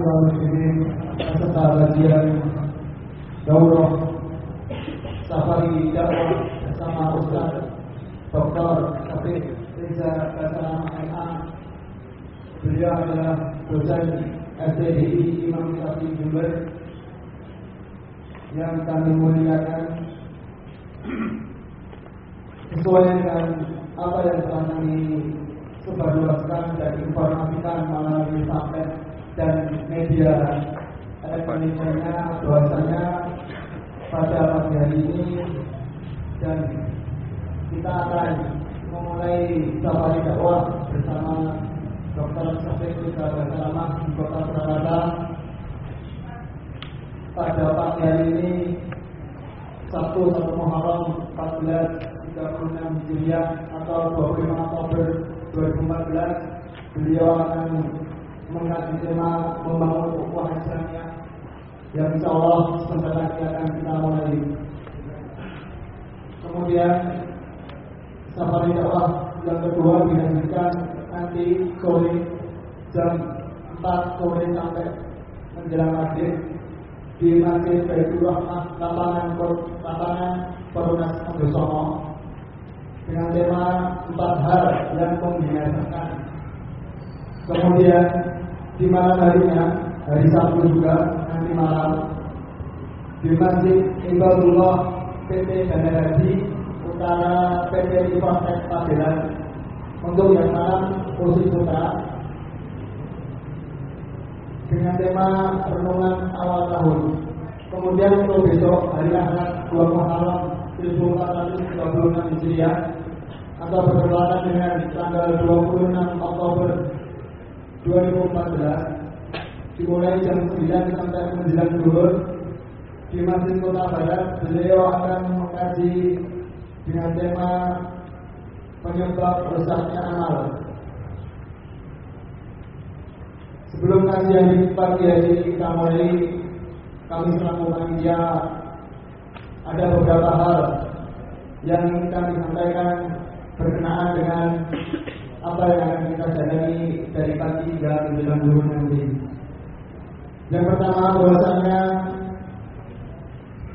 kaum muslimin peserta bagian daurah safari dakwah bersama Ustaz Dr. Safik Reza Basara MA. Beliau adalah dosen SDI Imam Syafi'i Jember yang kami muliakan sesuai dengan apa yang telah kami sebarluaskan dan informasikan melalui sampai dan media elektroniknya bahwasanya pada pagi hari ini dan kita akan memulai safari dakwah bersama Dr. Syafiq Rizal Basalamah di Kota Purwakarta pada pagi hari ini Sabtu 1 Muharram 1436 Hijriah atau 25 Oktober 2014 beliau akan mengkaji tema membangun ukhuwah Islamiyah yang insya Allah sebentar lagi akan kita mulai. Kemudian safari dakwah yang kedua dilanjutkan nanti sore jam 4 sore sampai menjelang maghrib di Masjid Baitur Rahmah lapangan lapangan Perunas Pendosono dengan tema empat hal yang membinasakan. Kemudian di malam harinya hari Sabtu juga nanti malam. Di Masjid Ibadullah PT Bandar Haji Utara PT Ipatek Pabelan untuk yang malam khusus putra dengan tema renungan awal tahun. Kemudian untuk besok hari Ahad 2 Muharram 1436 Hijriah. Atau bertepatan dengan tanggal 26 Oktober 2014 dimulai jam 9 sampai menjelang zuhur di Masjid Kota Barat beliau akan mengkaji dengan tema penyebab rusaknya amal. Sebelum kajian di pagi hari kita mulai, kami selaku panitia ada beberapa hal yang kami sampaikan berkenaan dengan apa yang akan kita jalani dari pagi hingga menjelang zuhur nanti. Yang pertama bahwasanya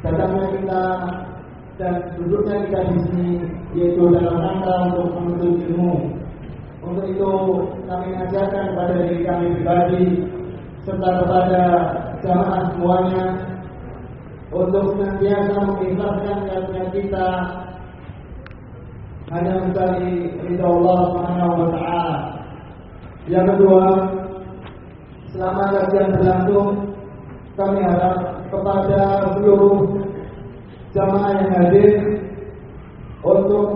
datangnya kita dan duduknya kita di sini yaitu dalam rangka untuk menuntut ilmu. Untuk itu kami mengajarkan kepada diri kami pribadi serta kepada jamaah semuanya untuk senantiasa mengikhlaskan niatnya kita hanya mencari ridha Allah Subhanahu wa taala. Yang kedua, selama kajian berlangsung kami harap kepada seluruh jamaah yang hadir untuk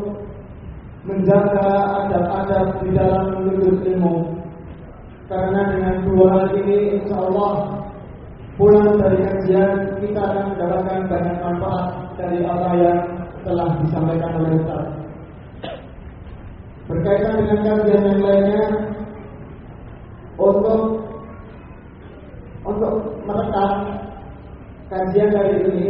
menjaga adab-adab di dalam menuntut ilmu. Karena dengan dua hal ini insya Allah pulang dari kajian kita akan mendapatkan banyak manfaat dari apa yang telah disampaikan oleh Ustaz. Berkaitan dengan kajian yang lainnya untuk untuk merekam kajian dari ini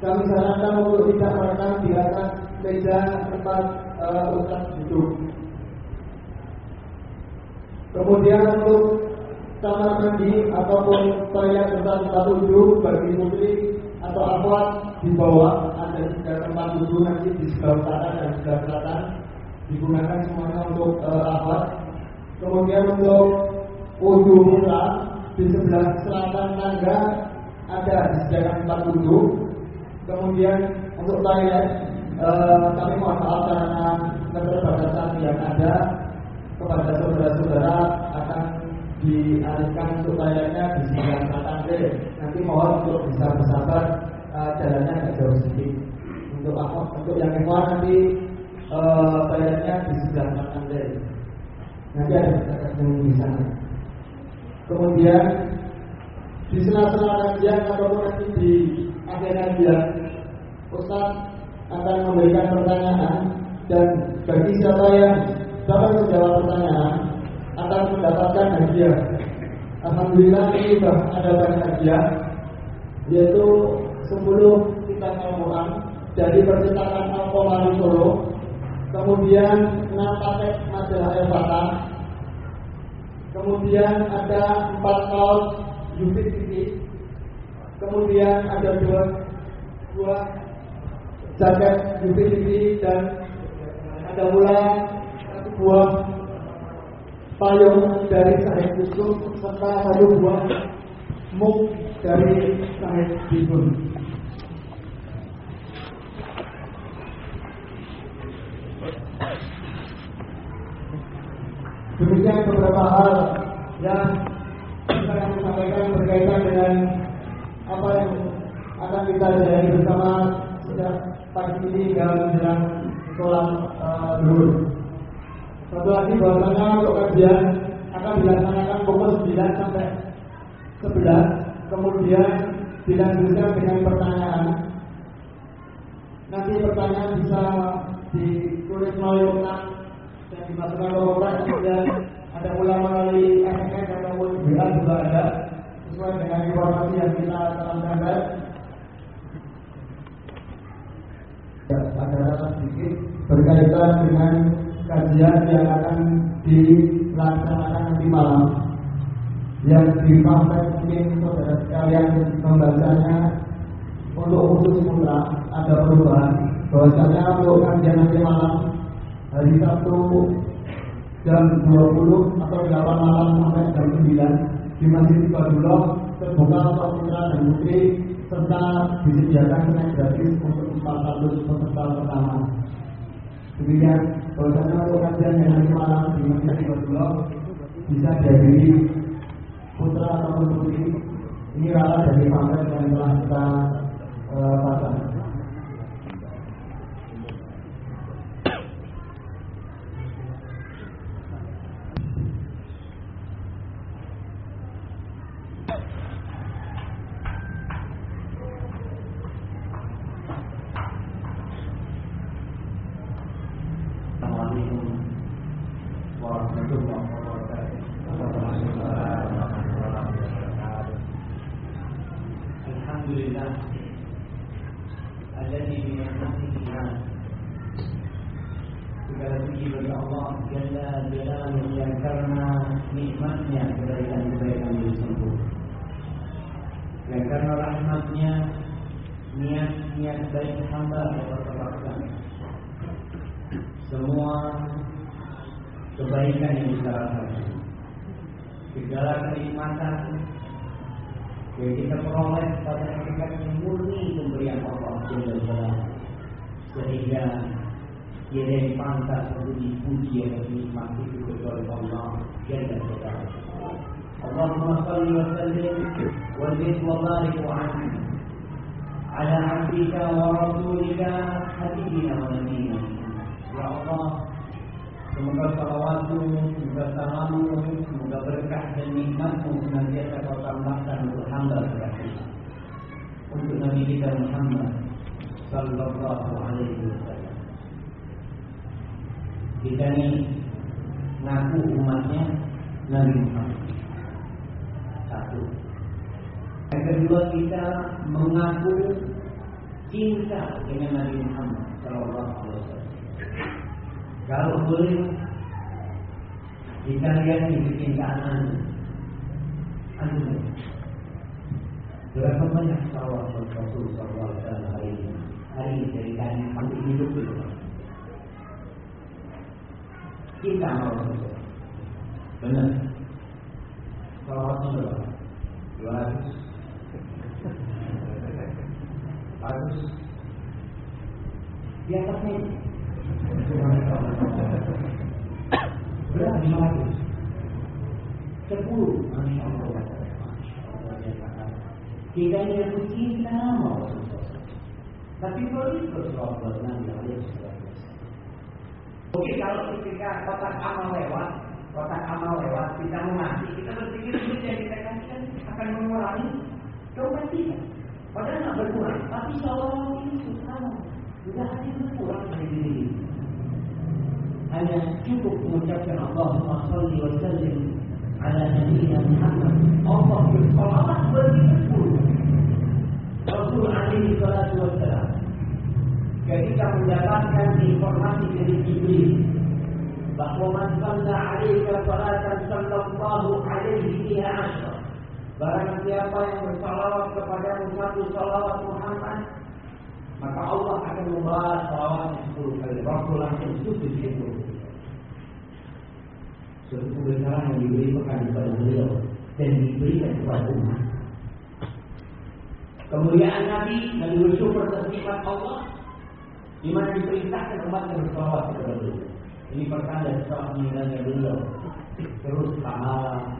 kami sarankan untuk tidak merekam di atas meja tempat uh, Ustaz duduk. Kemudian untuk kamar mandi ataupun toilet tempat tempat duduk bagi putri atau akhwat di bawah ada tiga tempat duduk nanti di sebelah utara dan sebelah selatan digunakan semuanya untuk uh. Kemudian untuk wudhu muka di sebelah selatan tangga ada disediakan tempat duduk. Kemudian untuk toilet uh, kami mohon maaf karena keterbatasan yang ada kepada saudara-saudara akan dialihkan untuk toiletnya di sebelah selatan B. Nanti mohon untuk bisa bersabar uh, jalannya agak jauh sedikit. Untuk aku, untuk yang kedua nanti uh, toiletnya di sebelah selatan B. Nanti ada yang di sana. Kemudian di sela-sela kajian ataupun nanti di akhir kajian, Ustaz akan memberikan pertanyaan dan bagi siapa yang dapat menjawab pertanyaan akan mendapatkan hadiah. Alhamdulillah ini sudah ada banyak hadiah yaitu 10 kitab Al-Quran dari percetakan Al-Qamari Solo kemudian 6 paket majalah El Kemudian ada empat kaos UPTV. Kemudian ada dua dua jaket UPTV dan ada pula satu buah payung dari Sahih Kusum serta satu buah muk dari Sahih Bibun. Demikian beberapa hal yang bisa kami sampaikan berkaitan dengan apa yang akan kita jalani bersama sejak pagi ini dalam menjelang sholat uh, Satu lagi bahwasanya untuk kajian akan dilaksanakan pukul 9 sampai 11 kemudian dilanjutkan dengan pertanyaan. Nanti pertanyaan bisa ditulis melalui dan dimasukkan ke kotak kemudian ada pula melalui SMS ataupun WA juga ada sesuai dengan informasi yang kita terangkan ada rasa sedikit berkaitan dengan kajian yang akan dilaksanakan nanti malam. Yang dipakai mungkin saudara sekalian membacanya untuk khusus putra ada perubahan bahwasanya untuk kajian nanti malam hari Sabtu jam 20 atau 8 malam sampai jam 9 di Masjid Ibadullah terbuka untuk putra dan putri serta disediakan snack gratis untuk 400 peserta pertama. Demikian, bahwasanya untuk kajian yang nanti malam di Masjid Ibadullah bisa dihadiri putra atau putri ini rata dari pamret yang telah kita uh, pasang. maksudnya niat-niat baik hamba dipertolakkan. Semua kebaikan yang diharapkan, segala kenikmatan yang kita peroleh pada hakikatnya murni pemberian Allah Jalla Jalla sehingga yang pantas untuk dipuji atau dinikmati kecuali Allah Jalla Jalla. اللهم صل وسلم وزد وبارك وعنه على عبدك ورسولك حبيبنا ونبينا يا الله Semoga salawatmu, semoga salamu, semoga berkah dan nikmatmu senantiasa kau tambahkan untuk hamba terakhir. Untuk Nabi kita Muhammad Sallallahu Alaihi Wasallam. Kita ini ngaku umatnya Nabi Muhammad satu. Yang kedua kita mengaku cinta dengan Nabi Muhammad Shallallahu Alaihi Wasallam. Kalau boleh kita lihat di kecintaan anda. Anda berapa banyak sawah Rasul Shallallahu Alaihi Wasallam hari ini dari kalian sampai hidup dulu. Kita mau benar. Salawatnya berapa? 200 100 di atasnya. Berapa? 500 10 Masya Allah kita ini cinta sama tapi baru Rasulullah Nabi Alaihi Oke kalau ketika kotak amal lewat kotak amal lewat kita memati kita berpikir itu yang kita kasihkan akan mengurangi dompet kita. Padahal nggak berkurang tapi seolah ini susah tidak ada berkurang dari diri hanya cukup mengucapkan Allahumma salli wa sallim ala Nabi Muhammad. Allah bersolawat bagi sepuluh Rasul alaihi salatu wassalam. Ketika mendapatkan informasi dari Jibril bahwa man salla alaika salatan sallallahu alaihi biha asyra. Barang siapa yang bersalawat kepadamu satu salawat Muhammad, maka Allah akan membalas salawatnya sepuluh kali. Rasul langsung sujud itu. Suatu kebenaran yang diberikan kepada beliau dan diberikan kepada umat. Kemuliaan Nabi Nabi bersyukur atas Allah di mana diperintahkan umat yang bersalawat kepada beliau. Ini pertanda setelah meninggalnya beliau terus pahala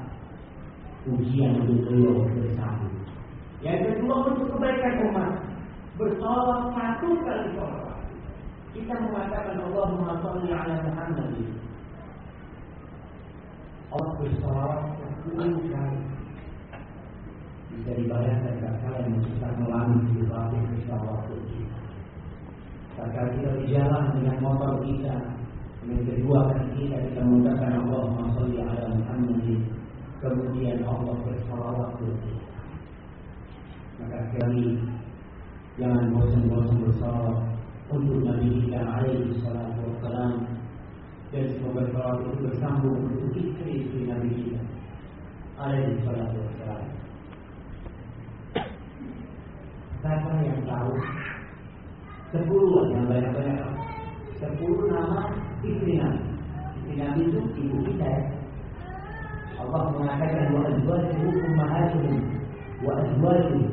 ujian untuk beliau bersama. Yang kedua untuk kebaikan umat bersalawat satu kali salawat. Kita mengatakan Allahumma sholli ala Muhammad. Allah bersalawat sepuluh kali bisa dibayangkan tak yang kita melami di bawah kita. Tak kita berjalan dengan motor kita, yang kedua kali kita mengucapkan Allahumma sholli ala Muhammad. Kemudian Allah bersalawat kita. Maka kali jangan bosan-bosan bersalawat untuk Nabi kita alaihi salatu wassalam dan semoga salawat itu bersambung untuk istri-istri Nabi kita alaihi salatu wassalam. Siapa yang tahu? Sepuluh yang banyak-banyak. Sepuluh nama istri Nabi. Istri Nabi itu ibu kita ya. Allah mengatakan wa azwajuhu ummahatuhum wa azwajuhu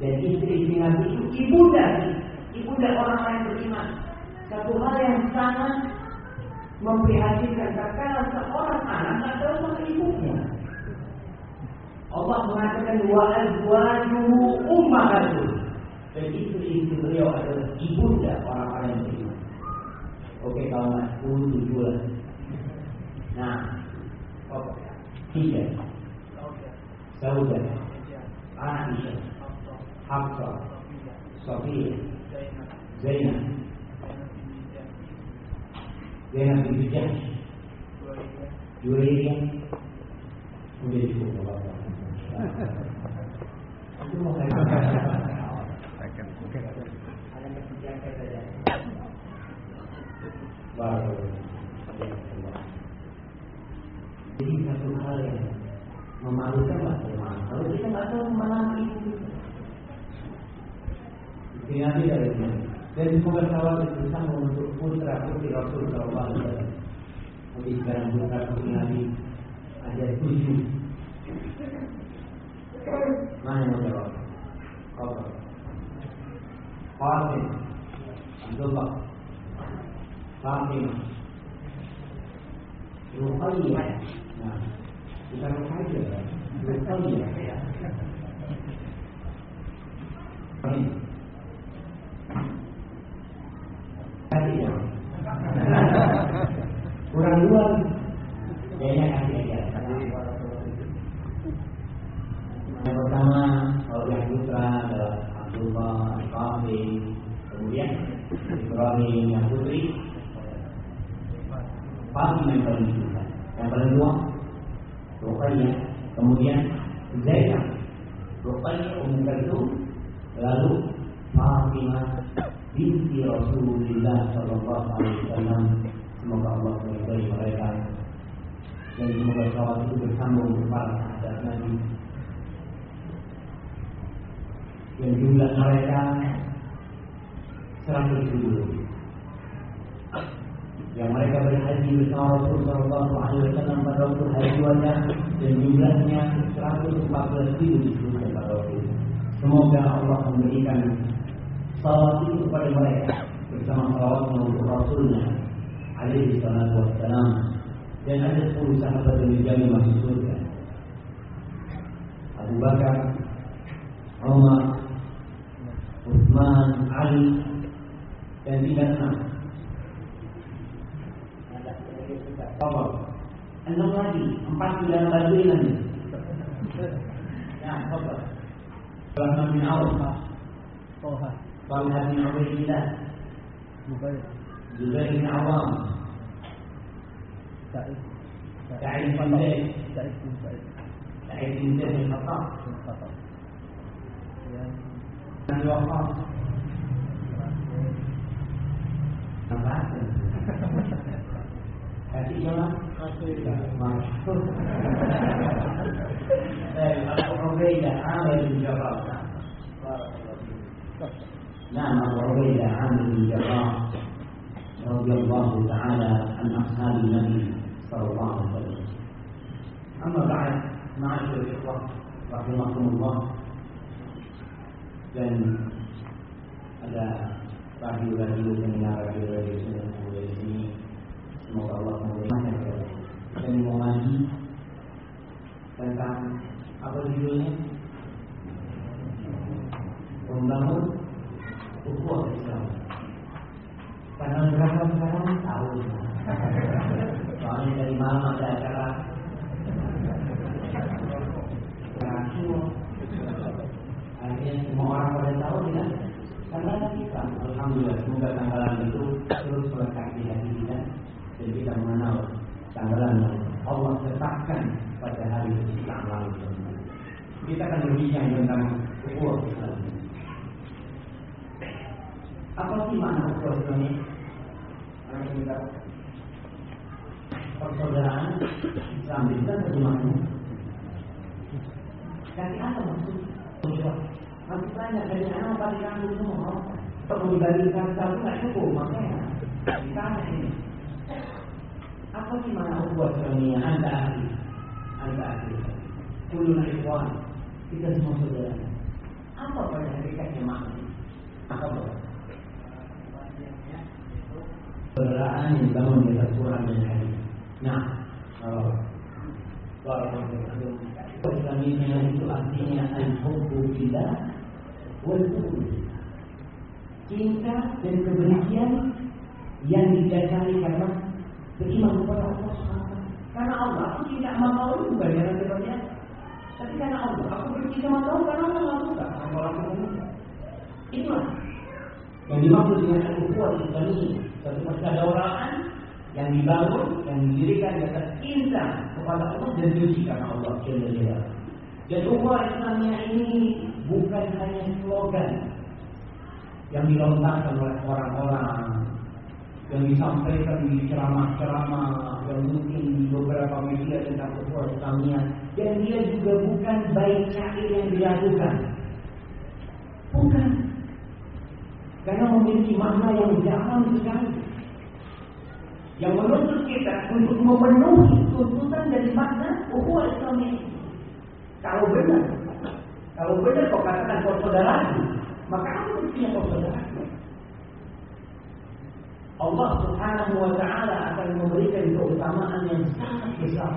dan istri-istri Nabi itu ibunda ibunda orang lain beriman. Satu hal yang sangat memprihatinkan karena seorang anak tak tahu sama ibunya. Allah mengatakan wa azwajuhu ummahatuhum. Dan istri-istri beliau adalah ibunda orang-orang yang beriman oke kawan 10 tujuh lah. Nah tiga. Saudah Aisyah. Hafsah Sofia Zainab. Zainab. Binti Jahsh Juwairiyah. Udah cukup Itu mau saya Baru Jadi satu hal yang memalukan lah teman. Kalau kita nggak tahu mana itu, dari mana? Dan semoga sama untuk putra putri Rasul Sallallahu Alaihi Wasallam. Nanti sekarang putra putri Nabi ada tujuh. Mana yang mau jawab? Apa? Fatim, Abdullah, Fatimah, Ruqayyah. Nah, bukan Ruqayyah, Ruqayyah. Ya. Kurang dua. Kayaknya kasih aja. Yang pertama, yang putra adalah Abdullah, Qasim, kemudian Ibrahim yang putri, Fatimah yang paling tua. Yang paling tua, Ruqayyah, kemudian Zainab, Ruqayyah Ummu Kalsum, lalu Fatimah binti Rasulullah Sallallahu Alaihi Wasallam. Semoga Allah meridai mereka dan semoga sholat itu bersambung kepada sahabat Nabi. Dan jumlah mereka seratus ribu yang mereka berhaji bersama Rasul Sallallahu Alaihi Wasallam pada waktu hari dan jumlahnya 114 ribu disebutkan pada waktu itu. Semoga Allah memberikan salat itu kepada mereka bersama salawatnya untuk Rasulnya alaihi wassalam dan ada 10 sahabat yang dijamin masuk surga. Abu Bakar, Umar, Utsman, Ali, dan tidak enam. Apa? Enam lagi, empat di dalam baju ini. Ya, apa? Rahman bin Auf, Toha. Talha bin Ubaidillah, Zubair. Zubair bin Awam, Sa'id. Sa'id bin Zaid, Sa'id bin Sa'id. Sa'id bin Zaid bin Khattab, Bin Khattab. Yang Nabi Waqqas, terakhir Eh, Abu Ubaidah Amir bin Jarrah. نعم أبو عبيدة عامر بن جراح رضي الله تعالى عن أصحاب النبي صلى الله عليه وسلم أما بعد معاشر الإخوة رحمكم الله dan ada radio-radio pendengar radio-radio semua di sini semoga Allah memudahkan kita dan mengaji tentang apa judulnya? Membangun ukhuwah Islam. Karena berapa sekarang tahu soalnya dari malam ada acara. Akhirnya semua orang pada tahu tidak? Tanggalan kita Alhamdulillah semoga tanggalan itu terus melekat di hati kita dan kita mengenal tanggalan Allah tetapkan pada hari Islam lalu kita akan berbincang tentang ukhuwah Islam apa sih makna ukhuwah Islam? Anak kita persaudaraan Islam itu terjemahnya Tapi apa maksudnya? Nanti tanya dari anak tadi kamu semua perlu dibalikan satu nggak cukup makanya ditanya ini. Apa sih mana ukhuwah Islamiyah? Anda ahli, anda ahli. Kulun ikhwan, kita semua saudara. Apa pada hakikatnya makna? Apa boleh? Persaudaraan yang dibangun di atas Quran dan hadis. Nah, kalau Islamiyah itu artinya al-hubbu billah wal Cinta dan kebencian yang didasari karena beriman kepada Allah SWT. Karena Allah aku tidak mau bukan karena sebabnya. Tapi karena Allah aku benci sama kau karena Allah nggak suka sama orang kemudian. Itulah yang dimaksud dengan al-ukhuwah Islamiyah. Satu persaudaraan yang dibangun, yang didirikan di atas cinta kepada Allah dan benci karena Allah Jalla Jalla. Dan ukhuwah Islamiyah ini bukan hanya slogan yang dilontarkan oleh orang-orang yang disampaikan di ceramah-ceramah yang mungkin di beberapa media tentang ukhuwah Islamiyah dan dia juga bukan baik syair yang dilakukan. Bukan. Karena memiliki makna yang dalam sekali yang menuntut kita untuk memenuhi tuntutan dari makna ukhuwah Islamiyah. Kalau benar, kalau benar kau katakan persaudaraan, maka apa buktinya persaudaraan? Allah Subhanahu wa taala akan memberikan keutamaan yang sangat besar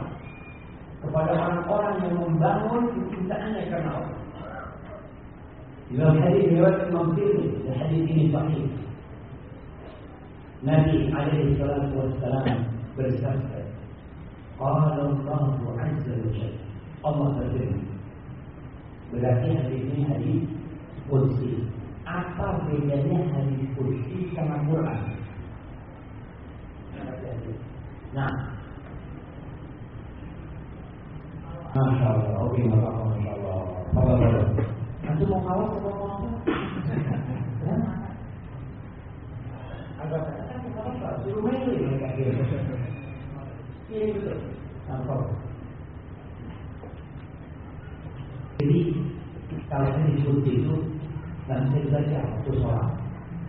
kepada orang-orang yang membangun kecintaannya karena Allah. Dalam hadis riwayat Imam Tirmidzi, hadis ini sahih. Nabi alaihi salatu wassalam bersabda, "Qala Allah azza wa jalla." Allah berfirman. Berarti hadis ini hadis kursi. Apa bedanya hadis kursi sama Quran? Nah, Masya Allah, oke, Masya Allah, Masya Allah. Masya Allah. Nanti mau atau mau apa? Agak katakan kita apa? Suruh meli mereka kira. Iya betul. Nampak. Jadi kalau disebut itu dan saya baca waktu sholat.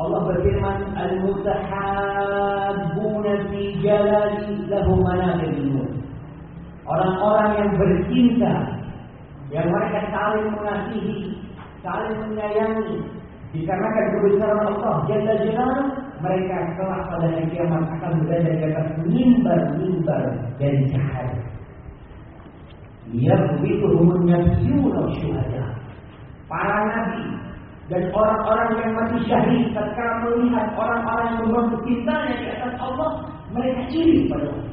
Allah berfirman Al-mutahabbuna fi jalali lahum Orang-orang yang bercinta yang mereka saling mengasihi, saling menyayangi dikarenakan kebesaran Allah Jalla Jalla mereka kelak pada hari kiamat akan berada di atas mimbar-mimbar dari cahaya. Dia begitu syuhada. Para nabi dan orang-orang yang mati syahid tatkala melihat orang-orang yang membantu cintanya di atas Allah, mereka iri pada Allah.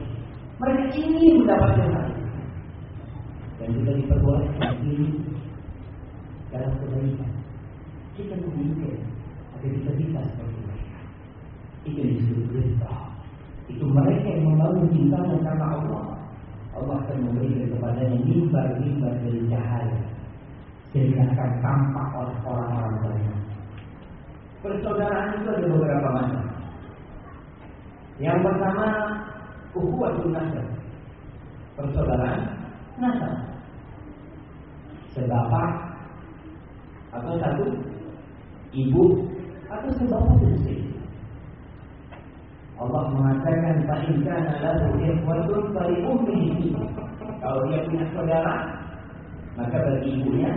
Mereka ingin mendapatkan hal. Dan juga diperbolehkan ini dalam kebaikan. Kita memikir ada kita seperti mereka. Itu disebut rizqa. Itu mereka yang membangun cintanya karena Allah. Allah akan memberikan kepadanya mimbar-mimbar dari cahaya. Sehingga akan tampak oleh orang-orang banyak. Persaudaraan itu ada beberapa macam. Yang pertama, ukhuwatul nasab. Persaudaraan nasab. Sebapak atau satu ibu atau sebapak istri. Allah mengatakan fa'in kana lahu fali ummihi. Kalau dia punya saudara, maka bagi ibunya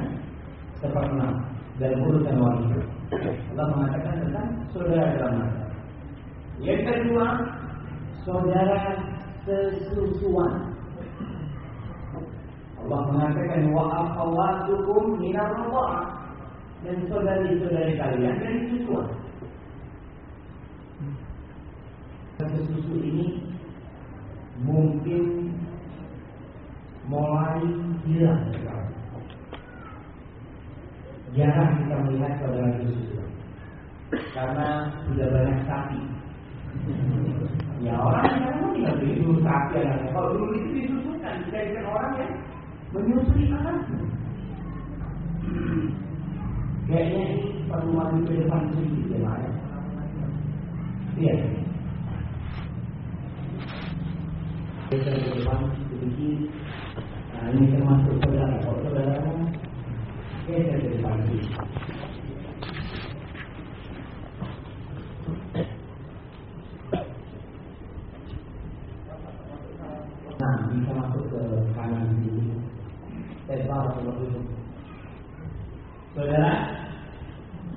seperempat dan urusan wanita. Allah mengatakan tentang saudara dalam. Yang kedua, saudara sesusuan. Allah mengatakan wa akhawatukum minar dan saudari-saudari kalian dari susuan. Susu ini mungkin mulai hilang sekarang. Jarang kita melihat saudara susu karena sudah banyak sapi. Ya orang sekarang tidak beli dulu sapi anaknya. Kalau dulu itu disusukan, dijadikan orang yang menyusui anaknya. Kayaknya ini perlu maju ke depan sedikit ya Pak ya. Iya. Kita ke depan sedikit. Nah ini termasuk saudara. Kalau saudara Nah,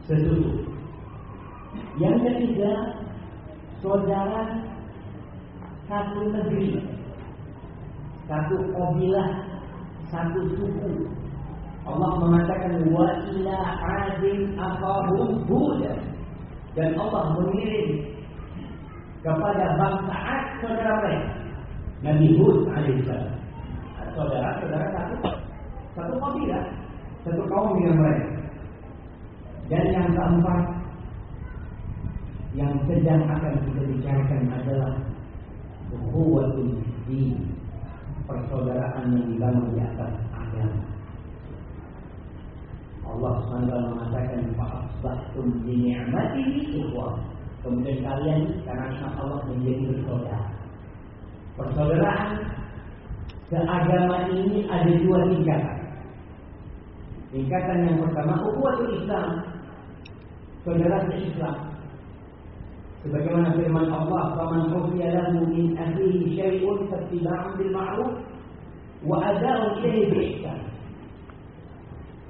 sesuatu. Yang ketiga, saudara satu negeri, satu kabilah, satu suku. Allah mengatakan wa ila adin akhahum hud dan Allah mengirim kepada bangsa Ad saudara mereka Nabi Hud alaihissalam. Saudara-saudara satu satu kabilah, satu kaum dengan mereka. Dan yang keempat yang sedang akan kita bicarakan adalah ukhuwatul din, persaudaraan yang dibangun di atas. Allah SWT mengatakan fa'asbahtum bi ni'matihi ikhwah. Kemudian kalian karena nikmat Allah menjadi bersaudara. Persaudaraan keagamaan ini ada dua tingkatan. Tingkatan yang pertama ukhuwatul Islam. Saudara Islam. Sebagaimana firman Allah, "Faman ufiya lahu min akhihi syai'un fattiba'un bil ma'ruf wa ada'un ilaihi bi ihsan."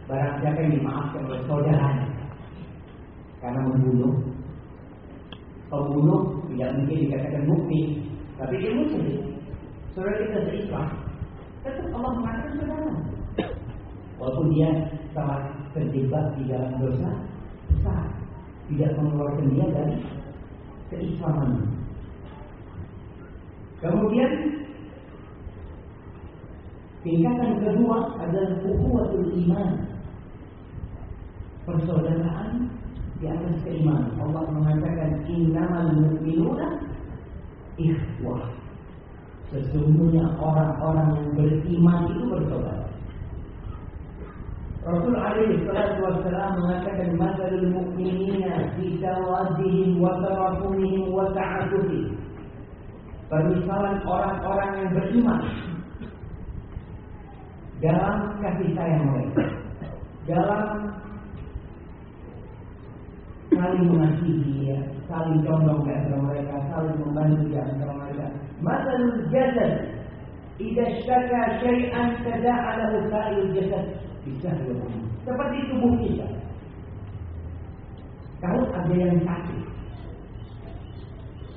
Barang siapa yang dimaafkan oleh saudaranya karena membunuh, pembunuh tidak mungkin dikatakan mukmin, tapi dia muslim. Saudara kita seislam, tetap Allah mengatakan saudara. Walaupun dia telah terjebak di dalam dosa besar, tidak mengeluarkan dia dari keislaman. Kemudian tingkatan kedua adalah ukhuwatul iman. Persaudaraan di atas keimanan. Allah mengatakan innamal mu'minuna ikhwah. Sesungguhnya orang-orang yang beriman itu bersaudara. Rasul alaihi salatu wassalam mengatakan masalul mu'minina fi tawadihim wa tarahumihim wa ta'atufihim. Permisalan orang-orang yang beriman dalam kasih sayang mereka, dalam saling mengasihi, ya, saling condong ke antara mereka, saling membantu di antara mereka. Masalul jasad, idza syaka syai'an tada'a lahu sa'il jasad bisa Seperti tubuh kita. Kalau ada yang sakit,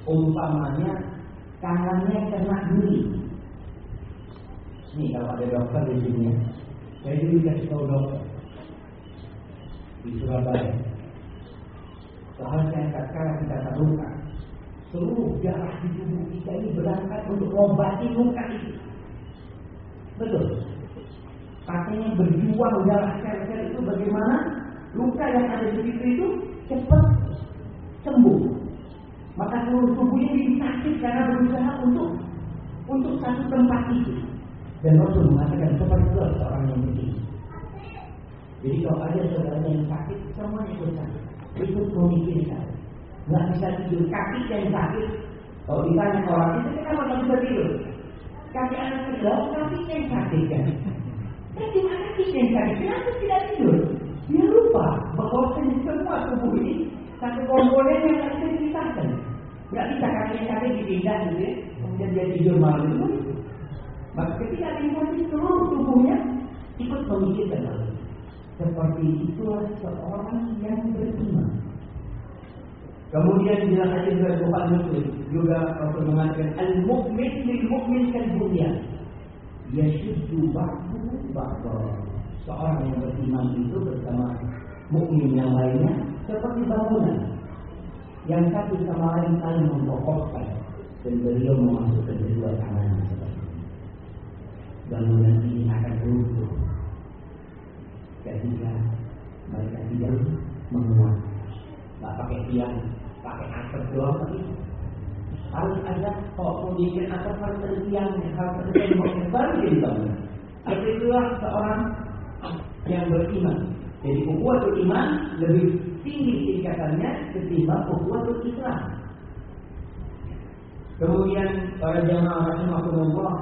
umpamanya tangannya kena duri. Nih kalau ada dokter di sini, saya dulu kasih tahu dokter di Surabaya. Soalnya tatkala kita terluka, seluruh darah di tubuh kita ini berangkat untuk mengobati luka itu. Betul. Katanya berjuang darah sel-sel itu bagaimana luka yang ada di situ itu cepat sembuh. Maka seluruh tubuhnya jadi sakit karena berusaha untuk untuk satu tempat itu. Dan Rasul mengatakan seperti itu seorang yang begini. Jadi kalau ada saudara yang sakit, semuanya ikut sakit. Ikut memikirkan. Nggak bisa tidur, kaki yang sakit. Kalau ditanya orang itu, kenapa nggak bisa tidur? Kaki anak kecil, kaki yang sakit kan? Kan cuma kaki yang sakit, kenapa tidak tidur? Dia lupa bahwa semua tubuh ini satu komponen yang nggak bisa dipisahkan. Nggak bisa kaki yang sakit dipindah gitu ya, kemudian dia tidur malam itu. Maka ketika sakit seluruh tubuhnya ikut memikirkan itu. Seperti itulah seorang yang beriman. Kemudian dalam hadis dari Bukhari Muslim juga Rasul mengatakan al-mu'min lil mu'min kal bunyan. Yashuddu ba'dahu ba'da. Seorang yang beriman itu bersama mukmin yang lainnya seperti bangunan yang satu sama lain saling memokokkan dan beliau memasukkan kedua tangannya. Bangunan ini akan runtuh ketika mereka tidak menguat. Nggak pakai tiang, pakai atap doang harus ada kok mau bikin atap harus ada tiangnya, harus ada temboknya baru jadi bangunan. Itu itulah seorang yang beriman. Jadi ukhuwatul iman lebih tinggi tingkatannya ketimbang ukhuwatul Islam. Kemudian para jamaah rahimahumullah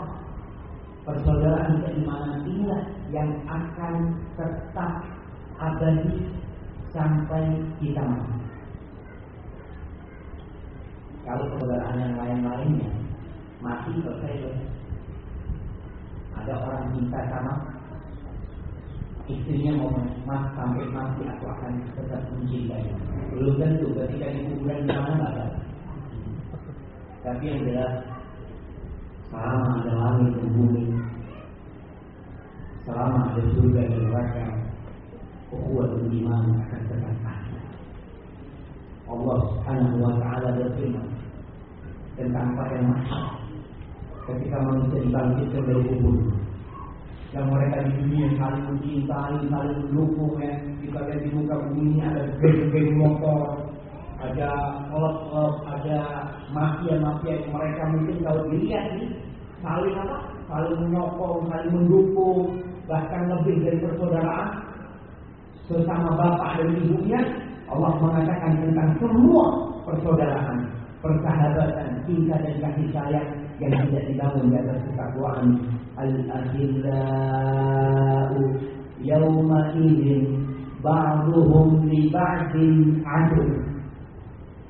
persaudaraan keimanan inilah yang akan tetap abadi sampai kita mati. Kalau persaudaraan yang lain-lainnya mati selesai Ada orang minta sama istrinya mau mas sampai mati aku akan tetap mencintai. Belum tentu ketika di kuburan mana nggak. Tapi yang jelas selama ada langit dan bumi, selama ada surga dan neraka, ukhuwatul iman akan tetap ada. Allah Subhanahu wa taala berfirman tentang pada masa ketika manusia dibangkitkan dari kubur yang mereka di dunia saling mencintai, saling mendukung ya. Kita lihat di muka bumi ada geng-geng motor, ada klub-klub, ada mafia-mafia yang mereka mungkin kalau dilihat nih saling apa? Saling menyokong, saling mendukung, bahkan lebih dari persaudaraan sesama bapak dan ibunya. Allah mengatakan tentang semua persaudaraan, persahabatan, cinta dan kasih sayang yang tidak dibangun di atas ketakwaan al-akhillau yawma idin ba'duhum li ba'din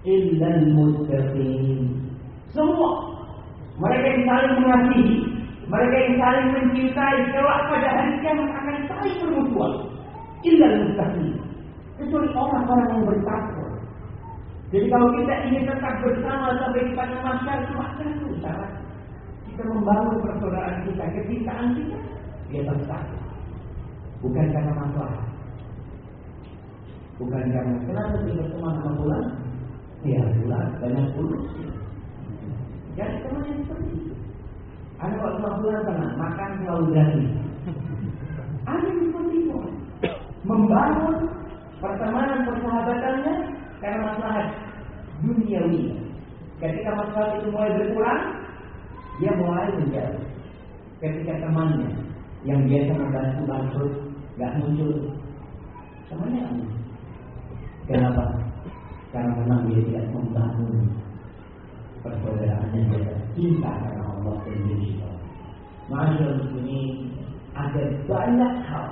illa al-muttaqin semua mereka yang saling mengasihi mereka yang saling mencintai kelak pada hari kiamat akan saling bermusuhan illa al-muttaqin kecuali orang-orang yang bertakwa jadi kalau kita ingin tetap bersama sampai pada masa cuma satu syarat kita membangun persaudaraan kita, kecintaan kita, dia tetap. Bukan karena masalah. Bukan karena kenapa dia berteman sama bulan? Ya bulan banyak fulus. Jadi teman yang seperti itu. Ada sama bulan tenang, makan selalu jadi. Ada yang seperti itu. Membangun pertemanan persahabatannya karena masalah duniawi. Ketika masalah itu mulai berkurang, dia mulai menjauh. Ketika temannya yang biasa membantu bangkrut nggak muncul, temannya muncul. Kenapa? Karena dia tidak membangun persaudaraannya dia cinta karena Allah dan diri Masyaallah ini ada banyak hal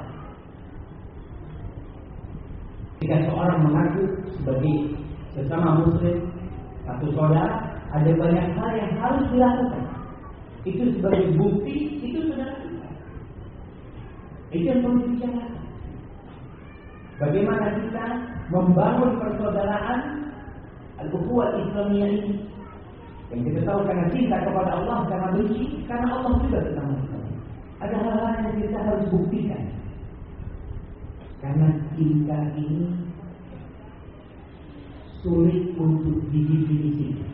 jika seorang mengaku sebagai sesama muslim atau saudara, ada banyak hal yang harus dilakukan. Itu sebagai bukti, itu sudah kita. Itu yang perlu dibicarakan. Bagaimana kita membangun persaudaraan al-ukhuwah Islamiyah ini? Yang kita tahu karena cinta kepada Allah, karena benci, karena Allah juga kita mencintai. Ada hal-hal yang kita harus buktikan. Karena cinta ini sulit untuk didefinisikan.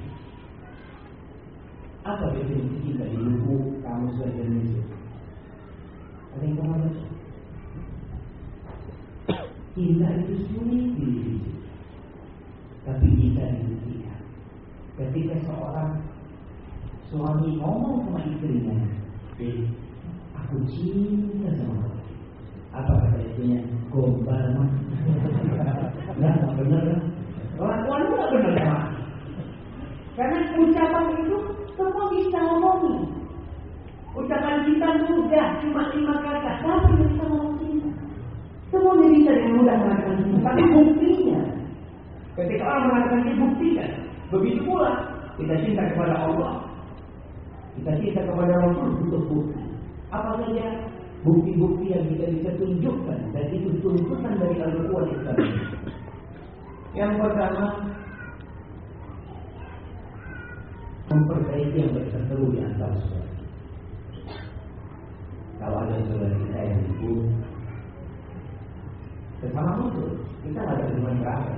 Apa definisi cinta di buku kamu saja Indonesia? Ada yang kamu baca? Cinta itu sulit diri Tapi bisa dibuktikan. Ketika seorang suami ngomong sama istrinya, aku cinta sama kamu. Apa kata istrinya? Gombal mah. Enggak benar. Kelakuan itu enggak benar sama. Karena ucapan itu semua bisa ngomongin. Ucapan cinta mudah, cuma lima kata. Yang bisa ngomong cinta? Semuanya bisa dengan mudah mengatakan cinta. Tapi buktinya, ketika orang mengatakan cinta, buktikan. Begitu pula, kita cinta kepada Allah. Kita cinta kepada Rasul untuk bukti. Apa saja bukti-bukti yang kita bisa tunjukkan dan itu tuntutan dari Al-Quran Islam. Yang pertama, memperbaiki yang berseteru di antara saudara. Kalau ada saudara kita yang ibu sesama musuh, kita ada hubungan berapa.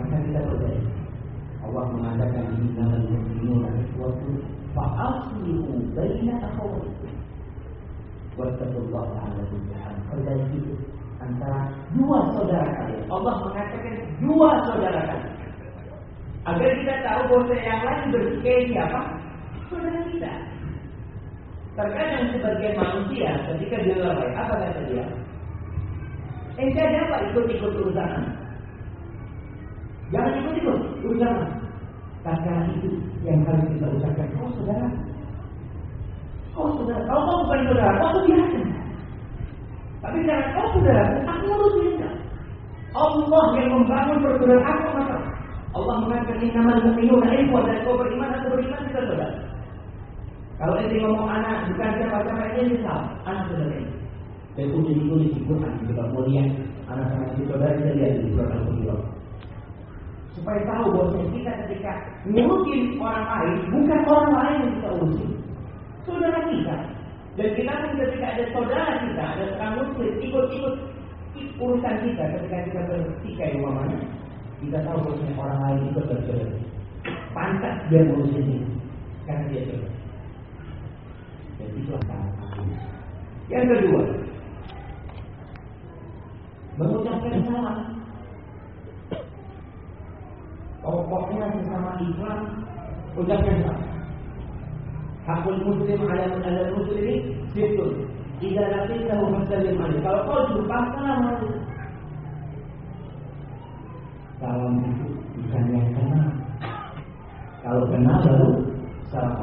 Maka kita perbaiki. Allah mengatakan innamal mu'minuna ikhwatun fa'aslihu baina akhawatikum. Wattaqullaha la'allakum turhamun. Perbaiki antara dua saudara kalian. Allah mengatakan dua saudara kalian. Agar kita tahu bahwa yang lain bertikai siapa? Saudara kita. Terkadang sebagian manusia ketika dia lalai, apa kata dia? Ente ada apa ikut-ikut urusan? Jangan ikut-ikut urusan. Kata itu yang harus kita ucapkan. Oh saudara, oh saudara, kalau kau bukan saudara, kau biasa. Tapi karena kau saudara, aku urusin Allah yang membangun persaudaraan aku maka Allah mengatakan innamal mu'minuna ikhwah dan kau beriman atau beriman kita saudara. Kalau ente ngomong anak bukan siapa-siapa ini salah, anak saudara ini. Dan jadi tulis di Quran kita mau lihat anak sama si saudara kita lihat di Quran Al-Quran. Supaya tahu bahwa kita ketika ngurusin orang lain bukan orang lain yang kita urusin, saudara kita. Dan kita pun ketika ada saudara kita, ada orang muslim ikut-ikut urusan kita ketika kita bertikai umpamanya, kita tahu bahwa orang lain ikut bersaudara. Pantas dia ngurusin ini karena dia saudara. Dan itulah Yang kedua, mengucapkan salam. Pokoknya sesama Islam ucapkan salam. Hakul muslim ala ala muslimi situl. Jika laqitahu fasallim alaihi. Kalau kau jumpa salam. Salam itu bukan yang kenal. Kalau kenal baru salam.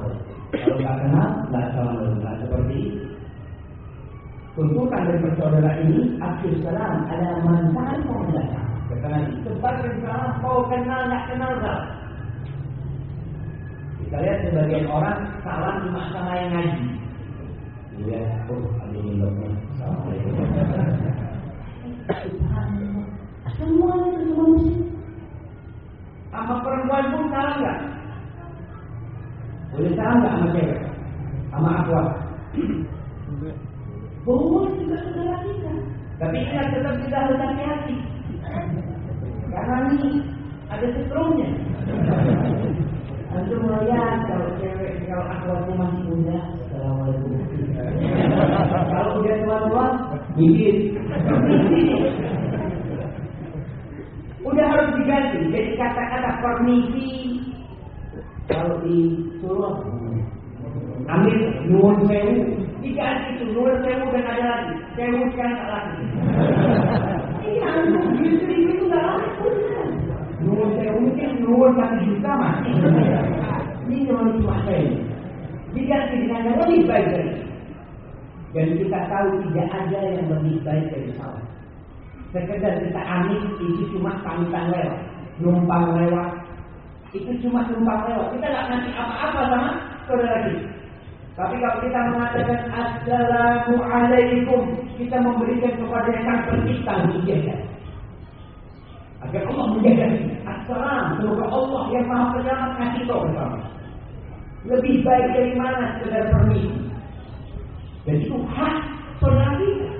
Kalau nggak kenal, nggak salam. Nggak seperti. Tuntutan dari persaudaraan ini akhir salam ada manfaat pengendara. Kata Nabi, salam kau kenal nggak kenal tak? Kita lihat sebagian orang salam cuma sama yang ngaji. Iya, oh ada. Assalamualaikum. Semuanya itu semua muslim. Sama perempuan pun salam nggak? Boleh salam nggak sama cewek? Sama akhwat? Boleh juga saudara kita. Tapi ingat tetap kita harus hati-hati. Karena ini ada setrumnya. Antum melihat kalau cewek kalau akhwatnya masih muda, kalau udah tua-tua, bibit. Udah harus diganti. Jadi kata-kata permisi kalau di Solo ambil nuwun sewu diganti itu nuwun sewu dan ada lagi sewu sekarang tak lagi. Iya, justru itu nggak laku. Nuwun sewu mungkin nuwun satu juta mas. Ini cuma cuma sewu. Diganti dengan yang lebih baik dari itu. Dan kita tahu tidak ada yang lebih baik dari salah. Sekedar kita ambil itu cuma pamitan lewat, numpang lewat. Itu cuma numpang lewat. Kita nggak ngasih apa-apa sama saudara kita. Tapi kalau kita mengatakan Assalamualaikum Kita memberikan kepada yang sang pencipta menjaga Agar Allah menjaga Assalam Semoga Allah yang maha penyelamat kasih tahu bersama Lebih baik dari mana sekedar permisi? Dan itu hak saudara kita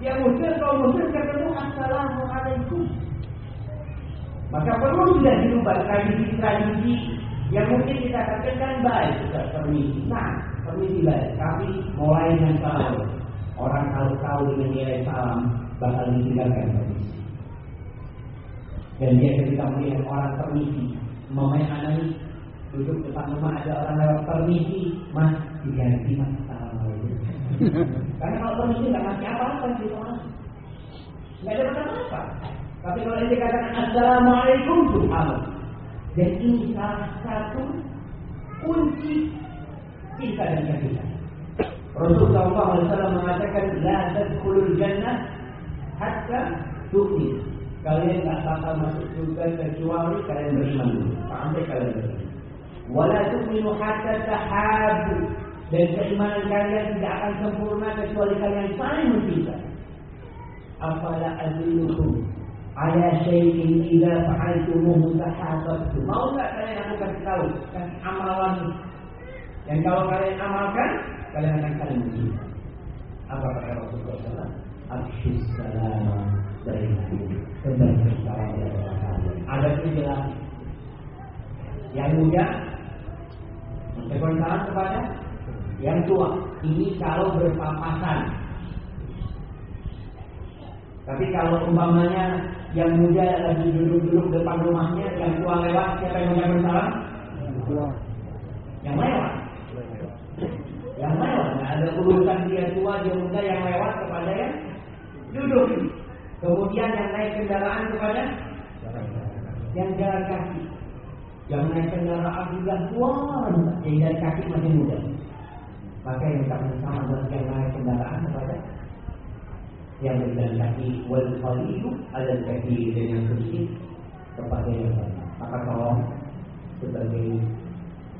Yang muslim kalau muslim ketemu Assalamualaikum Maka perlu sudah dirubah tradisi-tradisi yang mungkin kita katakan baik kita permisi. Nah, permisi baik. Tapi mulai dengan salam. Orang kalau tahu dengan nilai salam bakal ditinggalkan permisi. Dan dia ketika melihat orang permisi, memain anak duduk depan rumah ada orang lewat permisi, mas diganti mas assalamualaikum. Karena kalau permisi nggak ngasih apa-apa di rumah, nggak ada apa-apa. Tapi kalau dia katakan assalamualaikum subhanallah. Dan ini salah satu kunci cinta dan kasih Rasulullah SAW mengatakan la tadkhulul jannah hatta tu'min. Kalian tak bakal masuk surga kecuali kalian beriman. Sampai kalian beriman. Wala tu'minu hatta tahabu. Dan keimanan kalian tidak akan sempurna kecuali kalian saling mencinta. Afala adillukum ala syai'in idza fa'altumuhu tahabbtum. Mau enggak kalian aku kasih tahu kasih amalan yang kalau kalian amalkan kalian akan saling mencinta. Apa kata Rasulullah SAW? Abshis dari salam di antara kalian. Ada jelas. Yang muda mengucapkan salam kepada yang tua. Ini kalau berpapasan. Tapi kalau umpamanya yang muda lagi duduk-duduk depan rumahnya, yang tua lewat, siapa yang mengucapkan salam? Yang lewat. Yang lewat. Nah, ada urusan dia tua, dia muda yang lewat kepada yang duduk. Kemudian yang naik kendaraan kepada yang jalan kaki. Yang naik kendaraan juga tua, yang jalan kaki masih muda. Maka yang minta bersama dengan yang naik kendaraan kepada yang berjalan kaki wal itu ada kaki dan yang kecil kepada yang lain. Maka tolong sebagai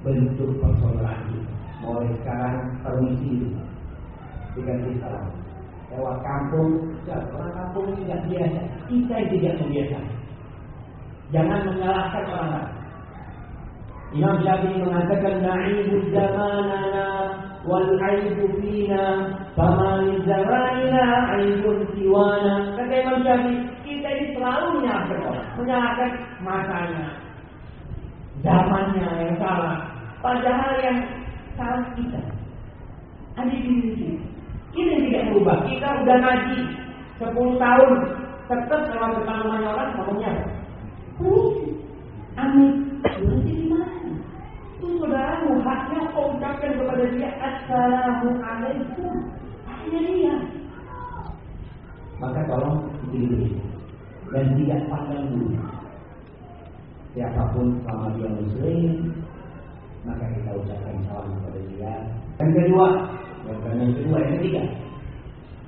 bentuk persaudaraan kita. Mulai sekarang permisi diganti salam. Lewat kampung, orang kampung tidak biasa. Kita tidak membiasa. Jangan menyalahkan orang lain. Imam Syafi'i mengatakan na'ibu zamanana wal aibu fina fama min zamanina aibun siwana. Kata Imam Syafi'i, kita ini selalu menyalahkan orang, menyalahkan masanya, zamannya yang salah. Padahal yang salah kita. Ada di sini. Kita tidak berubah. Kita udah ngaji 10 tahun. Tetap kalau depan rumahnya orang ngomongnya? Permisi. Amin. Berarti di? Saudaramu haknya kau ucapkan kepada dia Assalamualaikum. Haknya dia. Maka tolong dipilih dan tidak pandang dulu. Siapa pun selama dia muslim, maka kita ucapkan salam kepada dia. Yang kedua, yang kedua, yang ketiga,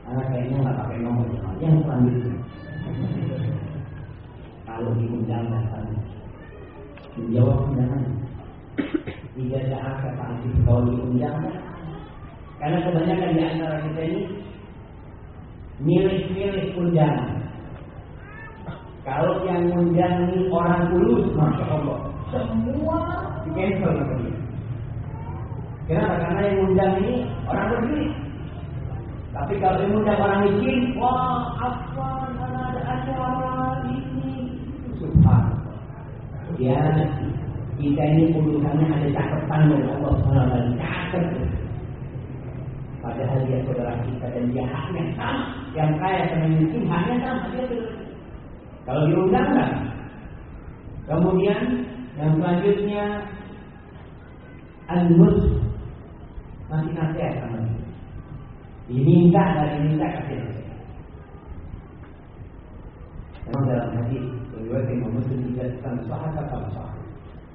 anak kayaknya nggak pakai nomor yang selanjutnya. Kalau diundang datang, menjawab undangan. Tidak ada akad pasti kalau diundang, karena kebanyakan di antara kita ini milih-milih undangan. Kalau yang undang ini orang tulus, masya Allah, semua di cancel sama dia. Kenapa? Karena yang undang ini orang berduit. Tapi kalau yang undang orang miskin, wah apa ada acara ini, subhanallah. Ya, kita ini urusannya ada catatan dari Allah wa catat. Padahal dia saudara kita dan dia haknya sama. Yang kaya sama yang miskin haknya sama. Dia kalau diundang kan. Kemudian yang selanjutnya An-Nus Nanti nasihat sama dia Diminta dan diminta kasih Memang dalam hadis Riwayat Imam Muslim juga tentang sahabat sahabat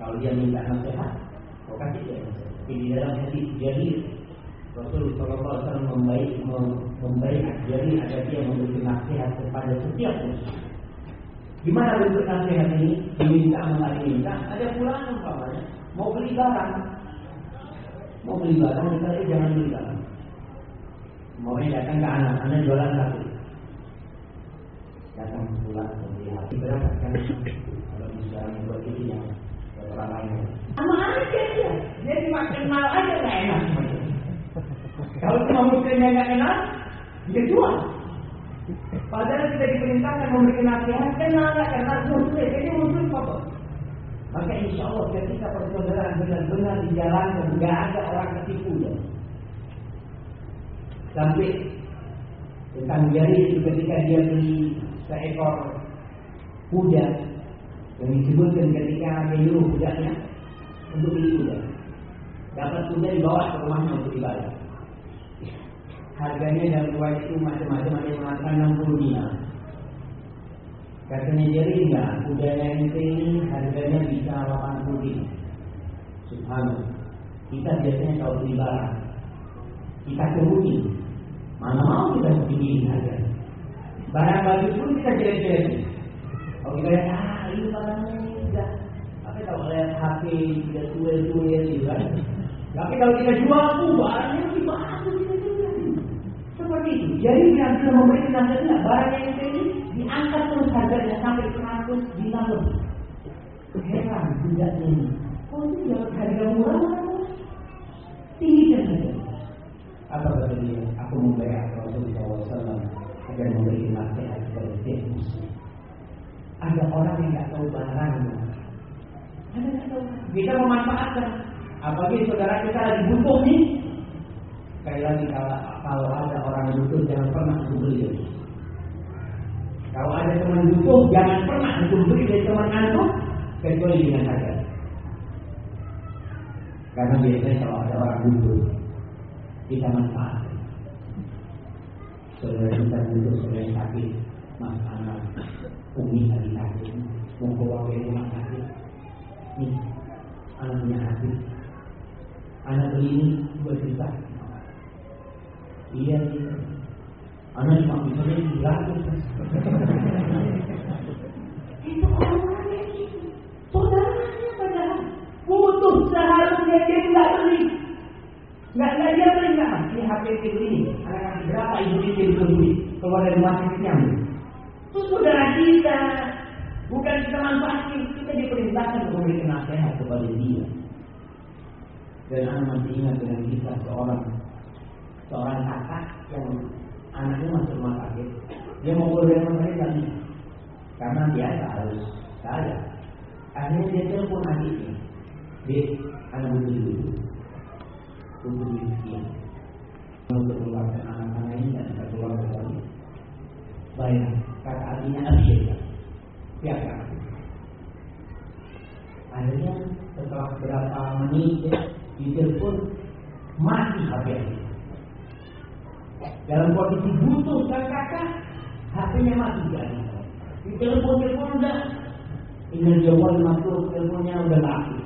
Kalau dia minta nasihat Kau kasih dia nasihat di dalam hadis jadi Rasulullah SAW membaik membaik jadi agar dia memberi nasihat kepada setiap muslim. Gimana bentuk nasihat ini? Diminta sama diminta, ada pulang umpamanya mau beli barang, mau beli barang, misalnya jangan beli barang. Mau datang ke anak, anak jualan satu. Datang pulang beli hati berapa kan? Kalau misalnya buat ini yang orang lain. Sama aja dia, dia cuma kenal aja nggak enak. Kalau cuma muslimnya nggak enak, dia jual. Padahal kita diperintahkan memberi nasihat, kenal nggak kenal muslim, ini muslim kok. Maka insya Allah ketika persaudaraan benar-benar dijalankan, nggak ada orang ketipu ya. Sampai Tentang jari ketika dia beli seekor kuda yang disebutkan ketika dia nyuruh kudanya untuk beli kuda. Dapat kuda dibawa ke rumahnya untuk dibayar. Harganya dalam riwayat itu macam-macam ada yang mengatakan 60 dinar. Katanya jadi enggak, kuda yang ini harganya bisa 80 dinar. Subhanallah. Kita biasanya kalau beli barang, kita kerugi. Mana mau kita segini harga. Barang baju pun kita jelek-jelek. Kalau kita lihat, ah barangnya. Tapi kalau lihat HP, dia gitu kan. Tapi kalau kita jual, uh, barangnya lebih bagus kita jual. Seperti itu. Jadi yang sudah memberi nasihat barang yang ini diangkat terus harganya sampai 100 dinar lebih. Heran tidak ini. Oh itu harga murah. Tinggi saja. Apa kata dia? Aku membayar Rasulullah SAW agar memberi nasihat kepada setiap muslim. Ada orang yang tidak tahu barang. Ada yang. Kita memanfaatkan. Apalagi saudara kita lagi butuh nih. Sekali lagi kalau, ada orang butuh jangan pernah dibeli. Kalau ada teman butuh jangan pernah dibeli dari teman antum kecuali dengan harga. Karena biasanya kalau ada orang butuh kita manfaatkan. Saudara kita butuh saudara yang sakit, mas umi sakit, mau bawa ke rumah sakit. Nih, anak punya hati. Anak beli ini dua juta. Iya, iya. Anak cuma bisa beli Itu orang gitu. Saudaranya padahal butuh seharusnya dia nggak beli. Nggak nggak dia beli nggak? Ini HP ini. Anak kasih berapa ibu ini bisa beli? Keluar dari rumah sakitnya. Itu saudara kita. Bukan kita manfaatin. Kita diperintahkan untuk memberikan nasihat kepada dia. Dan anak masih ingat dengan kisah seorang seorang kakak yang anaknya masuk rumah sakit. Dia mau keluar dari rumah sakit. Karena biasa harus saya. Akhirnya dia telepon adiknya. Dek, anak butuh dulu. Butuh duit sekian. Untuk mengeluarkan anak-anak ini dan kita keluar dari Baik, kata adiknya Absyir. Siap kan? Akhirnya setelah beberapa menit ditelepon mati HP dalam kondisi butuh sang kakak HP-nya mati kan di telepon udah ini jawab masuk teleponnya udah mati.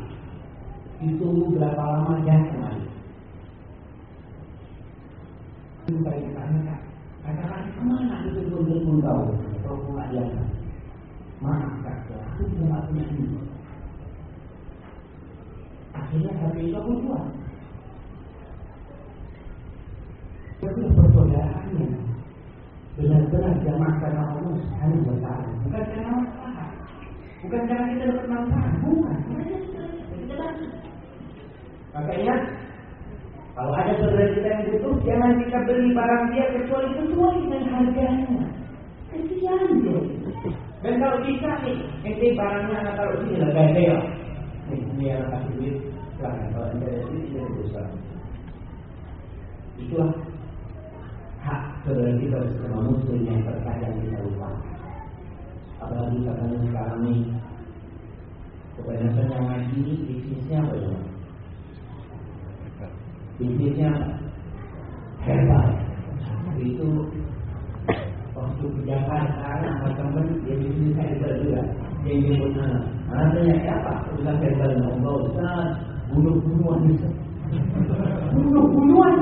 Ditunggu berapa lama ya kembali. Saya tanya kak, katakan ke mana itu belum pun tahu, kak, aku cuma punya ini. Akhirnya HP itu jual. Tapi persaudaraannya benar-benar jamaah karena Allah Subhanahu wa taala, bukan karena masalah. Bukan karena kita dapat manfaat, bukan. Maka ingat, kalau ada saudara kita yang butuh, jangan kita beli barang dia kecuali sesuai dengan harganya. Kesian dia. Dan kalau bisa nih, ente barangnya anak taruh sini lah, gaya. Nih, ini yang kasih duit, silahkan. Kalau ente ada duit, tidak berusaha. Itulah hak saudara kita bersama muslim yang terkadang kita lupa. Apalagi katanya sekarang nih, kebanyakan yang ngaji bisnisnya apa ya? Bisnisnya hebat. Itu waktu ke Jakarta sama temen dia bisnis hebat juga. Dia nyebut anak. Tanya siapa? Ustaz hebat. Allah Ustaz, bunuh-bunuhan bisa. Bunuh-bunuhan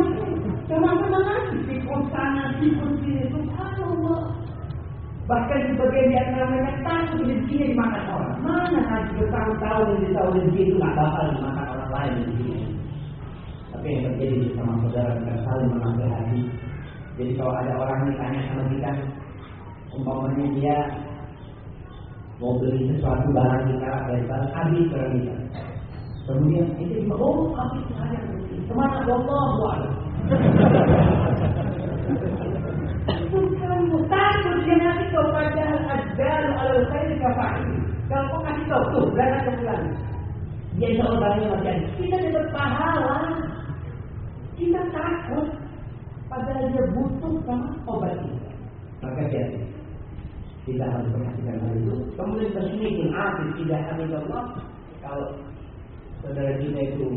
Teman-teman lagi sikut sana, sikut sini, subhanallah. Bahkan sebagian di antara mereka takut rezekinya dimakan orang. Mana nanti bertahun-tahun yang tahu rezeki itu nggak bakal dimakan orang lain di sini. Tapi yang terjadi bersama saudara kita saling menasehati. Jadi kalau ada orang yang tanya sama kita, umpamanya dia mau beli sesuatu barang kita dari barang habis barang kita. Kemudian itu juga oh habis ada ke mana? Allah Bukan takut dia nanti kepada adal al khair kafa'il. Kalau kau kasih tahu tuh berangkat ke bulan. Dia insya Allah barangnya masih ada. Kita dapat pahala. Kita takut. Padahal dia butuh sama obat kita. Maka hati kita harus perhatikan hal itu. Kemudian pun arti tidak Allah kalau saudara kita itu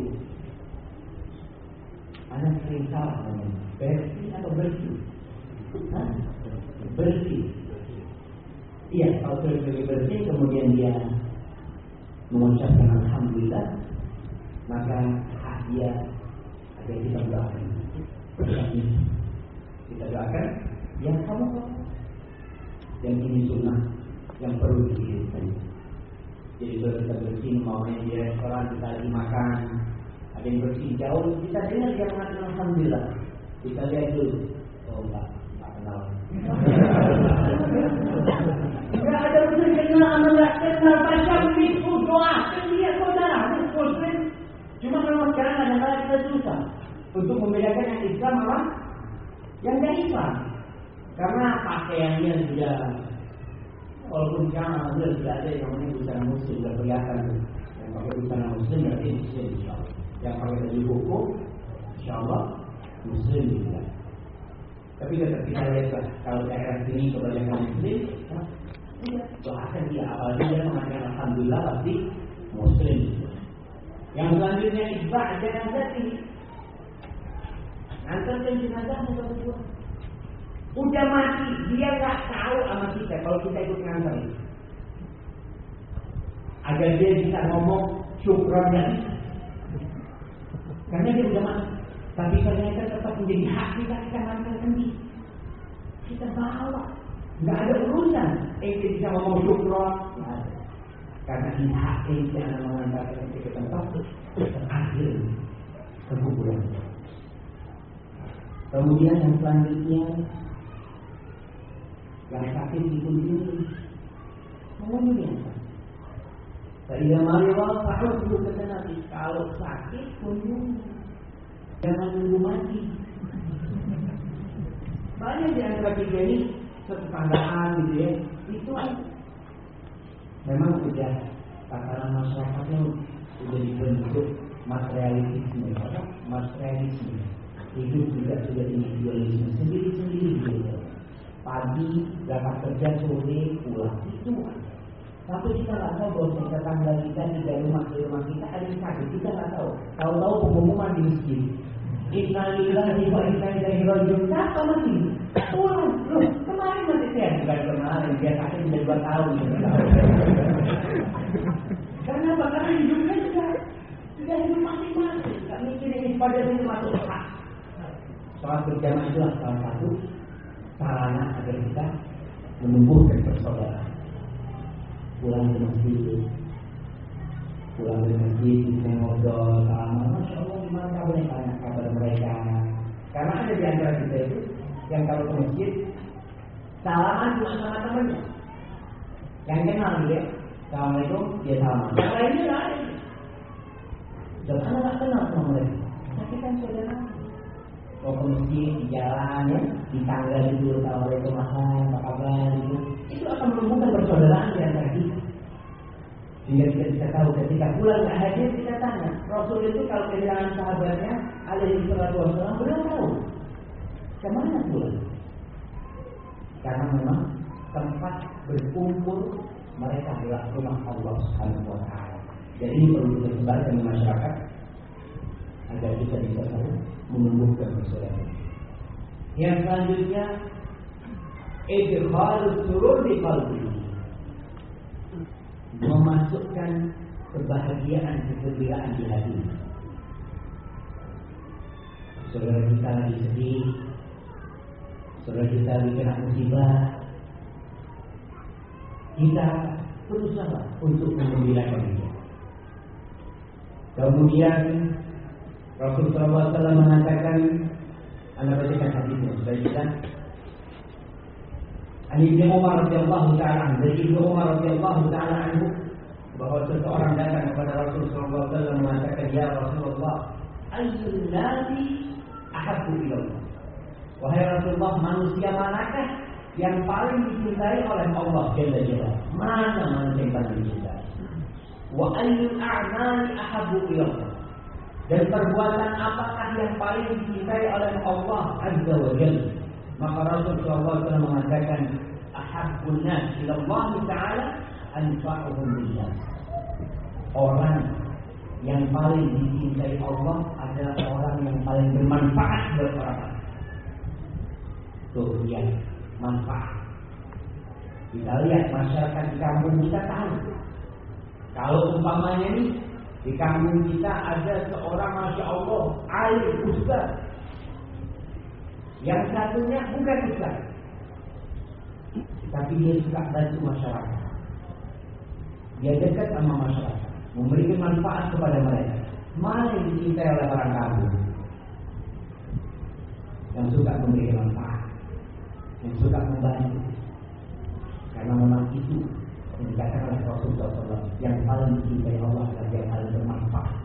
anak sering salah bersih atau bersih? Hah? Bersih. Iya, kalau sudah bersih kemudian dia mengucapkan Alhamdulillah maka hak dia ada kita doakan kita doakan yang kamu yang ini sunnah yang perlu dihidupkan jadi kalau kita bersih mau di restoran kita lagi makan ada yang bersih jauh. Kita dengar dia mengatakan Alhamdulillah. Kita lihat dulu. Oh enggak enggak kenal. Enggak ada urusan kenal sama enggak kenal. Baca itu doa. Dia saudara muslim. Cuma memang sekarang kadang-kadang kita susah untuk membedakan yang Islam sama yang tidak Islam. Karena pakaiannya sudah walaupun sekarang sudah tidak ada yang namanya busana muslim sudah kelihatan yang pakai busana muslim berarti muslim insya Allah. Yang pakai baju koko insya Allah muslim juga. Tapi tetap kita lihatlah kalau daerah sini kebanyakan muslim, doakan dia apalagi dia mengatakan alhamdulillah pasti muslim. Yang selanjutnya isbah jenazah ini. Antarkan jenazahnya ke kedua. Udah mati, dia nggak tahu sama kita kalau kita ikut ngantar Agar dia bisa ngomong syukronnya. Karena dia udah mati. Tapi ternyata tetap menjadi hak kita kita ngantarkan dia. Kita bawa. Nggak ada urusan. Eh, bisa ngomong syukron. Karena ini hak kita mengantarkan kita ke tempat terakhir kekuburan. Kemudian yang selanjutnya yang sakit di kulit mengunjungi yang sakit. Saya mariwal sahur dulu kata Nabi kalau sakit kunjungi. Jangan nunggu mati. Banyak di antara kita ini tetanggaan gitu ya itu memang sudah tatanan masyarakatnya sudah dibentuk materialisme materialisme. Hidup juga sudah individualisme sendiri sendiri gitu pagi berangkat kerja sore pulang itu tapi kita nggak tahu bahwa tetangga kita di rumah di rumah kita ada yang sakit kita nggak tahu tahu-tahu pengumuman di masjid Innalillahi wa inna ilaihi rajiun. Siapa mati? Pulang. Loh, kemarin mati saya bukan kemarin. Dia sakit sudah dua tahun. Karena? Karena hidupnya sudah sudah hidup masing-masing. Gak mikir ini pada itu masuk hak. Sholat berjamaah itulah salah satu sarana agar kita menumbuhkan persaudaraan. Pulang ke masjid, pulang ke masjid, ngobrol, sama, masya Allah gimana kabarnya tanya kabar mereka. Karena ada di antara kita itu yang kalau ke masjid salaman cuma sama temannya, yang kenal dia. Assalamualaikum, dia sama. Yang lainnya. Dan anak nggak kenal sama mereka. Tapi kan saudara, mau masjid di jalan ya, di tangga itu, assalamualaikum mahal, apa kabar gitu. Itu akan menumbuhkan persaudaraan di antara kita. Sehingga kita bisa tahu ketika pulang ke hadis kita tanya, Rasul itu kalau kehilangan sahabatnya, alaihi salatu wassalam, beliau tahu ke mana pulang. Karena memang tempat berkumpul mereka adalah rumah Allah Subhanahu wa taala. Jadi perlu kita sebarkan di masyarakat agar kita bisa tahu menumbuhkan persaudaraan. Yang selanjutnya idkhal surur di qalbi. Memasukkan kebahagiaan, kegembiraan di hati. Saudara kita lagi sedih, saudara kita lagi kena musibah, kita berusaha untuk menggembirakan dia. Kemudian Rasulullah SAW mengatakan, anda bacakan hadisnya supaya kita. An Ibnu Umar radhiyallahu taala dari Ibnu Umar radhiyallahu taala anhu bahwa seseorang datang kepada Rasulullah SAW mengatakan, Ya Rasulullah, ayyul nasi ahabbu ilallah. Wahai Rasulullah, manusia manakah yang paling dicintai oleh Allah Jalla Jalla. Mana manusia yang paling dicintai? Wa ayyul a'mali ahabbu ilallah. Dan perbuatan apakah yang paling dicintai oleh Allah Azza wa Jalla? Maka Rasul SAW mengatakan ahabbun nas ila Allah Taala anfa'uhum lillah. Orang yang paling dicintai Allah adalah orang yang paling bermanfaat buat orang lain. Tuh dia manfaat. Kita lihat masyarakat di kampung kita tahu. Kalau umpamanya ini di kampung kita ada seorang masya Allah alim ustaz. Yang satunya bukan ustaz, tapi dia suka bantu masyarakat. Dia dekat sama masyarakat, memberikan manfaat kepada mereka. Mana yang dicintai oleh orang kampung? Yang suka memberikan manfaat, yang suka membantu. Karena memang itu yang dikatakan oleh Rasulullah SAW yang paling dicintai Allah adalah yang paling bermanfaat.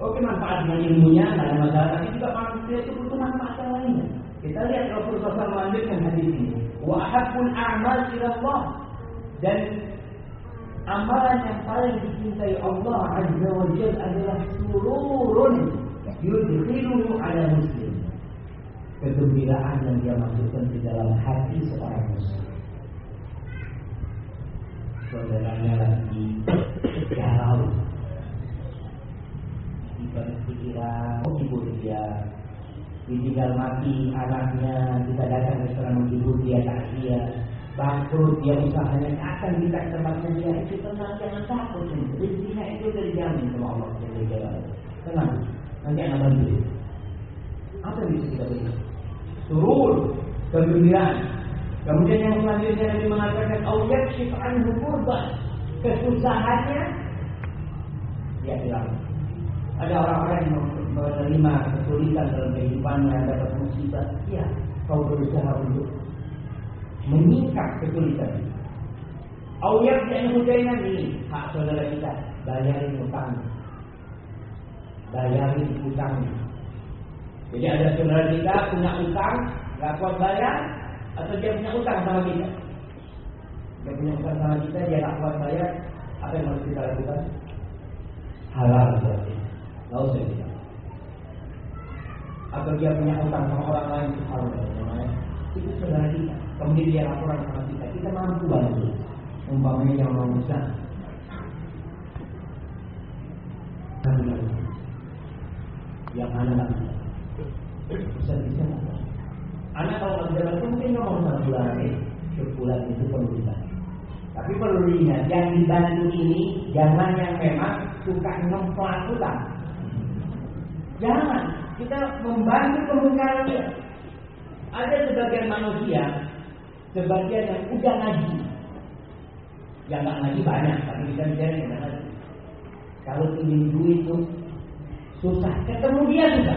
Oke manfaat dengan ilmunya ada masalah, tapi juga manusia itu butuh manfaat yang lainnya. Kita lihat Rasulullah SAW melanjutkan hadis ini. Wa ahabbul a'mal Allah dan amalan yang paling dicintai Allah Azza wa Jalla adalah sururun yudkhiluhu ala muslim. Kegembiraan yang dia masukkan di dalam hati seorang muslim. Saudaranya lagi galau. Pikiran oh ibu dia. Ditinggal mati anaknya kita datang ke seorang ibu dia tak dia. Bangkrut dia usahanya akan kita tempatnya dia. Itu tenang jangan takut. Rezekinya itu dijamin sama Allah tenang. Nanti anak bantu apa yang bisa kita beri turun kegembiraan kemudian yang selanjutnya Nabi mengatakan au yakshif anhu kurban kesusahannya dia hilang ada orang-orang yang menerima kesulitan dalam kehidupannya, dapat musibah. Ya, kau berusaha untuk menyingkap kesulitan. Awyak yang hudainan ini hak saudara kita bayarin utang, bayarin utang. Jadi ada saudara kita punya utang, nggak kuat bayar, atau dia punya utang sama kita. Dia punya utang sama kita, dia nggak kuat bayar, apa yang harus kita lakukan? Halal berarti. Gak usah kita. Atau dia punya utang sama orang lain subhanallah. Itu saudara kita. Kemudian dia laporan sama kita. Kita mampu bantu. Umpamanya yang mau besar. Yang nggak bisa. Bisa bisa? Anak kalau bantu mungkin mau satu bulan lagi. Sebulan itu perlu dibantu. Tapi perlu diingat, yang dibantu ini jangan yang memang suka ngemplak utang. Jangan kita membantu pembukaan dia. Ada sebagian manusia, sebagian yang udah ngaji, yang nggak ngaji banyak, tapi kita bicara yang ngaji. Kalau ingin duit itu susah, ketemu dia juga.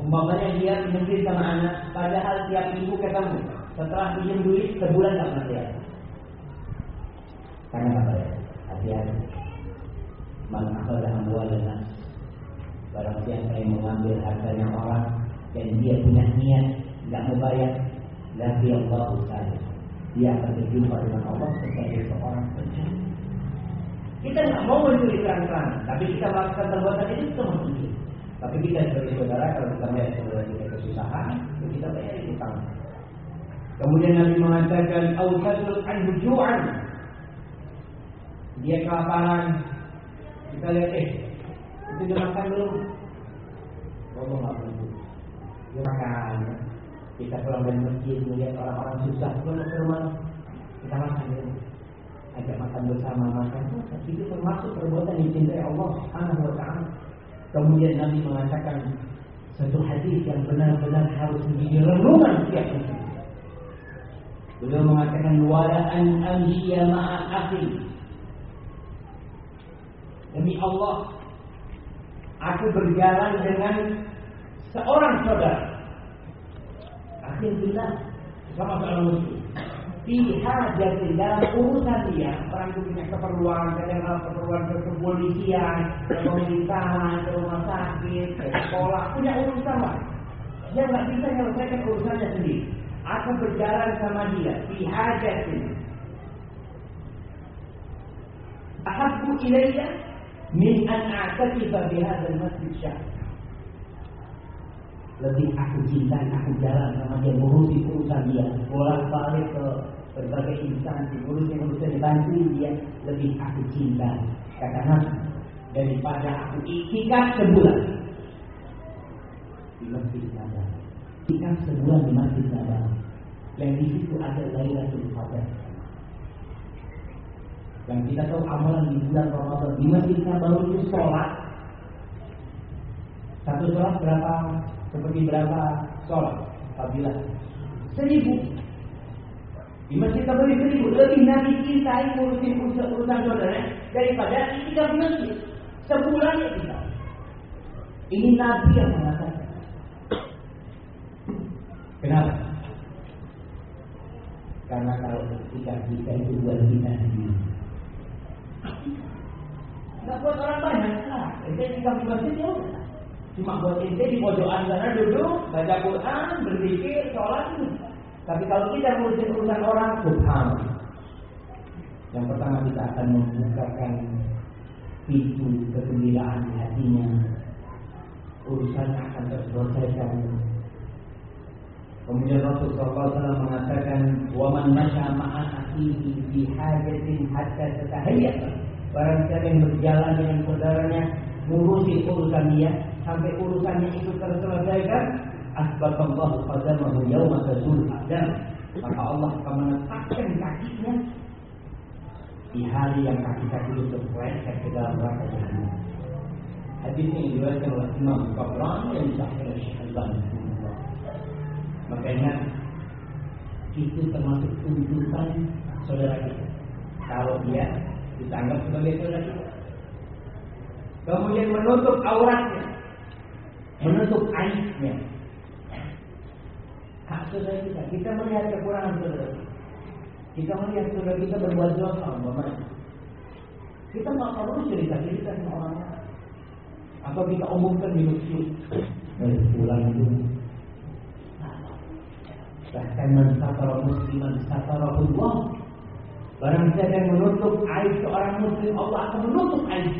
Umpamanya dia pinjam sama anak, padahal tiap minggu ketemu. Setelah pinjam duit sebulan nggak pernah lihat. Karena apa ya? Hati-hati. Man akhadha amwalan Barang siapa yang mengambil hartanya orang dan dia punya niat tidak mau bayar, nanti Allah saya dia akan berjumpa dengan Allah sebagai seorang pencuri. Kita nggak mau mencuri terang-terang, tapi kita melakukan perbuatan itu mencuri. Tapi kita sebagai saudara kalau kita melihat saudara kita kesusahan, ya kita bayar utang. Kemudian Nabi mengatakan, "Autatul anhu ju'an." Dia kelaparan. Kita lihat eh itu dia makan belum? Allah nggak perlu. Dia makan. Kita pulang dari masjid melihat orang-orang susah, kita ke rumah, kita makan ya. Ajak makan bersama makan. Itu termasuk perbuatan yang dicintai Allah Subhanahu wa taala. Kemudian Nabi mengatakan satu hadis yang benar-benar harus menjadi renungan setiap muslim. Beliau mengatakan wala an amshiya ma'a akhi. Demi Allah, aku berjalan dengan seorang saudara. Akhirnya sama seorang muslim. Hajati dalam urusan dia, orang itu punya keperluan, kadang keperluan ke kepolisian, ke pemerintahan, ke rumah sakit, ke sekolah, punya urusan lah. Dia nggak bisa menyelesaikan urusannya sendiri. Aku berjalan sama dia, fi hajati. Ahabbu ilayya min an a'takifa bi hadzal masjid syahr. Lebih aku cintai, aku jalan sama dia, ngurusi urusan dia, bolak balik ke berbagai instansi, ngurusin urusan dibantu dia, lebih aku cintai. Kata Nabi, daripada aku ikat sebulan di masjid Nabawi. Ikat sebulan di masjid. Yang di situ ada Lailatul Qadar. Yang kita tahu amalan di bulan Ramadan di masjid Nabawi itu sholat. Satu sholat berapa seperti berapa sholat? Apabila seribu. Di masjid Nabawi seribu lebih nabi cintai ngurusin urusan saudara daripada kita di masjid. Sebulan ya kita. Ini nabi yang mengatakan. Kenapa? Karena kalau ketika kita itu buat kita sendiri. Tidak buat orang banyak. Ente tinggal di masjid ya. Cuma buat ente di pojokan sana duduk, baca Quran, berzikir, sholat. Tapi kalau kita ngurusin urusan orang, subhanallah. Yang pertama kita akan membukakan pintu kegembiraan di hatinya. Urusannya akan terselesaikan. Kemudian Rasulullah SAW mengatakan, "Waman masya ma'an akhihi fi hajatin hatta tatahayyat." Barang siapa yang berjalan dengan saudaranya ngurusi urusan dia sampai urusannya itu terselesaikan, asbaballahu qadamahu yawma tazul adam. Maka Allah akan menetapkan kakinya di hari yang kaki-kaki itu terpeleset ke dalam neraka jahanam. Hadis ini diriwayatkan oleh Imam Tabrani yang disahkan oleh Syekh Al-Albani. Maka ingat itu termasuk tuntutan saudara kita. Kalau dia kita anggap sebagai saudara kita. Kemudian menutup auratnya, menutup aibnya. Hak kita, kita melihat kekurangan saudara kita. Melihat saudara kita berbuat dosa, umpamanya. Kita nggak perlu cerita-cerita sama orang lain. Atau kita umumkan di masjid. Dari pulang itu. Bahkan man satara musliman satara Allah. Barang siapa yang menutup aib seorang muslim, Allah akan menutup aib.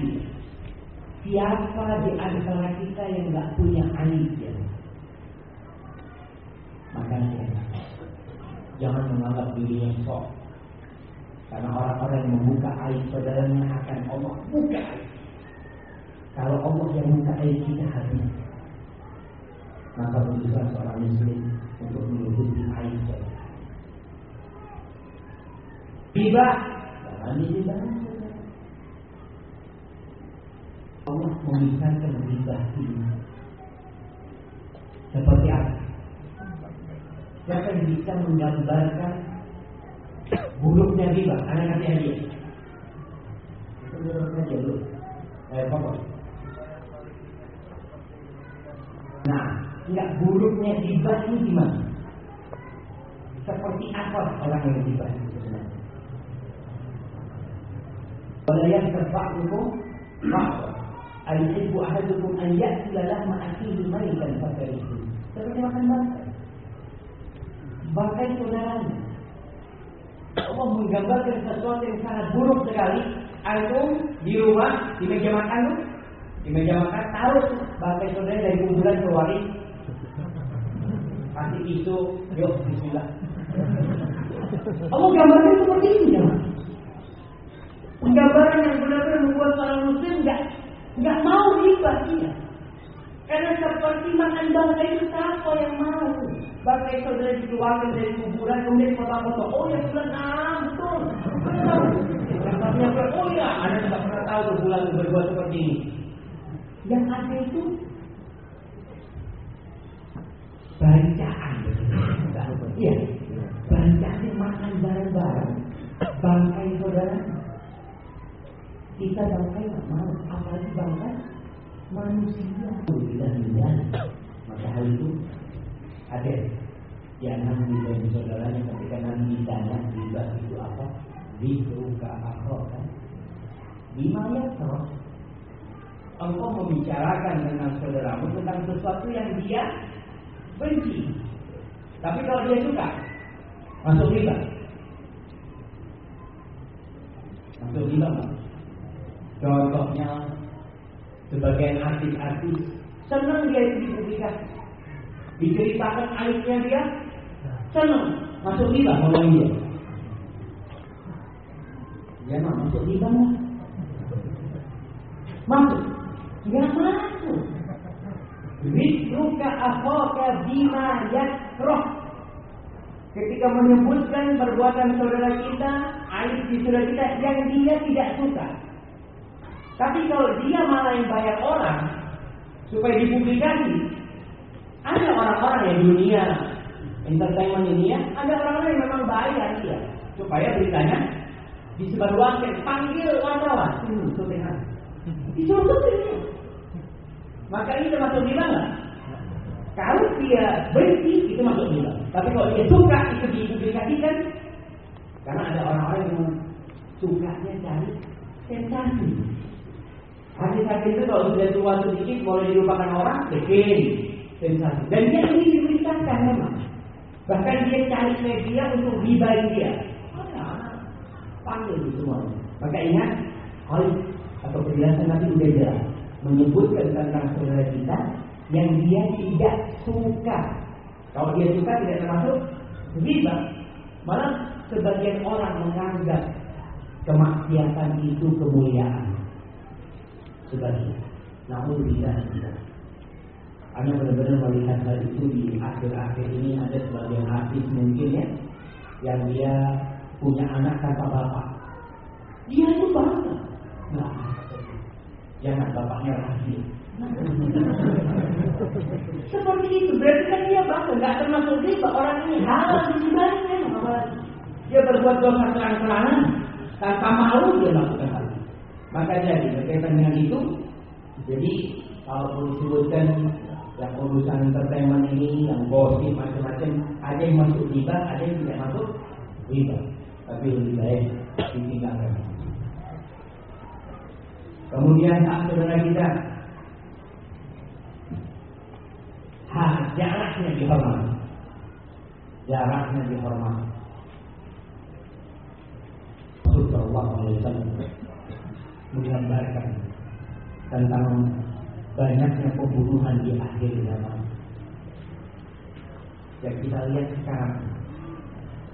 Siapa di antara kita yang nggak punya aib ya? Makanya jangan menganggap dirinya sok. Karena orang-orang yang membuka aib saudaranya akan Allah buka. Kalau Allah yang buka aib kita habis. Maka berusaha seorang muslim untuk menutupi aib saudara. Tiba, jangan dibahas. Allah memisahkan ribah ini. Seperti apa? Siapa yang bisa menggambarkan buruknya riba? Anak hadiah. Itu buruknya aja dulu. Eh, pokok. Nah, enggak buruknya riba ini gimana? Seperti apa orang yang riba itu sebenarnya? Wala yang terba'ukum ba'da. Al-Ibu ahadukum an ya'kula lahma akhihi maitan fakarihu. Seperti makan bangkai. Bangkai saudaranya. Allah menggambarkan sesuatu yang sangat buruk sekali. Antum di rumah, di meja makan di meja makan taruh bangkai saudara dari kuburan keluarin. Kasih tisu, yuk bismillah. Allah gambarkan seperti ini ya. Penggambaran yang benar-benar membuat seorang muslim enggak enggak mau riba dia. Karena seperti makan bangkai itu siapa yang mau? Bangkai saudara dikeluarkan dari kuburan kemudian foto-foto. Oh ya bulan ah betul. Rasanya oh ya, anda tidak pernah tahu tuh bulan berbuat seperti ini. Yang ada itu bacaan. Iya, bacaan makan bareng-bareng. Bangkai saudara kita bangkai tak mau, apalagi bangkai manusia. Tidak. Maka hal itu ada yang nabi dan saudaranya ketika nabi ditanya riba itu apa? Dikruka akhor kan? Lima ya terus. Engkau membicarakan dengan saudaramu tentang sesuatu yang dia benci. Tapi kalau dia suka, masuk riba. Masuk riba mas. Contohnya sebagian artis-artis senang dia itu dipublikasi. Diceritakan aibnya dia, senang. Masuk riba ngomong dia. Dia mah masuk riba lah. Masuk. Dia masuk. Rizruka akhaka bima yakrah. Ketika menyebutkan perbuatan saudara kita, aib di saudara kita yang dia tidak suka. Tapi kalau dia malah yang bayar orang supaya dipublikasi, ada orang-orang yang dunia entertainment ini ya, ada orang-orang yang memang bayar dia supaya beritanya disebarluaskan, panggil wartawan, hmm, syutingan, disuruh syuting. Maka ini termasuk riba nggak? Kalau dia benci itu masuk riba. Tapi kalau dia suka itu dipublikasikan, karena ada orang-orang yang sukanya cari sensasi. Hati-hati itu kalau sudah tua sedikit boleh dilupakan orang, bikin sensasi. Dan dia ingin diberitakan memang. Bahkan dia cari media untuk ribai dia. Panggil semua. Maka ingat, hal atau penjelasan nanti udah jelas menyebutkan tentang saudara kita yang dia tidak suka. Kalau dia suka tidak termasuk riba. Malah sebagian orang menganggap kemaksiatan itu kemuliaan. Sebagian. Namun tidak tidak. Anda benar-benar melihat hal itu di akhir-akhir ini ada sebagian artis mungkin ya yang dia punya anak tanpa bapak. Dia itu bangga. Nah, jangan bapaknya rahasia. Seperti itu berarti kan dia bangga, nggak termasuk riba orang ini halal di sebelahnya. Dia berbuat dosa terang-terangan tanpa malu dia lakukan. Maka jadi berkaitan dengan itu, jadi kalau disebutkan yang urusan entertainment ini, yang gosip macam-macam, ada yang masuk riba, ada yang tidak masuk riba. Tapi lebih baik ditinggalkan. Kemudian tak saudara kita ha, jaraknya dihormat. Jaraknya dihormat. Rasul Sallallahu Alaihi Wasallam menggambarkan tentang banyaknya pembunuhan di akhir zaman. Yang kita lihat sekarang,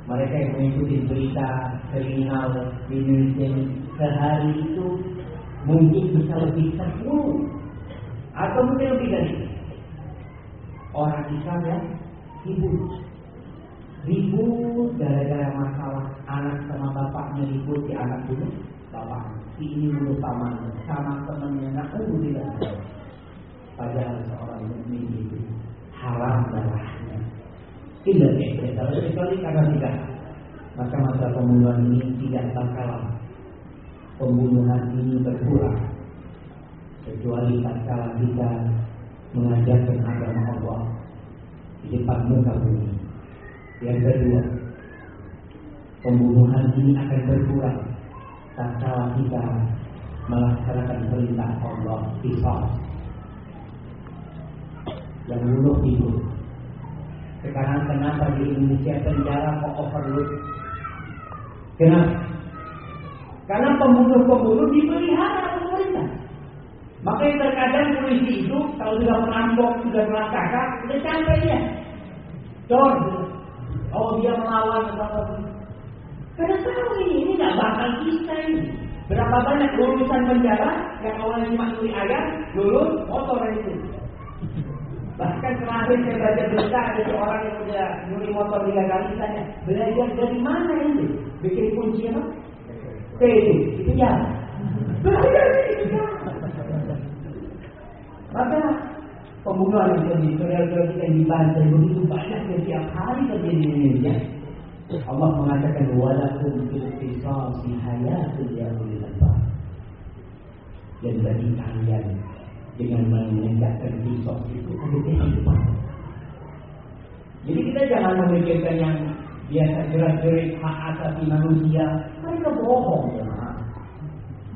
mereka yang mengikuti berita kriminal di Indonesia sehari itu mungkin bisa lebih sepuluh atau mungkin lebih dari. Orang Islam yang ribut, ribut gara-gara masalah anak sama bapaknya ribut di anak dulu, bapak ini dulu paman sama temannya nak tidak Padahal seorang mukmin itu haram darahnya. Tidak kalau kecuali karena tidak. Maka masa pembunuhan ini tidak bakalan pembunuhan ini berkurang kecuali tak kala kita mengajarkan agama Allah di depan muka bumi. Yang kedua, pembunuhan ini akan berkurang tak kala kita melaksanakan perintah Allah kisah yang bunuh ibu. Sekarang kenapa di Indonesia penjara kok overload? Kenapa? Karena pembunuh-pembunuh dipelihara pemerintah. Makanya terkadang polisi itu kalau sudah merampok, sudah melangkah, sudah dia. Dor, oh dia melawan apa Karena tahu ini, ini nggak bakal kita ini. Berapa banyak lulusan penjara yang awalnya cuma nyuri ayam, lulus motor itu. Bahkan kemarin saya baca berita ada seorang yang sudah nyuri motor tiga kali tanya, belajar dari mana ini? Bikin kunci apa? T itu ya. Belajar itu ya. Maka pembunuhan yang terjadi, saudara-saudara kita dibantai begitu banyak yang tiap hari terjadi di Indonesia. Allah mengatakan walakum fil qisasi hayatul ya ulil albab. Dan bagi kalian dengan menegakkan kisos itu ada kehidupan. Jadi kita jangan memikirkan yang biasa jerat-jerit hak asasi manusia. Mereka bohong ya.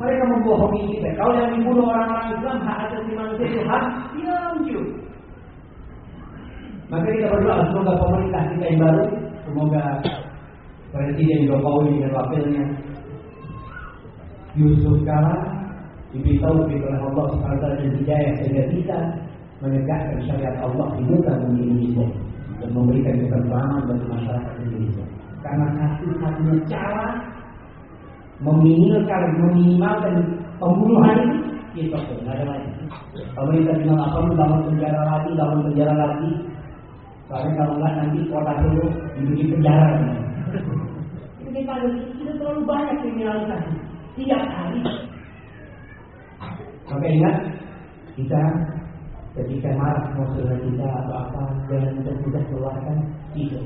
Mereka membohongi kita. Kalau yang dibunuh orang-orang Islam hak asasi manusia itu hak diam Maka kita berdoa semoga pemerintah kita yang baru, semoga Presiden Jokowi dan wakilnya Yusuf Kala diberitahu oleh Allah Subhanahu dan hidayah sehingga kita menegakkan syariat Allah di muka bumi Indonesia dan memberikan ketentraman bagi masyarakat Indonesia. Karena satu-satunya cara meminimalkan meminimalkan pembunuhan itu kita nggak ada lagi. Pemerintah bilang apa bangun penjara lagi, bangun penjara lagi. Soalnya kalau nggak nanti kota dulu dibikin penjara. Ini kalau kita terlalu banyak kriminalisasi tiap hari. Maka ingat kita ketika marah musuh kita atau apa jangan mudah-mudah keluarkan itu.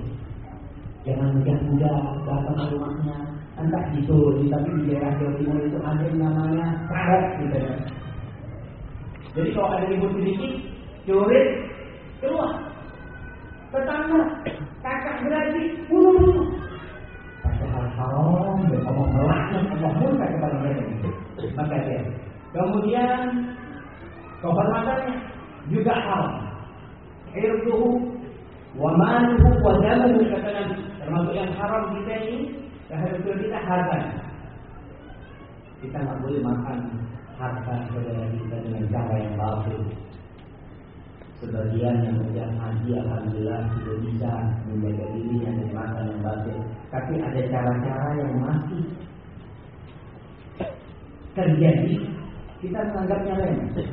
Jangan mudah-mudah datang ke rumahnya. Entah di Solo, tapi di daerah Jawa Timur itu ada yang namanya karet gitu ya. Jadi kalau ada ribut sedikit, curi, keluar. Tetangga, kakak beradik, bunuh-bunuh. Pakai hal haram, dan Allah melaknat, Allah murka kepada mereka. Maka dia. Kemudian kehormatannya juga haram. Irduhu wa maluhu wa damuhu kata Nabi. Termasuk yang haram kita ini terhadap kita harta. Kita nggak boleh makan harta saudara kita dengan cara yang batil. Sebagian yang sudah haji alhamdulillah sudah bisa menjaga dirinya dari makan yang batil. Tapi ada cara-cara yang masih terjadi kita menganggapnya remeh.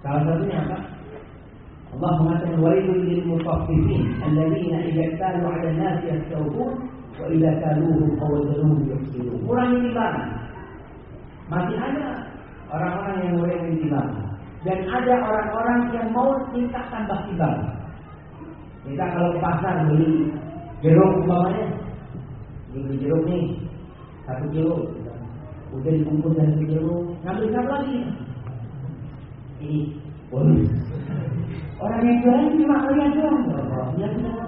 Salah satunya apa? Allah mengatakan wailul lil mutaffifin alladzina idza kalu 'ala an-nasi yastawfun wa idza kaluhum aw wazanuhum yukhsirun. Kurang timbangan. Masih ada orang-orang yang mulai timbangan dan ada orang-orang yang mau minta tambah timbang. Kita kalau ke pasar beli jeruk umpamanya, beli jeruk nih satu kilo, udah dibungkus dari satu kilo, ngambil satu lagi. Ini bonus. Orang yang jualan cuma melihat doang, dia tidak.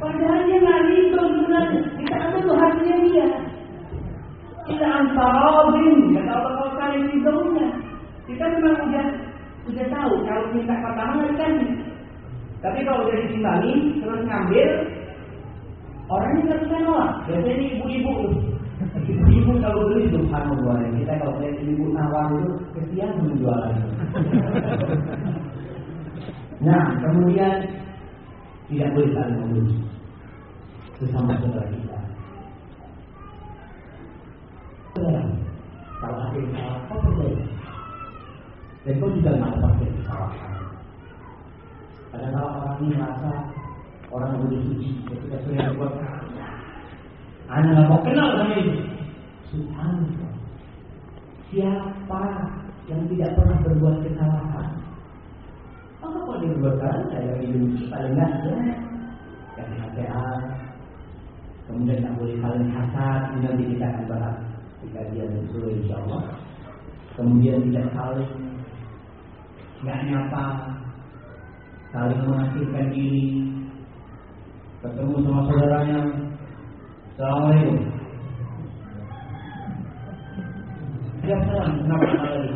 Padahal dia nggak hitung sebenarnya. Kita ambil tuh hasilnya dia. Kita antarobin, kata Allah kalau kalian hidungnya. Kita memang udah udah tahu kalau minta pertama dikasih. Tapi kalau udah ditimbangi terus ngambil, orangnya nggak bisa nolak. Biasanya ibu-ibu. Ibu-ibu kalau beli subhanallah kita kalau lihat ibu nawar itu kesian menjualan. nah, kemudian tidak boleh saling membunuh sesama saudara kita. Kalau ada yang salah, kau percaya. Dan kau juga nggak pakai kesalahan. Kadang-kadang orang ini merasa orang yang udah suci, ketika sudah berbuat Anda nggak mau kenal sama itu. Subhanallah. Siapa yang tidak pernah berbuat kesalahan? Apa kalau dia berbuat kesalahan? Saya benci paling nggak ya. Yang hati-hati. Kemudian tak boleh saling hasad. Ini nanti kita akan bahas di kajian dulu insya Allah. Kemudian tidak saling nggak nyapa, saling menghasilkan diri, ketemu sama saudaranya, Assalamualaikum. Dia salam, kenapa lagi?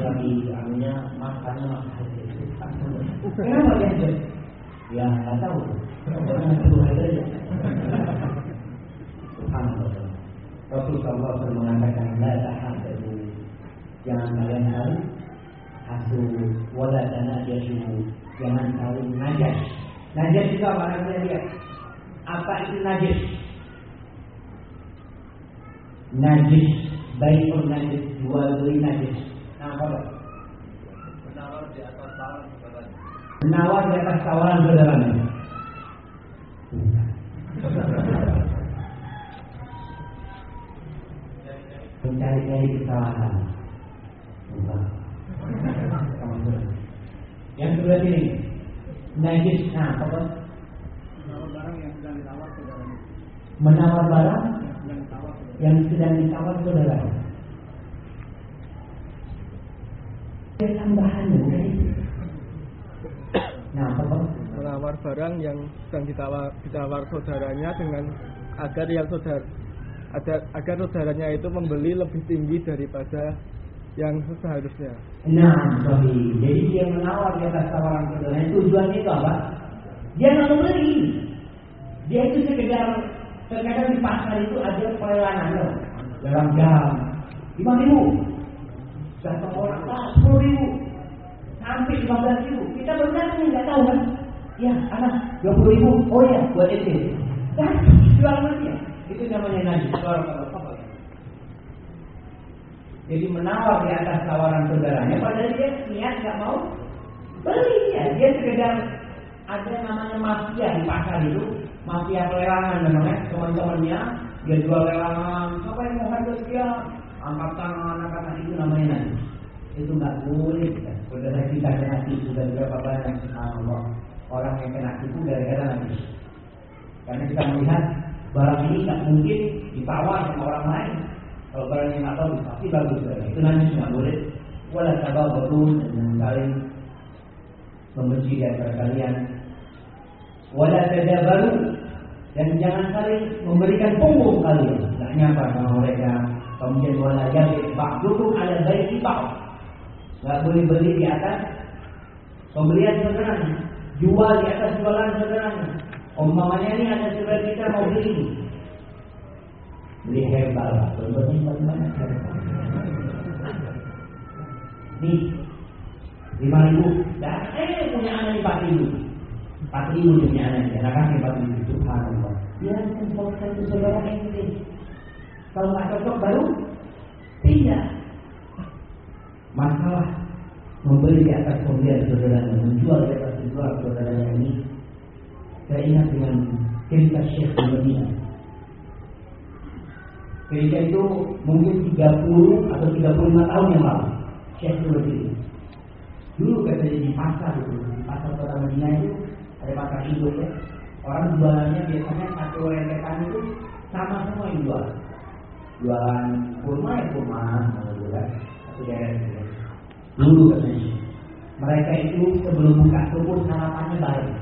Lagi anunya, makannya makan. Kenapa dia? Ya nggak tahu. Suruh aja. Subhanallah. Rasulullah SAW mengatakan, La tahasadu. Jangan kalian saling hasud. Wala tanajashu. Jangan saling najas. Najas itu apa namanya dia? Apa itu najis? Najis, baik pun najis, jual beli najis. Nah, apa? Menawar di atas tawaran Menawar di atas tawaran saudaranya. Mencari-cari kesalahan. Bukan. Yang kedua ini, najis. Nah, apa? Menawar barang yang sedang ditawar saudaranya. Menawar barang Yang sedang ditawar saudara. Ada tambahannya? Nah, apa? Menawar barang yang sedang ditawar ditawar saudaranya dengan agar yang saudara agar, agar saudaranya itu membeli lebih tinggi daripada yang seharusnya. Nah, sorry. Jadi dia menawar di atas tawaran saudaranya. Tujuannya itu apa? Dia nggak beli. Dia itu sekedar terkadang di pasar itu ada pelelangan loh. dalam jam lima ribu. Datang orang tak sepuluh ribu sampai lima belas ribu. Kita datang nggak tahu kan? Ya, anak dua puluh ribu. Oh ya, buat itu. Dan jual dia. Itu namanya nabi. Suara apa? Jadi menawar di atas tawaran saudaranya, padahal dia niat nggak mau beli ya. Dia sekedar ada namanya mafia di pasar itu, mafia pelelangan namanya teman-temannya dia jual lelangan. Siapa yang mau harga sekian? Angkat tangan, angkat tangan itu namanya nanti. Itu nggak boleh. Sudah kita kena tipu dan berapa banyak Allah orang yang kena tipu gara-gara nanti. Karena kita melihat barang ini nggak mungkin ditawar sama orang lain. Kalau barang yang nggak bagus pasti bagus. Itu nanti nggak boleh. Walau sabar betul dan saling membenci di antara kalian. Walau baru dan jangan saling memberikan punggung kalian. Tidak nyapa sama mereka. Kemudian wala jabir ba'dukum ala baiti ba'd. Enggak boleh beli di atas pembelian saudaranya. Jual di atas jualan saudaranya. Umpamanya ini ada saudara kita mau beli. Beli herbal. Contohnya bagaimana herbal? Nih, lima ribu. Dan eh punya anak empat ribu. Empat ribu punya anak. Anak kami empat ribu. Subhanallah. Ya, kan itu saudara ini. Kalau nggak cocok baru tidak. Masalah membeli di atas pembelian saudaranya, menjual di atas menjual saudaranya ini. Saya ingat dengan cerita Syekh di Cerita itu mungkin 30 atau 35 tahun yang lalu. Syekh itu berdiri. Dulu katanya di pasar itu, di pasar kota Medina itu ada pasar induk ya. Orang jualannya biasanya satu rentetan itu sama semua yang jual. Jualan kurma ya kurma, juga satu daerah itu. Dulu katanya. Mereka itu sebelum buka toko sarapannya bareng.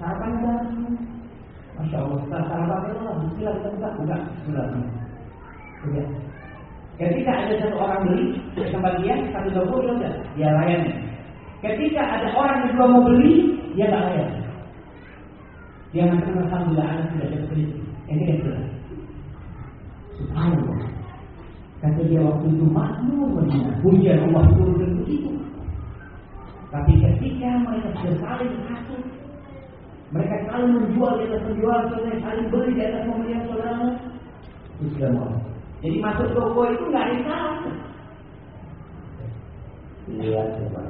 Sarapan bareng. Masya Allah, setelah sarapan itu lah, bismillah kita buka, buka, bismillah. Sudah. Ketika ada satu orang beli tempat dia, satu toko dia udah, dia layani. Ketika ada orang yang juga mau beli, dia nggak layan. Dia mengatakan Alhamdulillah anak sudah dapat beli. Ini kan sudah. Subhanallah. Kata dia waktu itu makmur Madinah. Hujan Allah turun begitu. Tapi ketika mereka sudah saling kasih, mereka saling menjual di atas penjual, saling beli di atas pembelian saudara, itu sudah mau. Jadi masuk toko itu nggak ada salah. Lihat coba.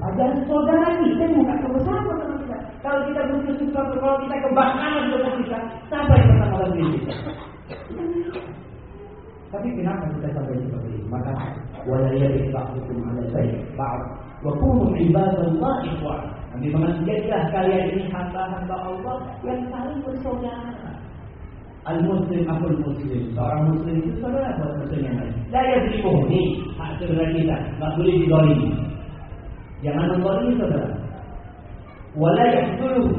Ada saudara kita bukan sama sama kita. Kalau kita butuh sesuatu, kalau kita kebakaran dengan kita, siapa yang pertama kali kita? Tapi kenapa kita sampai seperti ini? Maka wala yabih ba'dukum ala ba'd wa kunu ibadallah ikhwan. Nabi mengatakan jadilah kalian ini hamba-hamba Allah yang saling bersaudara. Al-Muslim akul Muslim. Seorang Muslim itu saudara buat Muslim yang lain. La yadribuh Ini hak saudara kita Tak boleh didolimi. Jangan mendolimi saudara? Wala yahduluh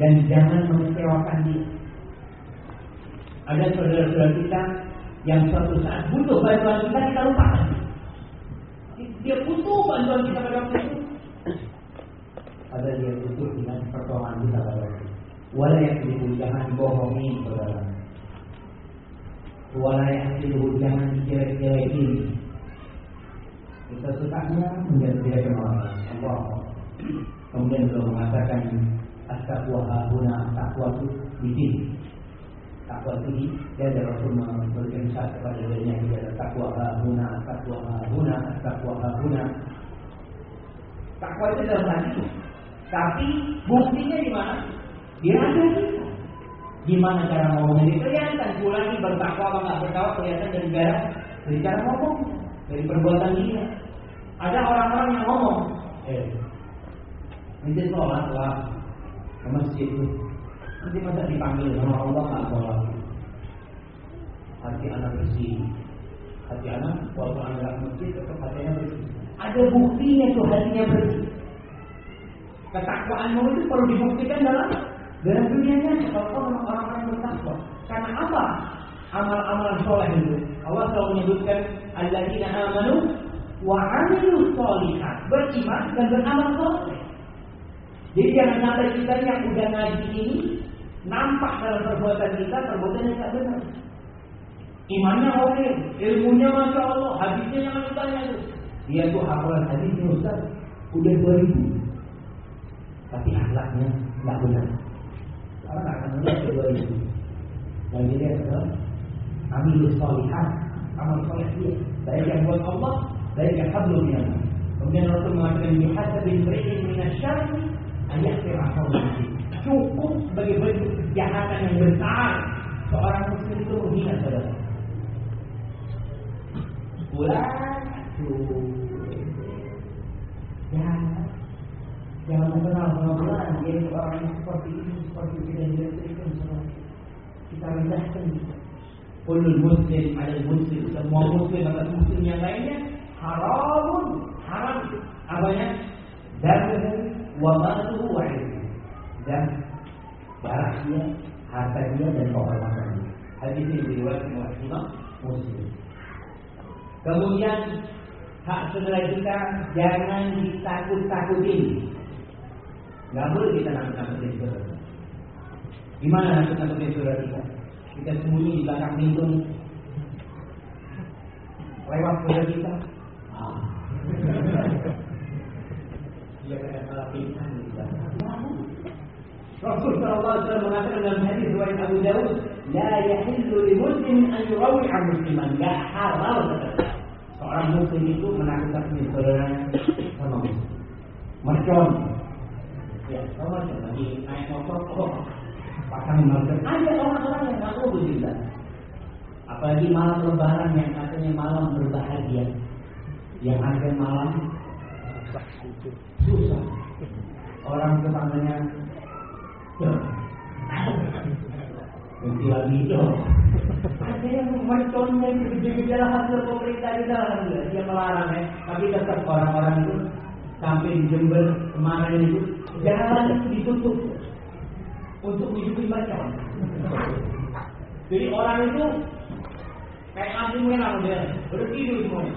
Dan jangan mengecewakan dia. Ada saudara-saudara kita Yang suatu saat butuh bantuan kita Kita lupa Dia butuh bantuan kita pada waktu itu. Ada dia butuh dengan pertolongan kita pada waktu itu. Wala yakdibu jangan dibohongi saudara. Wala yakdibu jangan dijelek-jelekin. Kita sukanya menjelek-jelekan orang Allah. Kemudian beliau mengatakan hahuna takwa itu di sini di dia ada Rasul memberikan syarat kepada dirinya dia ada takwa hahuna takwa hahuna takwa hahuna takwa itu dalam hati tapi buktinya di mana ada kita. Gimana cara ngomongnya kelihatan. Pulangi bertakwa apa nggak bertakwa kelihatan dari cara dari cara ngomong, dari perbuatan dia. Ada orang-orang yang ngomong, eh, nanti sholat lah ke masjid. Nanti masa dipanggil sama Allah nggak sholat. Hati anak bersih, hati anak waktu anak masjid tetap hatinya bersih. Ada buktinya tuh hatinya bersih. Ketakwaanmu itu perlu dibuktikan dalam dalam dunianya kalau orang-orang yang bertakwa. Karena apa? Amal-amal soleh itu. Allah selalu menyebutkan alladzina amanu wa amilu sholihat. Beriman dan beramal soleh. Jadi jangan sampai kita yang udah ngaji ini nampak dalam perbuatan kita perbuatan yang tak benar. Imannya oke, ilmunya masya Allah, hadisnya yang banyak itu. Dia tuh hafalan hadisnya Ustaz, udah dua ribu, tapi akhlaknya nggak benar. Orang akan melihat dua ribu. Yang dia adalah amilus solihat, amal soleh dia. Baik yang buat Allah, baik yang hablum minallah. Kemudian Rasul mengatakan bihasabil mri'in minasyarri ayat fir'aun. Cukup sebagai bentuk kejahatan yang besar seorang muslim itu menghina saudara. Pulang Jangan Jangan mengenal bulan Dia orang yang seperti ini Seperti itu dan dia berikan Kita rendahkan Kulul muslim ada muslim. Semua muslim atau muslim yang lainnya Haramun Haram. Apanya? Darmuhu Wa maluhu wa ilmu Dan Darah dia Harta dia dan kehormatan dia. Hadis ini diriwayatkan oleh Imam Muslim Kemudian hak saudara kita jangan ditakut-takutin. Gak boleh kita nakut-nakutin saudara. Gimana nakut-nakutin saudara kita? Kita sembunyi di belakang pintu. Lewat saudara kita. Ah. Dia kata salah di belakang. Rasul sallallahu alaihi wasallam mengatakan dalam hadis riwayat Abu Dawud, "La yahillu li muslimin an yurawi'a musliman." Gak halal kata seorang muslim itu menakut-nakuti saudaranya sama muslim. Mercon. Ya, sama macam lagi naik motor, oh, pasang mercon. Ada orang-orang yang ngaku begitu. Apalagi malam lebaran yang katanya malam berbahagia. Yang ada malam susah. Orang tetangganya Nanti lagi itu. Ada yang mencontohnya gejala hasil pemerintah kita alhamdulillah dia. Melarang ya. Tapi tetap orang-orang itu sampai di Jember kemarin itu jalan itu ditutup untuk menghidupin macam jadi orang itu kayak lampu merah dia bertidur semuanya.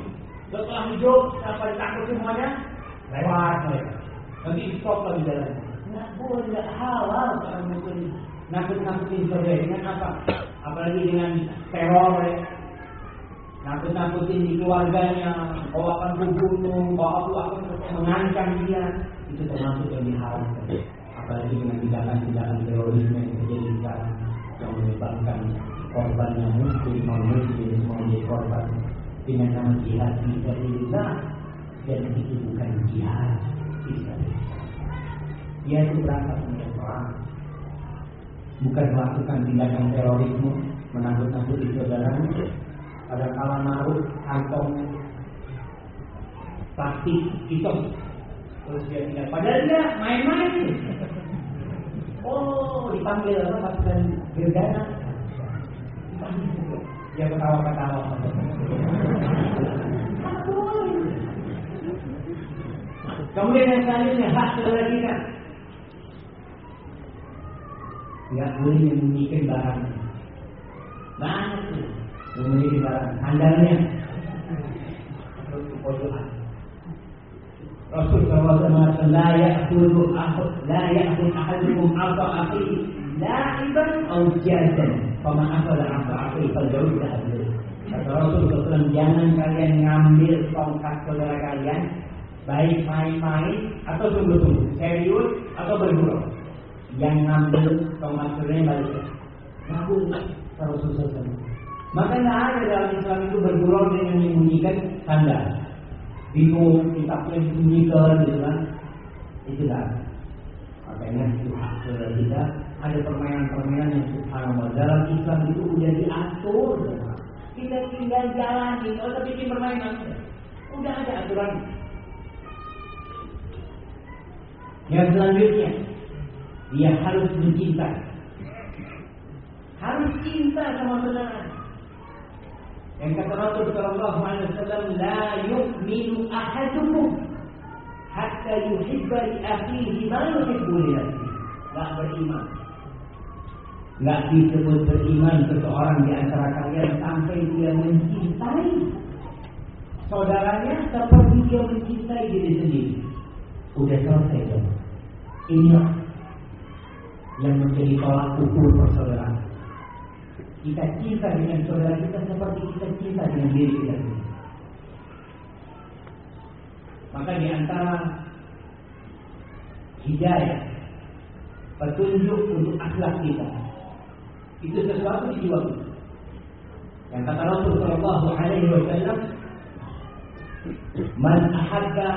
Setelah hijau sampai takut semuanya lewat mereka. Nanti stop lagi jalan. Nggak boleh nggak halal kalau mungkin nakut-nakutin saudara dengan apa? Apalagi dengan teror ya. Nakut-nakutin di keluarganya, bawa akan gunung, bawa apa akan mengancam dia, itu termasuk yang diharamkan. Apalagi dengan tindakan-tindakan terorisme yang terjadi sekarang yang menyebabkan korbannya muslim, non muslim semua menjadi korban dengan nama jihad fisabilillah dan itu bukan jihad fisabilillah. Dia itu berangkat menjadi orang bukan melakukan tindakan terorisme menakut-nakuti saudaranya pada kala naruh kantong plastik hitam terus dia tinggal padahal dia main-main. Oh dipanggil apa pasukan gergana dia ketawa-ketawa kemudian yang selanjutnya hak saudara kita nggak boleh menyembunyikan barang. Banyak tuh menyembunyikan barang. Andalnya terus kepojokan. Rasul SAW la ya'kulu ahad la ya'kul ahadukum asa akhi la'iban aw jadan. Fama akala asa akhi faljauh dah Kata Rasul SAW jangan kalian ngambil tongkat saudara kalian baik main-main atau sungguh-sungguh serius atau bergurau yang ngambil tomatnya balik. Ngabul kalau susah maka nggak ada dalam Islam itu bergurau dengan menyembunyikan tanda. Bingung kita punya disembunyikan gitu kan. Itu lah makanya itu hak kita. Ada permainan-permainan yang subhanallah. Dalam Islam itu udah diatur. Kita tinggal jalan gitu atau bikin permainan udah ada aturan yang selanjutnya dia harus mencinta. Harus cinta sama saudara. Yang kata Rasul Sallallahu Alaihi Wasallam, ahadukum hatta yuhibba li akhihi ma yuhibbu li nafsihi. Enggak beriman. Enggak disebut beriman seseorang di antara kalian sampai dia mencintai saudaranya seperti dia mencintai diri sendiri. Udah selesai dong. Inilah yang menjadi tolak ukur persaudaraan. Kita cinta dengan saudara kita seperti kita cinta dengan diri kita sendiri. Maka di antara hidayah, petunjuk untuk akhlak kita, itu sesuatu di jiwa kita. Yang kata Rasul Shallallahu Alaihi Wasallam, "Man ahabba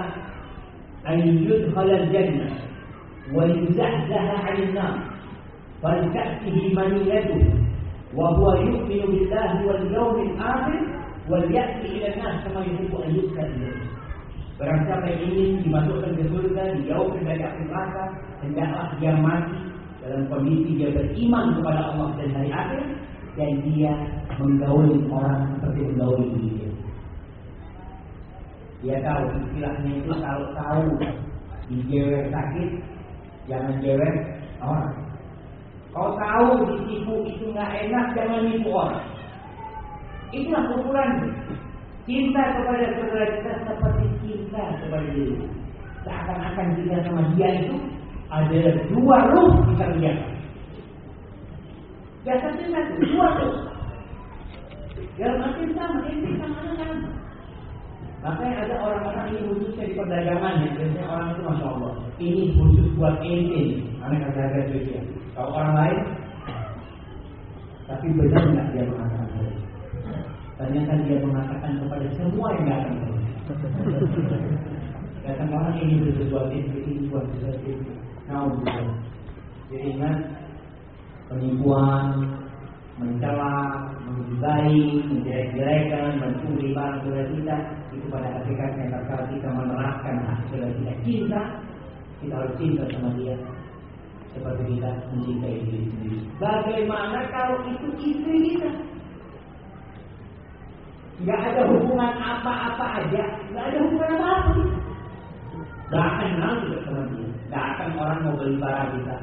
an yudkhala al-jannah wa yuzahzaha 'anil huwa yu'minu billahi wal yawmil akhir wal ya'ti ila an-nas kama yuhibbu an yudkhala ilayhi." Barang siapa yang ingin dimasukkan ke surga, dijauhkan dari api neraka, hendaklah dia mati dalam kondisi dia beriman kepada Allah dan hari akhir dan dia menggauli orang seperti menggauli diri dia. tahu istilahnya itu kalau tahu dijewek sakit jangan jewek orang. Kau tahu ditipu itu nggak enak jangan nipu orang. Itulah ukuran cinta kepada saudara kita seperti cinta kepada diri. Seakan-akan kita sama dia itu ada dua ruh kita lihat. Jasadnya satu, dua ruh. Dalam arti sama, ini sama sama. Makanya ada orang-orang ini khususnya di perdagangan ya. Biasanya orang itu masya Allah. Ini khusus buat ente. Anak kata harga ya. Kalau orang lain, tapi benar nggak dia mengatakan Ternyata dia mengatakan kepada semua yang datang. Datang orang ini sesuatu ini buat sesuatu kaum Jadi ingat penipuan, mencela, menggibai, menjelek-jelekan, mencuri barang saudara kita itu pada hakikatnya kalau kita menerapkan hak saudara kita cinta, kita harus cinta sama dia seperti kita mencintai diri sendiri. Bagaimana kalau itu istri kita? Gak ada hubungan apa-apa aja, gak ada hubungan apa-apa. Gak akan kenal juga sama dia. Gak akan orang mau beli barang kita.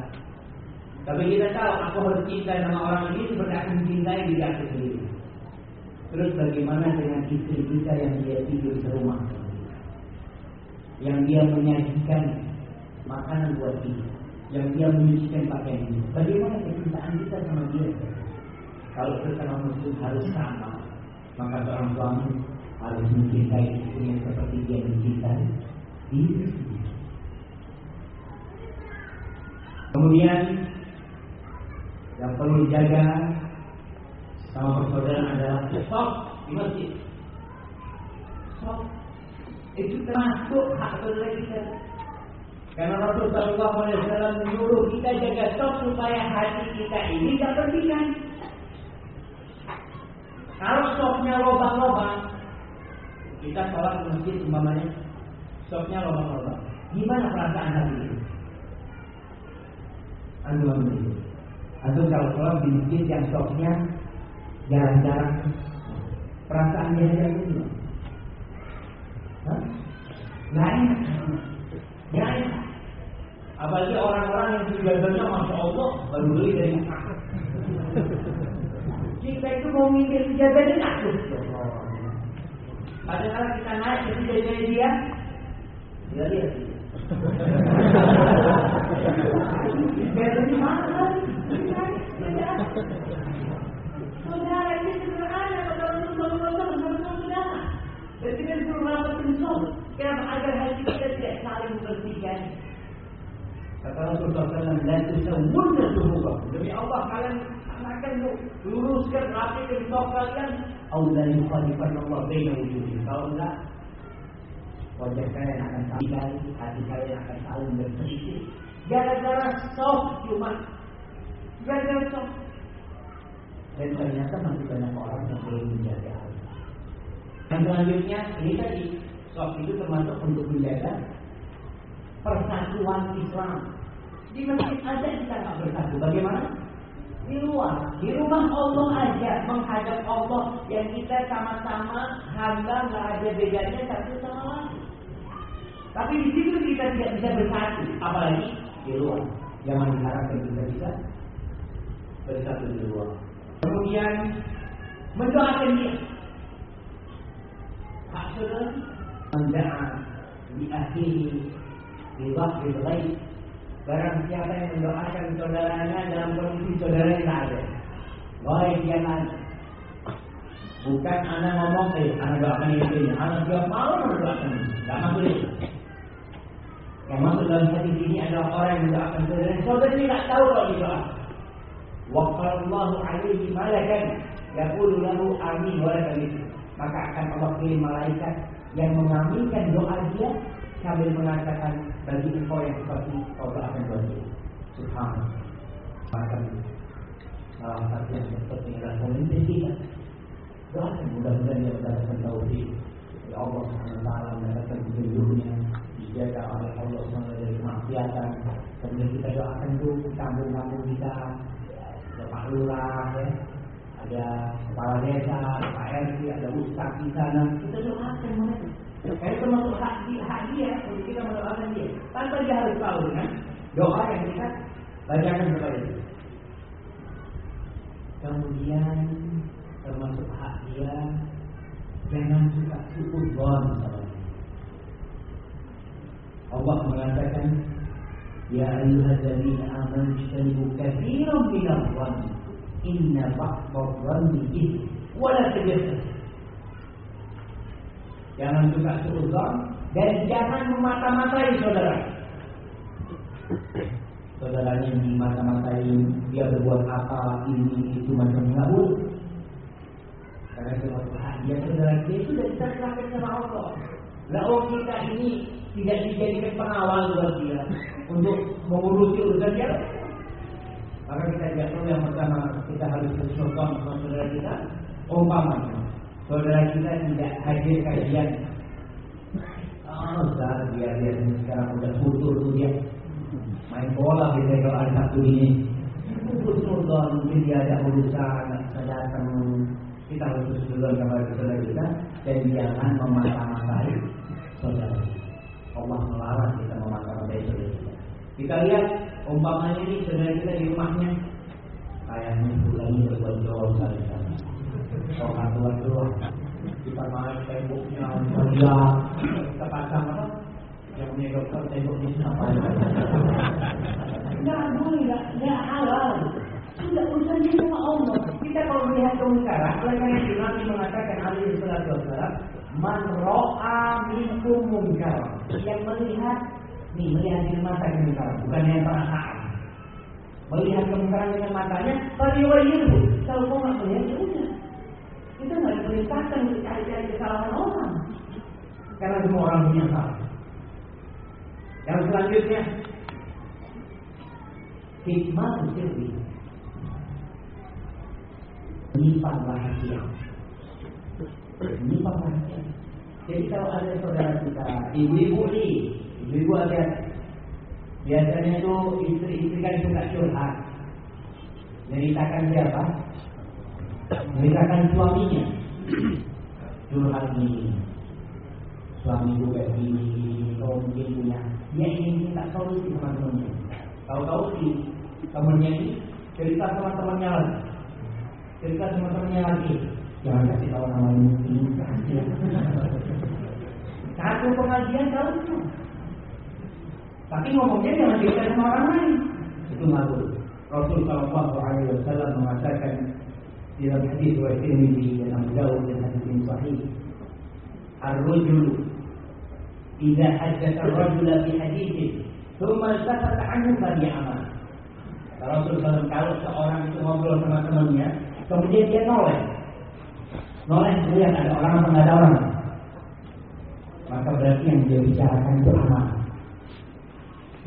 Tapi kita tahu aku harus cinta sama orang ini seperti aku mencintai diri aku sendiri. Terus bagaimana dengan istri kita yang dia tidur di rumah? Yang dia menyajikan makanan buat kita. Yang dia menyucikan pakaian ini. Bagaimana kecintaan kita sama dia? Kalau sesama muslim harus sama, maka seorang suami harus mencintai istrinya seperti dia mencintai diri Kemudian yang perlu dijaga sama persaudaraan adalah stop di masjid. Stop. Itu termasuk hak saudara. Karena Rasulullah Shallallahu Alaihi Wasallam menyuruh kita jaga stop supaya hati kita ini tidak berpikiran. Kalau stopnya lubang-lubang, kita sholat di masjid umpamanya, stopnya lubang-lubang. Gimana perasaan hati ini? Anu Atau kalau sholat di masjid yang stopnya jarang-jarang, perasaannya dia itu Nggak enak. Nggak enak. Apalagi orang-orang yang ibadahnya Masya Allah baru beli dari masyarakat. Kita itu mau mikir jaganya takut. Padahal kita naik ke jaganya dia, dia lihat. Dari mana? Saudara ini sederhana kata Rasulullah SAW Dan kita suruh rapat Kenapa agar hati kita tidak saling bertikai Kata Rasulullah SAW Dan tusawwunna suhuba Demi Allah kalian akan luruskan rapikan bawah kalian. Allah yukhalifan Allah Baina wujudnya Kalau enggak Wajah kalian akan saling Hati kalian akan saling berselisih Gara-gara soft cuma. Gara-gara soft dan ternyata masih banyak orang yang belum menjaga. Allah. Dan selanjutnya ini tadi soft itu termasuk untuk menjaga persatuan Islam. Di masjid aja kita nggak bersatu. Bagaimana? Di luar, di rumah Allah aja menghadap Allah yang kita sama-sama hamba nggak ada bedanya satu sama lain. Tapi di situ kita tidak bisa bersatu, apalagi di luar. Jangan diharapkan kita bisa bersatu di luar. Kemudian mendoakan dia. Hak saudara mendoa di akhir di waktu baik Barang siapa yang mendoakan saudaranya dalam kondisi saudaranya tidak ada. Wahai jangan Bukan anak ngomong, eh anak doakan ini. anak juga mau mendoakan. Tidak masuk itu. Yang masuk dalam hadis ini adalah orang yang mendoakan. Saudara ini tidak tahu kalau didoa. Waqalallahu alaihi malakan yaqulu lahu amin wa Maka akan Allah kirim malaikat yang mengaminkan doa dia sambil mengatakan bagi engkau yang seperti kau akan doa Subhanallah. Maka salah satu yang seperti adalah pemimpin kita. Doakan mudah-mudahan dia mendapatkan tauhid. Ya Allah Taala mendapatkan petunjuknya dijaga oleh Allah Subhanahu dari kemaksiatan. Kemudian kita doakan tuh kampung-kampung kita, ada Pak Lurah, ya, ada kepala desa, Pak RT, ada ustaz di sana. Kita doakan mereka. Karena termasuk hak dia, hak dia untuk kita mendoakan dia. Tanpa dia harus tahu kan doa yang kita bacakan kepada dia. Kemudian termasuk hak dia jangan suka suudzon Allah mengatakan Ya ayyuhalladzina amanu ijtanibu katsiran minadh dhanni inna ba'dadh dhanni ithm wa la Jangan suka suudzon dan jangan memata-matai saudara. Saudaranya di mata-matai dia berbuat apa ini itu macam nggak Karena itu dia saudara kita sudah kita serahkan sama Allah. Lalu kita ini tidak dijadikan pengawal buat dia untuk mengurusi urusan dia. Maka kita jatuh yang pertama kita harus bersyukur sama saudara kita. Umpamanya saudara kita tidak hadir kajian. Oh, Ustaz, biar dia sekarang udah putus tuh dia main bola di kalau ada satu ini. Putus mungkin dia ada urusan, datang kita harus bersyukur kepada saudara kita dan jangan memata-matai saudara. Allah melarang kita memata-matai saudara kita. Kita lihat umpamanya ini saudara kita di rumahnya kayaknya bulan ini berbuat dosa di sana. Sholat dua dua kita main temboknya dia kita pasang apa yang punya dokter tembok di sana Tidak boleh, tidak halal. Sudah urusannya sama Allah. Kita kalau melihat kemungkaran, oleh karena itu Nabi mengatakan alaihi salatu wassalam, man ro'a minkum mungkar. Yang melihat nih melihat dengan mata kemungkaran, bukan yang perasaan. Melihat kemungkaran dengan matanya, itu. Kalau kau nggak melihat, ya udah. Kita nggak diperintahkan untuk cari-cari kesalahan orang. Karena semua orang punya salah. Yang selanjutnya, hikmah sirri menyimpan rahasia. Menyimpan rahasia. Jadi kalau ada saudara kita, ibu-ibu nih, ibu-ibu ada biasanya itu istri-istri kan suka curhat. Menceritakan siapa? Menceritakan suaminya. Curhat ini. Suami gue kayak gini, kau mungkin punya. Dia ingin minta solusi sama temannya. Tahu-tahu si temannya ini cerita sama temannya lagi cerita teman-temannya lagi jangan kasih tahu nama ini satu pengajian tahu tapi ngomongnya jangan cerita sama orang lain itu malu Rasul Shallallahu Alaihi Wasallam mengatakan Abu Dawud dan hadis ini sahih Ar-rajul idza haddatha ar-rajula bi haditsin thumma sakata anhu fa amal Rasul SAW kalau seorang itu ngobrol sama temannya Kemudian dia noleh. Noleh melihat ada orang atau nggak ada orang. Maka berarti yang dia bicarakan itu aman.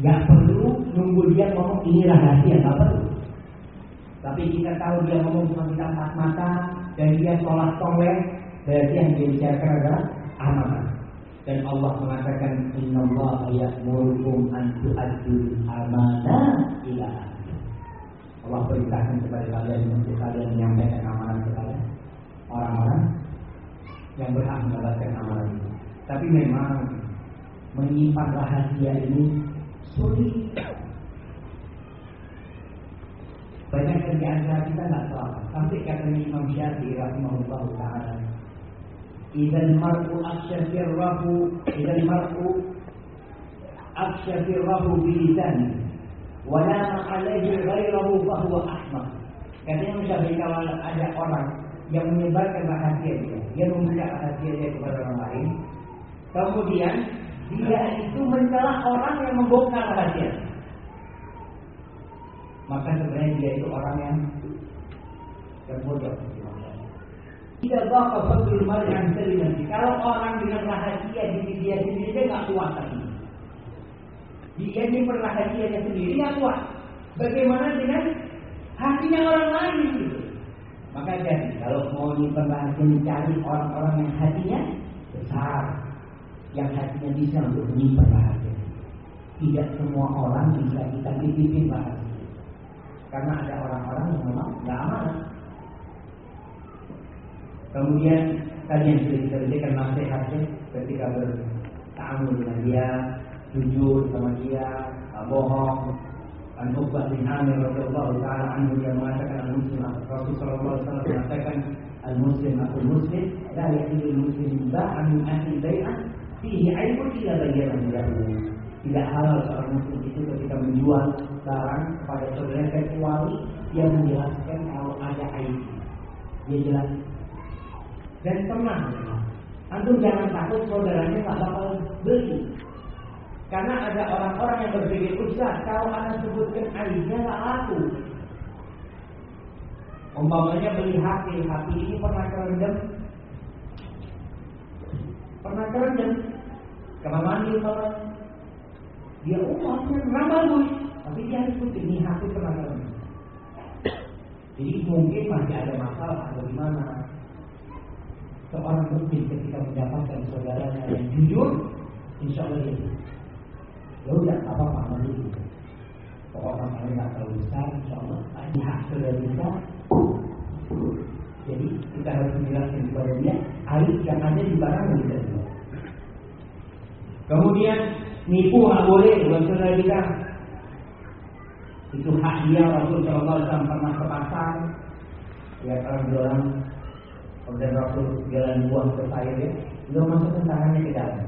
Gak perlu nunggu dia ngomong ini rahasia, gak perlu. Tapi kita tahu dia ngomong cuma kita empat mata dan dia tolak toleh, berarti yang dia bicarakan adalah amanah. Dan Allah mengatakan Inna Allah ya'murukum an tu'addu amanah ila Allah perintahkan kepada kalian untuk kalian menyampaikan amanah kepada orang-orang yang berhak mendapatkan amanah itu. Tapi memang menyimpan rahasia ini sulit. Banyak di antara kita nggak tahu. Sampai kata Imam Syafi'i rahimahullah taala, "Idzal mar'u aksya idzal mar'u aksya bi lisani, Wala alaihi ghairahu ahmaq. Katanya Musyafi'i kalau ada orang yang menyebarkan rahasia dia, dia membuka rahasia dia kepada orang lain, kemudian dia itu mencela orang yang membongkar rahasia. Maka sebenarnya dia itu orang yang yang bodoh. Tidak bakal fadlul mali an nanti. Kalau orang dengan rahasia di dia sendiri dia nggak kuat tadi. Dia ini rahasianya sendiri nggak kuat. Bagaimana dengan hatinya orang lain gitu? Maka jadi kalau mau nyimpan rahasia cari orang-orang yang hatinya besar, yang hatinya bisa untuk menyimpan rahasia. Tidak semua orang bisa kita titipin rahasia. Karena ada orang-orang yang memang nggak amanah. Kemudian tadi yang sudah kita berikan nasihatnya ketika bertamu dengan dia, jujur sama dia, bohong. An Uqbah bin Amir radhiyallahu taala anhu dia mengatakan al muslim Rasul sallallahu alaihi wasallam mengatakan al muslim aku muslim la yahilu muslim ba'an min ahli bai'ah fihi aibun illa bayyana lahu. Tidak halal seorang muslim itu ketika menjual barang kepada saudara kecuali dia menjelaskan kalau ada aib. Dia jelaskan dan tenang. Antum jangan takut saudaranya nggak bakal beli. Karena ada orang-orang yang berpikir, Ustaz, kalau anda sebutkan aibnya nggak laku. Umpamanya beli HP, HP ini pernah kerendam, pernah kerendam, kamar mandi. Dia umpamanya pernah bagus, tapi dia sebut ini HP pernah kerendam. Jadi mungkin masih ada masalah atau gimana seorang mukmin ketika mendapatkan saudaranya yang jujur, insya Allah dia ya udah apa apa itu. Pokoknya kalau nggak terlalu besar, insya Allah di hak saudara kita. Jadi kita harus menjelaskan kepada dia air yang ada di barang kita. Kemudian nipu nggak boleh buat saudara kita. Itu hak dia Rasul Shallallahu Alaihi pernah ke pasar, ya orang jualan Kemudian Rasul jalan buah ke air ya, beliau masukkan tangannya ke dalam.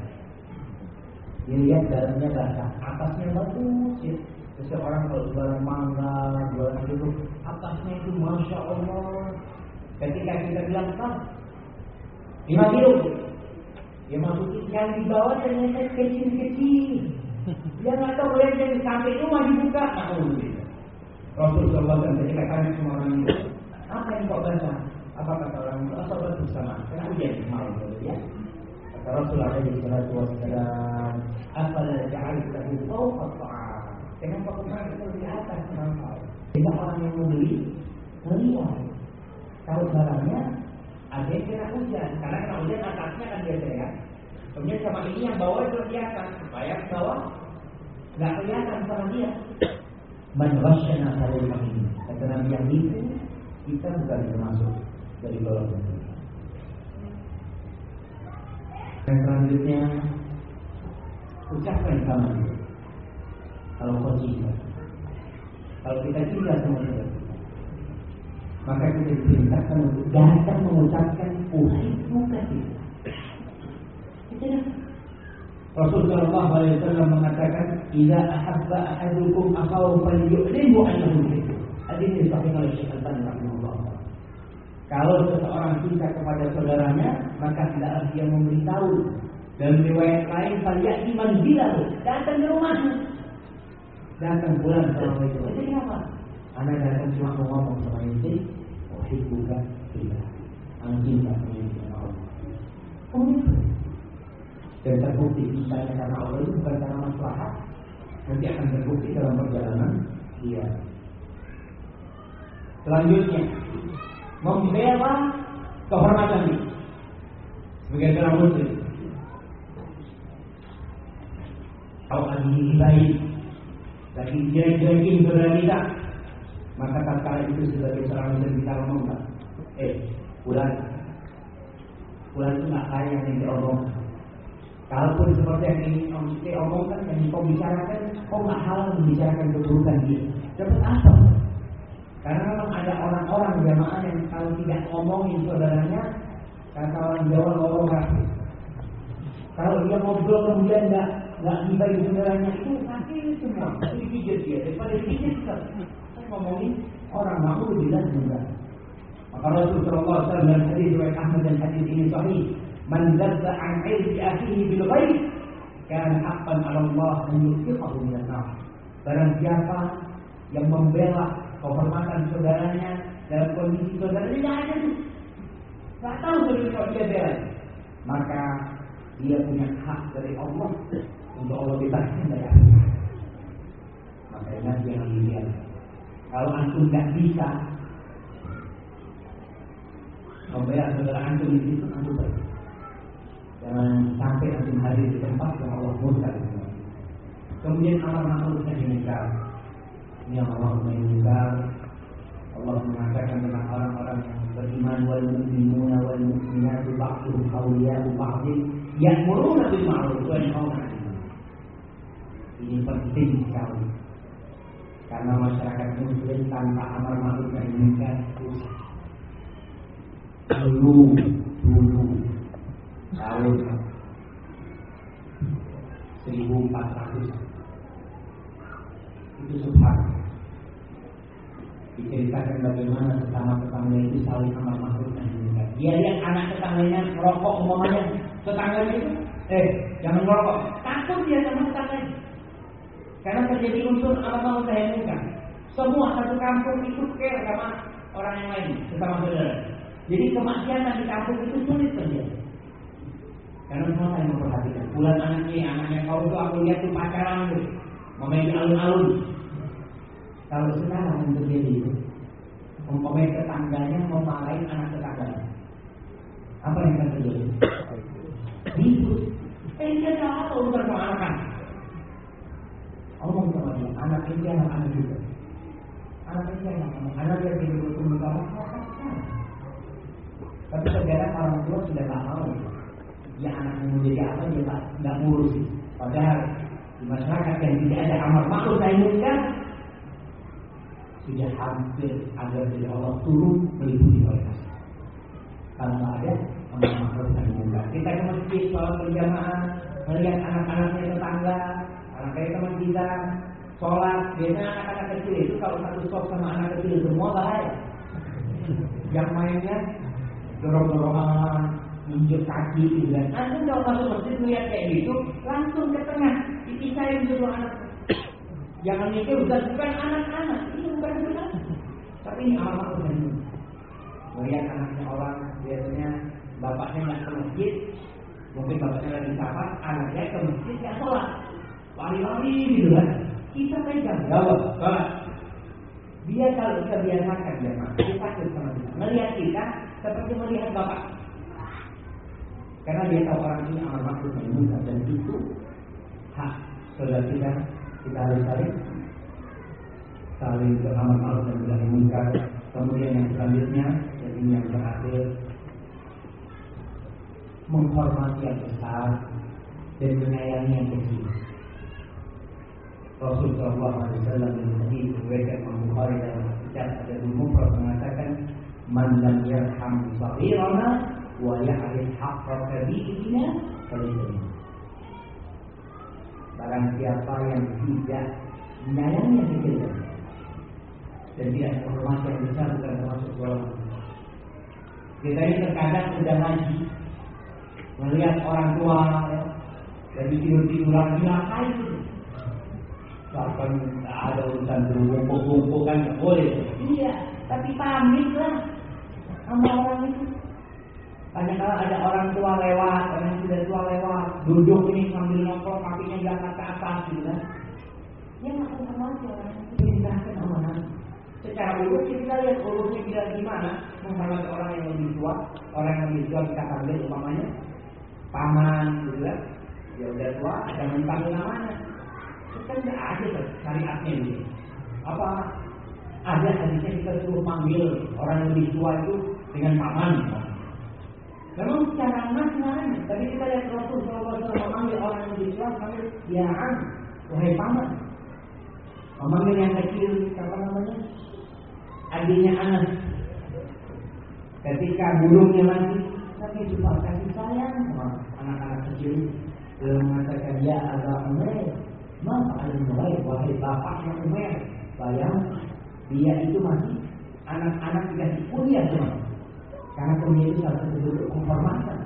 Dilihat dalamnya basah, atasnya bagus ya. Seseorang kalau jualan mangga, jualan itu, atasnya itu masya Allah. Ketika kita bilang kan, lima kilo, dia masukin yang di bawah ternyata kecil-kecil. Dia nggak tahu lihat yang sampai rumah dibuka, tahu Rasul Shallallahu Alaihi Wasallam semua orang itu, apa yang kau baca? Apa kata orang itu? Asal bersama. Karena ujian malam dulu ya. Kata Rasulullah alaihi salatu wassalam, "Afala ja'altahu fawqa ta'am?" Kenapa kau itu di atas? Jika orang yang membeli melihat kalau barangnya ada yang kena hujan, karena kena hujan atasnya kan biasa ya. Kemudian sama ini yang bawah itu atas supaya bawah nggak kelihatan sama dia. Man rasyana kalau ini. Kata Nabi yang itu kita bukan termasuk dari bawah Dan selanjutnya ucapkan sama dia. Kalau kau cinta, kalau kita cinta sama dia, maka kita diperintahkan untuk datang mengucapkan bukan kita. Rasul Shallallahu Alaihi Wasallam mengatakan, "Jika ahabba ahadukum akhahu falyu'limhu annahu Hadis ini sahih oleh Syekh Al-Albani rahimahullah. Kalau seseorang cinta kepada saudaranya, maka hendaklah dia memberitahu. Dan riwayat lain, "Falyati manzilahu." Datang ke rumahnya. Datang bulan sama itu. Jadi apa? Anda datang cuma mau ngomong sama istri, oh bukan tidak. Anda cinta sama Allah. Oh. Dan terbukti cintanya karena Allah itu bukan karena maslahat. Nanti akan terbukti dalam perjalanan dia. Selanjutnya, membela kehormatan ini sebagai seorang muslim. Kalau lagi baik, lagi jelek-jelekin saudara kita, maka tatkala itu sebagai seorang muslim kita ngomong? Eh, bulan, bulan itu nggak kaya yang diomong. Kalaupun seperti yang kita omongkan, yang kau bicarakan, kau nggak halal membicarakan keburukan dia. Dapat apa? Karena memang ada orang-orang jamaah yang kalau tidak ngomongin saudaranya, kata orang Jawa ngomong kafir. Kalau dia ngobrol kemudian nggak nggak dibagi saudaranya itu kaki semua, dipijat dia, daripada dipijat kita. Saya ngomongin orang mampu bilang enggak. Maka Rasulullah SAW dalam hadis riwayat Ahmad dan hadis ini sahih, "Man zadda an ilmi akhihi bil ghaib, kan haqqan 'ala Allah an yuqiqahu min an Barang siapa yang membela kehormatan saudaranya dalam kondisi saudaranya tidak ada tuh. Tidak tahu kalau dia bela. Maka dia punya hak dari Allah untuk Allah bebaskan dari api. Maka ingat yang dilihat. Kalau antum tidak bisa membela saudara antum di situ, antum pergi. Jangan sampai antum hadir di tempat yang Allah murka. Kemudian amar ma'ruf nahi munkar. Ini yang Allah munkar. Allah mengatakan tentang orang-orang yang beriman wal mu'minuna wal mu'minatu ba'dhum awliya'u ba'dhin ya'muruna bil ma'ruf wa yanhauna 'anil Ini penting sekali. Karena masyarakat muslim tanpa amar ma'ruf nahi munkar susah. Dulu, dulu, tahun 1400 itu subhan diceritakan bagaimana tetangga tetangga itu saling amar ma'ruf dan munkar dia lihat anak tetangganya merokok umpamanya. Tetangganya itu eh jangan merokok. Takut dia sama tetangganya. Karena terjadi unsur amar ma'ruf dan munkar semua satu kampung itu care sama orang yang lain sesama saudara. Jadi kemaksiatan di kampung itu sulit terjadi karena semua saling memperhatikan. Bulan anak ini, anaknya kau tuh aku lihat tuh pacaran tuh, memain alun-alun. Kalau sekarang yang terjadi itu, umpamanya tetangganya memarahin anak tetangganya. Apa yang akan terjadi? Ribut. Eh dia tahu urusan penganakan. Allah sama dia, anak ini anak-anak juga. Anak ini anak-anak, anak yang tidak bertumbuh kamu, tapi sekarang orang tua sudah tak mau. Ya anaknya menjadi apa dia tak tidak ngurus. Padahal di masyarakat yang tidak ada amal makhluk dan munkar sudah hampir agar dari Allah turun meliputi oleh kasih. Kalau nggak ada, amal makhluk dan munkar. Kita ke masjid, sholat berjamaah, melihat anak-anaknya tetangga, anak kayak teman kita, sholat, biasanya anak-anak kecil itu kalau satu stop sama anak kecil semua bahaya. Yang mainnya dorong-dorongan, injek kaki gitu kan. Anda kalau masuk masjid melihat kayak gitu, langsung ke tengah, dipisahin dulu anak. Jangan mikir bukan bukan anak-anak, ini bukan bukan. Tapi ini amal dan Melihat anaknya orang biasanya bapaknya nggak ke masjid, mungkin bapaknya lagi safar, anaknya ke masjid nggak sholat, lari-lari gitu kan. Kita pegang, jawab, sholat. Dia kalau kita biasakan dia dia takut sama kita. Melihat kita seperti melihat bapak. Karena dia tahu orang ini amal makhluk yang dan itu hak saudara kita kita harus saling saling beramal ma'ruf dan nahi munkar. Kemudian yang selanjutnya jadi yang terakhir menghormati yang besar dan menyayangi yang kecil. Rasul Shallallahu Alaihi Wasallam dalam hadis riwayat Imam Bukhari dalam kitab ada Mufrad mengatakan man lam yarham saghirana ya'rif haqqa kabirina falaysa Barang siapa yang tidak menyayangi yang kecil dan tidak menghormati yang besar bukan termasuk golongan. Kita ini terkadang sudah ngaji melihat orang tua ya, dari tidur tiduran dilakai itu. Bahkan ada urusan berbumpuk-bumpuk kan nggak boleh. Iya, tapi pamit lah sama orang itu. Banyak kala ada orang tua lewat, orang yang sudah tua lewat, duduk ini sambil nongkrong kakinya diangkat ke atas gitu kan. Dia nggak menghormati orang itu diperintahkan amanah. Secara urut kita lihat urutnya kita gimana menghormati orang yang lebih tua, orang yang lebih tua kita panggil umpamanya paman gitu kan. Ya udah tua, ada panggil namanya. Kita nggak ada syariatnya gitu. Apa ada hadisnya kita suruh panggil orang yang lebih tua itu dengan paman. Memang secara nas namanya, tapi kita lihat Rasul SAW memanggil orang yang tua, panggil ya an, wahai paman. Memanggil yang kecil, apa namanya? Adiknya Anas. Ketika burungnya mati, tapi juga kasih sayang anak-anak kecil. Beliau mengatakan ya ada Umar, masa ada mulai wahai bapaknya Umar, bayang dia itu masih anak-anak dikasih kuliah cuma karena salah satu bentuk penghormatan.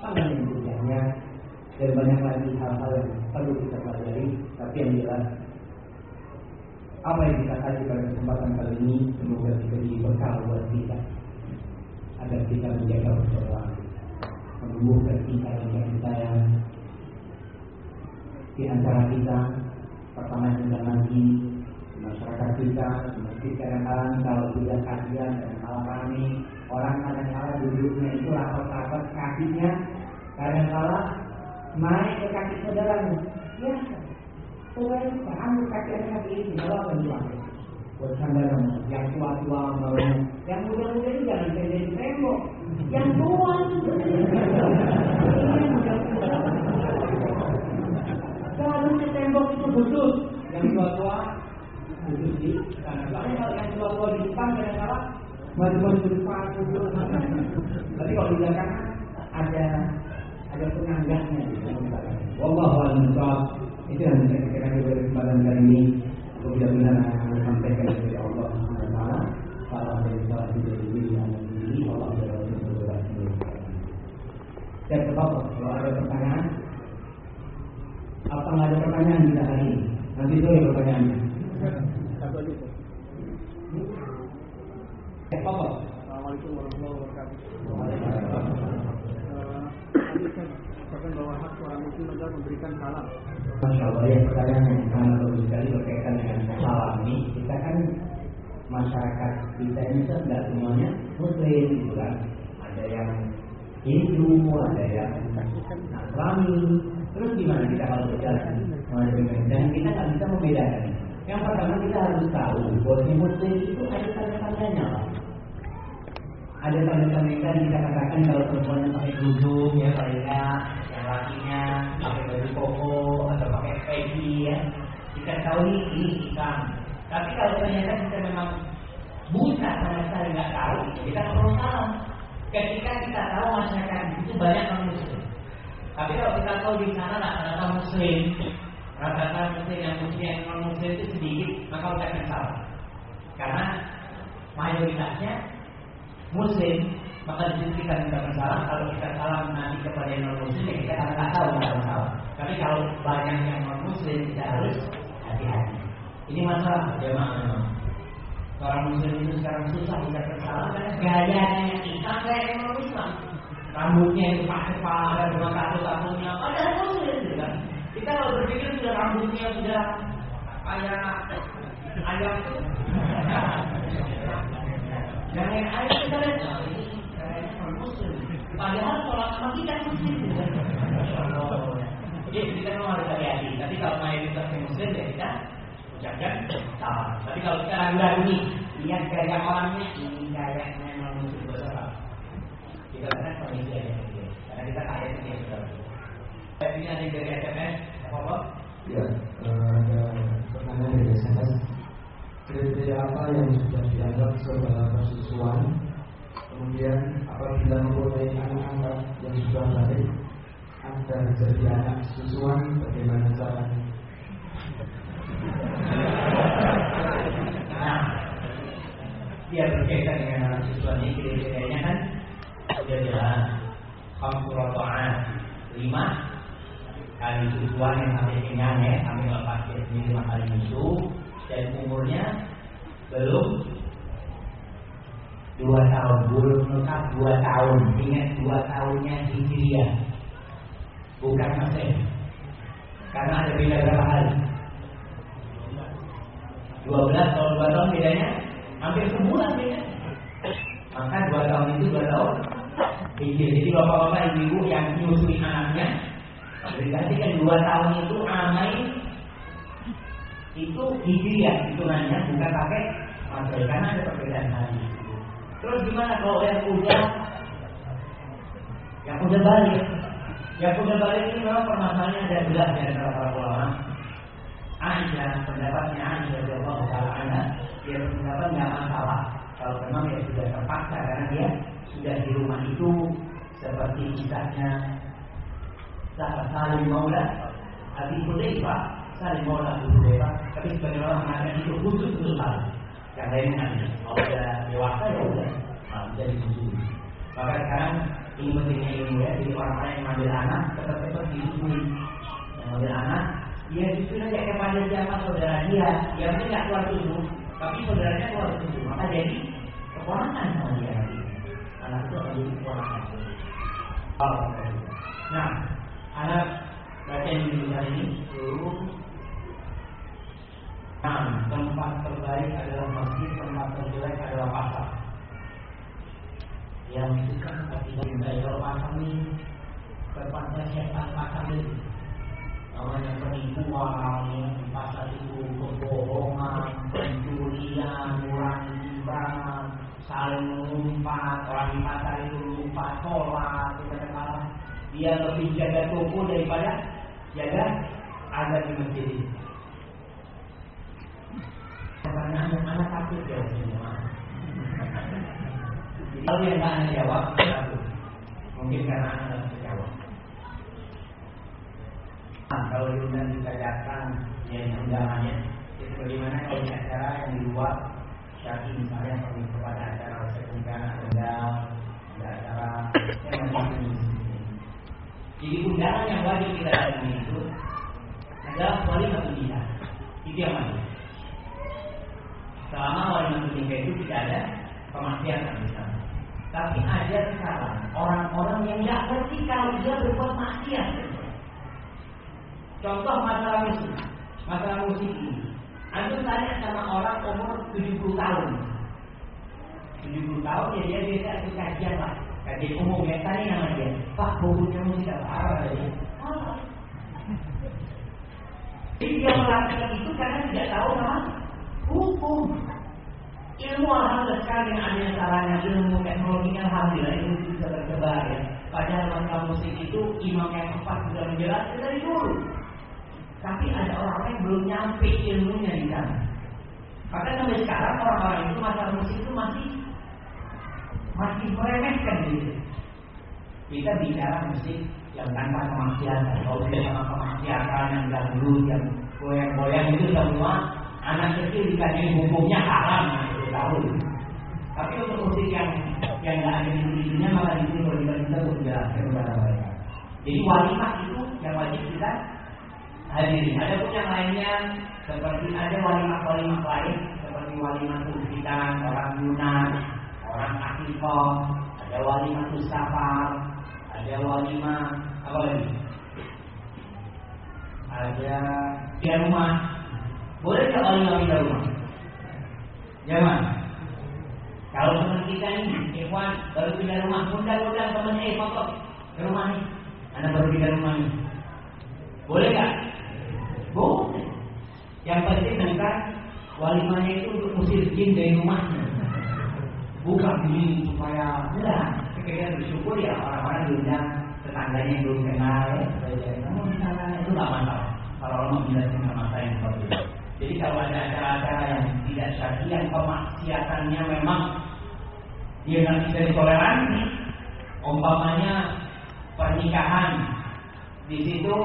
Sama yang berikutnya dan banyak lagi hal-hal yang perlu kita pelajari, tapi yang jelas apa yang kita kaji pada kesempatan kali ini semoga jadi bekal buat kita. Agar kita menjaga persaudaraan, menumbuhkan tingkat kita yang di antara kita pertama kita lagi masyarakat kita masjid kadang-kadang kalau sudah kajian dan malam rame orang kadang-kadang duduknya itu rapat-rapat kakinya. Kadang-kadang naik ke kaki saudaranya. Ya Tuhan ambil kaki anak ini bawa ke luar buat sandaran yang tua-tua bawa yang muda-muda itu jangan jadi tembok. Yang tua di tembok itu khusus yang tua-tua khusus di karena kalau yang tua-tua di depan kadang-kadang maju-maju di depan tapi kalau di belakang ada ada di belakang Wallahu a'lam itu yang saya kira pada kesempatan kali ini benar akan sampaikan dari Allah Subhanahu wa taala salah dari diri yang diri Allah Saya tetap kalau ada pertanyaan apa nggak ada pertanyaan kita hari ini? Nanti sore pertanyaannya Satu lagi. Apa Assalamualaikum warahmatullahi wabarakatuh. Katakan bahwa hak seorang muslim adalah memberikan salam. Masya Allah ya pertanyaan yang sangat bagus sekali berkaitan dengan salam ini. Kita kan masyarakat kita ini kan tidak semuanya muslim gitu kan? Ada yang Hindu ada yang Nasrani. Terus gimana kita kalau berjalan? Dan kita nggak bisa membedakan yang pertama kita harus tahu bahwa si muslim itu ada tanda-tandanya ada tanda-tanda yang kita katakan kalau perempuannya pakai kerudung ya paling enggak yang lakinya pakai baju koko atau pakai peci ya. Kita tahu ini ini hitam tapi kalau ternyata kita memang buta sama sekali nggak tahu kita nggak perlu salam. Ketika kita tahu masyarakat itu banyak non muslim tapi kalau kita tahu di sana rata-rata muslim rata-rata muslim yang muslim yang non muslim itu sedikit maka kita akan salah karena mayoritasnya muslim maka di situ kita minta salam. Kalau kita salam nanti kepada yang non muslim ya kita akan tahu nggak salah tapi kalau banyak yang non muslim kita harus hati-hati. Ini masalah jemaah. Memang orang muslim itu sekarang susah bisa bersalam karena gayanya hitam kayak yang non Islam rambutnya itu pakai ada dua satu satunya ada muslim kan kita kalau berpikir sudah rambutnya sudah kayak ayam Jangan yang ayam kita lihat kayaknya non muslim padahal sholat sama kita muslim kan. Jadi kita memang harus hati-hati tapi kalau mayoritas muslim ya kita ucapkan salam tapi kalau kita ragu-ragu nih lihat gaya orangnya ini kayaknya non muslim bersalah kita kan kondisi aja. Karena kita kaya ini sudah ini ada dari SMS Ya, eh, ada pertanyaan dari SMS. Kriteria apa yang sudah dianggap sebagai persusuan? Kemudian apabila mempunyai anak-anak yang sudah balik, agar jadi anak susuan, bagaimana caranya? Nah, dia berkaitan dengan anak siswa ini kriterianya kan sudah jelas. Kamsurato'an lima kali susuan yang sampai kenyang ya, sampai lepas ini lima kali musuh dan umurnya belum dua tahun, belum lengkap dua tahun. Ingat dua tahunnya hijriah, bukan Mesir. Karena ada beda berapa hari? 12 tahun 2 tahun bedanya hampir sebulan beda. Maka 2 tahun itu 2 tahun hijir. Jadi bapak-bapak ibu-ibu yang menyusui anaknya berarti kan 2 tahun itu amai itu hijriah hitungannya bukan pakai materi karena ada perbedaan hari. Terus gimana kalau yang udah yang udah balik? Yang udah balik ini memang permasalahannya ada belah di antara para ulama. Aisyah pendapatnya Aisyah radhiyallahu taala anha dia berpendapat nggak masalah kalau memang dia sudah terpaksa karena dia sudah di rumah itu seperti kisahnya sahabat Salim Maula Abi Hudzaifah Salim Maula Abi Hudzaifah. Tapi sebagian orang mengatakan itu khusus untuk Salim yang lainnya nanti kalau udah dewasa ya udah. Nah, jadi khusus maka sekarang ini pentingnya ilmu ya. Jadi orang-orang yang mengambil anak tetap-tetap disusui yang mengambil anak dia justru aja kepada siapa? Saudara dia. Dia mungkin nggak keluar susu tapi saudaranya keluar susu maka jadi keponakan sama dia. Anak itu akan jadi keponakan. Nah baca yang di ini seluruh Nah, tempat terbaik adalah masjid, tempat terjelek adalah pasar. Yang suka tapi tidak kalau pasar ini tempatnya setan pasar itu. Namanya penipuan, pasar itu kebohongan, pencurian, murah timbangan, saling mengumpat, orang pasar itu lupa tidak Dia lebih jaga toko daripada jaga ada di masjid itu. Pertanyaan anak takut jawab semua. Kalau yang anda jawab. Mungkin karena tidak jawab. Nah, kalau diundang kita datang, ya undangannya. Itu bagaimana kalau di acara yang di luar, syaki misalnya kami kepada acara sekungan, undang, acara yang masih Jadi undangan yang wajib kita datang itu adalah satu dia. Itu yang wajib. Selama wali nikah itu tidak ada kemaksiatan di sana. Tapi ada sekarang orang-orang yang nggak ngerti kalau dia berbuat maksiat. Contoh masalah musik, masalah musik ini. Anda tanya sama orang umur 70 tahun. 70 tahun ya dia biasa ikut kajian. Kajian umum ya tanya nama dia. Pak, bukunya musik apa? Apa ya? Jadi dia melakukan itu karena tidak tahu nama hukum. Ilmu alhamdulillah sekarang yang ada caranya ilmu teknologi alhamdulillah itu bisa tersebar ya. Padahal masalah musik itu imam yang empat sudah menjelaskan dari dulu. Tapi ada orang-orang yang belum nyampe ilmunya di sana. Maka sampai sekarang orang-orang itu masalah musik itu masih masih meremehkan gitu. Kita bicara musik yang tanpa kemaksiatan. Kalau tidak sama kemaksiatan yang dahulu yang goyang-goyang itu semua anak kecil dikaji hukumnya haram itu tahu. Tapi untuk musik yang yang nggak ada di dunia maka di sini perlu kita untuk menjelaskan kepada mereka. Jadi walimah itu yang wajib kita hadiri. Ada pun yang lainnya seperti ada walimah-walimah lain seperti walimah sulfitan orang Yunan, orang Akikoh, ada walimah safar, ada walimah apa lagi? Ada di rumah boleh nggak walimah pindah rumah? Jangan. Kalau teman kita ini, Ikhwan baru pindah rumah, undang-undang temannya, eh foto ke rumah nih. Anda baru pindah rumah nih. Boleh nggak? Boleh. Yang penting tentang walimahnya itu untuk musir jin dari rumahnya. Bukan ini supaya enggak. Kita bersyukur ya orang-orang diundang tetangganya yang belum kenal ya. Kamu di sana itu nggak masalah. Kalau orang menjelaskan sama saya yang seperti itu. Jadi kalau ada acara-acara yang tidak syar'i yang kemaksiatannya memang dia nggak bisa ditoleransi, umpamanya pernikahan di situ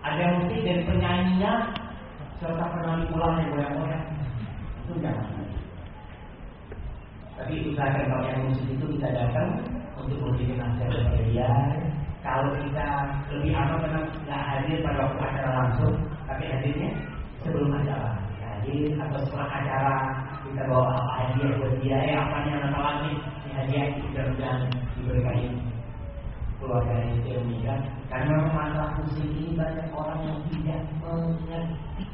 ada musik dan penyanyinya serta penyanyi pulang yang goyang-goyang itu jangan. Tapi usahakan kalau yang musik itu kita datang untuk memberikan nasihat kepada dia. Kalau kita lebih aman karena nggak hadir pada waktu acara langsung, tapi hadirnya sebelum acara. Hadir atau setelah acara kita bawa apa hadiah buat dia ya apa nih anak lagi ini hadiah dan diberikan keluarga yang menikah karena masalah musik ini banyak orang yang tidak mengerti.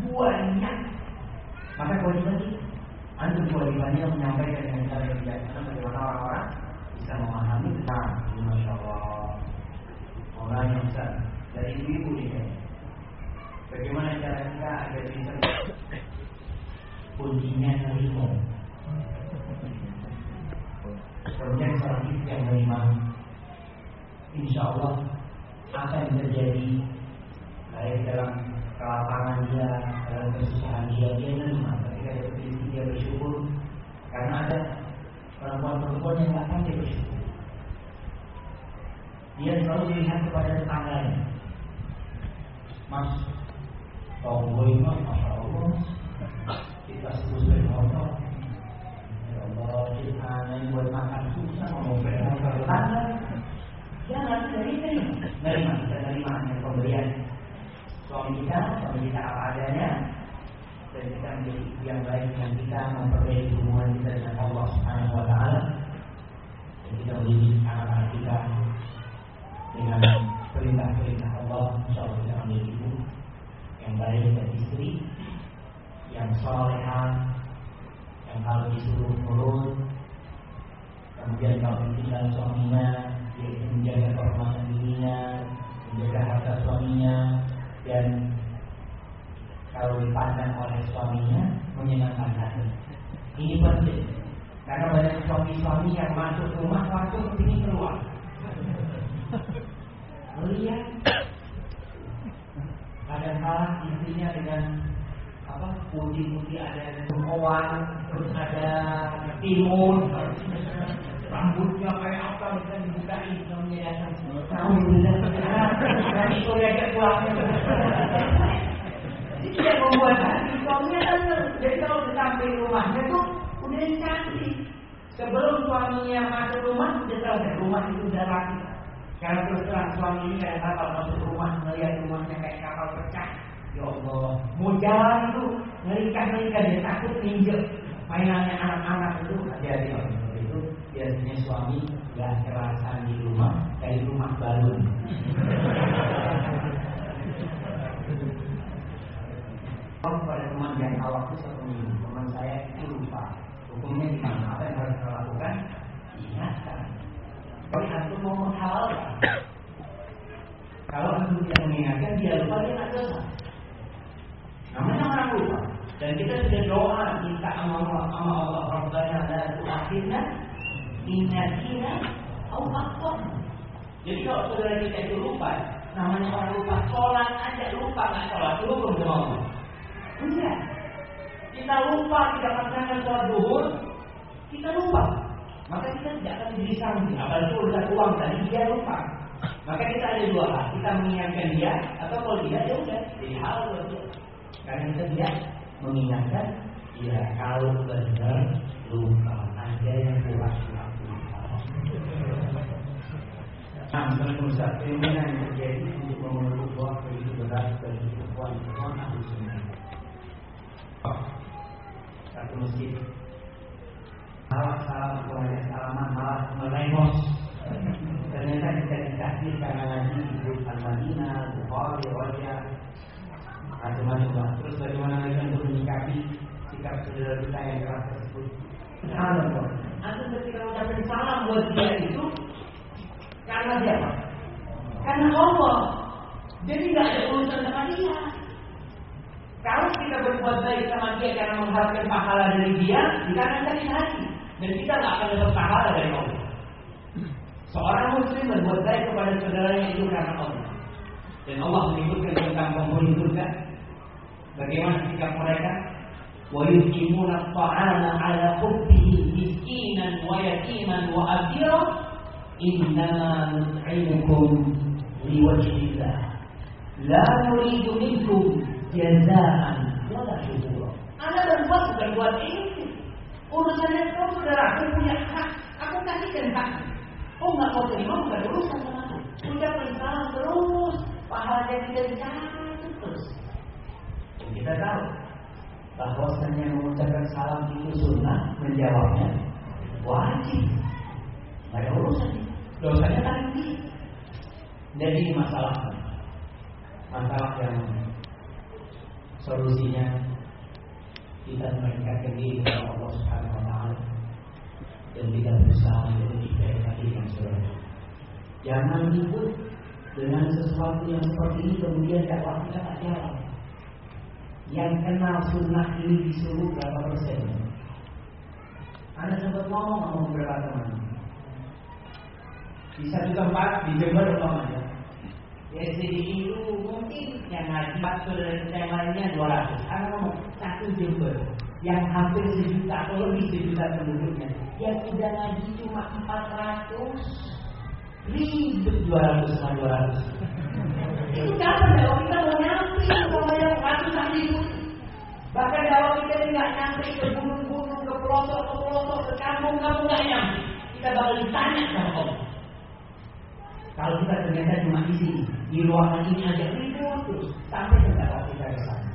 Banyak. Maka kewajiban kita antum kewajibannya menyampaikan dengan cara yang bijaksana bagaimana orang-orang bisa memahami tentang masya Allah orang yang besar dari ibu-ibu ini Bagaimana cara kita agar bisa kuncinya ilmu? Kemudian seorang istri yang beriman, insya Allah akan terjadi baik dalam kelapangan dia, dalam kesusahan dia, dia menerima. Dia bersyukur karena ada perempuan-perempuan yang nggak pandai bersyukur. Dia selalu melihat kepada tetangganya. Mas, tonggo ini masya Allah, kita sebut motor. Ya Allah, kita aneh buat makan susah, beli motor tetangga. Jangan dari terima, nerima kita nerima yang pemberian suami kita, suami kita apa adanya, dan kita menjadi yang baik dengan kita memperbaiki hubungan kita dengan Allah Subhanahu Wa Taala. Dan kita mendidik anak-anak kita dengan perintah-perintah Allah insya Allah kita menjadi ibu yang baik dan istri yang soleha yang kalau disuruh nurut kemudian kalau ditinggal suaminya dia menjaga kehormatan dirinya menjaga harta suaminya dan kalau dipandang oleh suaminya menyenangkan hati. Ini penting karena banyak suami-suami yang masuk rumah langsung ingin keluar. Melihat kadang-kala istrinya dengan apa putih-putih ada rumawan terus ada timun rambutnya kayak apa bisa dibukain suaminya datang. Alhamdulillah dari itu pulang yang membuat hati suaminya kan jadi kalau samping rumahnya tuh udah cantik. Sebelum suaminya masuk rumah sudah tahu deh rumah itu udah rapi. Karena terus terang suami ini kayak kapal masuk rumah melihat rumahnya kayak kapal pecah ya Allah. Mau jalan itu ngerikan dia takut ninjek mainannya anak-anak itu hati-hati itu. Biasanya suami gak kerasan di rumah kayak rumah balon Oh, pada teman yang awal itu satu minggu, teman saya itu lupa. Hukumnya gimana? Apa yang harus kita lakukan? Ingatkan. Kalau antum mau menghalalkan, kalau antum tidak mengingatkan, dia lupa dia tidak dosa. Namanya orang lupa. Dan kita sudah doa minta Allah, sama Allah Rabbana la tu'akhirna innatina au akhtana. Jadi kalau saudara kita itu lupa, namanya orang lupa, sholat aja lupa nggak sholat, lu belum Allah. Enggak. Kita lupa tidak melaksanakan sholat duhur, kita lupa. Maka kita tidak akan diberi sanksi. Apalagi urusan uang tadi dia lupa. Maka kita ada dua hal. Kita mengingatkan dia atau kalau tidak ya udah jadi hal dia. Karena kita tidak mengingatkan ya kalau benar lupa ada yang kurang Nah, Ustaz, begitu berat perempuan-perempuan ahli sunnah. Satu masjid. Malah salam keluarga salaman malah melengos ternyata kita dikasih karena ngaji ibu al-Madinah, Bukhari, Raja macam-macam terus bagaimana lagi untuk menyikapi sikap saudara kita yang keras tersebut? Subhanallah Antum ketika mengucapkan salam buat dia itu karena siapa? Karena Allah. Jadi tidak ada urusan sama dia kalau kita berbuat baik sama dia karena mengharapkan pahala dari dia, kita akan sakit hati dan kita nggak akan dapat pahala dari Allah. Seorang muslim berbuat baik kepada saudaranya itu karena Allah. Dan Allah menyebutkan tentang penghuni surga. Bagaimana sikap mereka? Ta'ala ala hubbihi miskinan wa yatiman wa asira innama nut'imukum liwajhillah la nuridu minkum jazaan wala syukura. Anda berbuat bukan buat ini. Urusannya kau saudara, aku punya hak. Aku kasihkan hak. Oh nggak mau terima bukan urusan sama aku. Ucapkan salam terus. Pahalanya tidak dicatat terus. Kita tahu bahwasannya mengucapkan salam itu sunnah, menjawabnya wajib. Nggak ada urusan. Dosanya ini. Jadi ini masalah masalah yang solusinya kita mendekatkan diri kepada Allah Subhanahu wa taala dan kita berusaha untuk lebih baik lagi dengan saudara. Jangan ikut dengan sesuatu yang seperti ini kemudian dakwah kita tak jalan. Yang kenal sunnah ini disuruh berapa persen? Anda sempat ngomong sama beberapa teman. Di satu tempat di Jember umpamanya, SDI itu mungkin yang ngaji saudara kita yang lainnya 200 Karena ngomong satu Jember yang hampir sejuta atau lebih sejuta penduduknya yang sudah ngaji cuma 400 Ribet 200 sama 200. Itu kapan kalau kita mau nyampe yang ratusan ribu? Bahkan kalau kita tidak nyampe ke gunung-gunung, ke pelosok, ke pelosok, ke kampung-kampung nggak nyampe. Kita bakal ditanya sama Allah. Kalau kita ternyata cuma di sini, di ruangan ini aja ribut terus sampai tidak kita ke sana.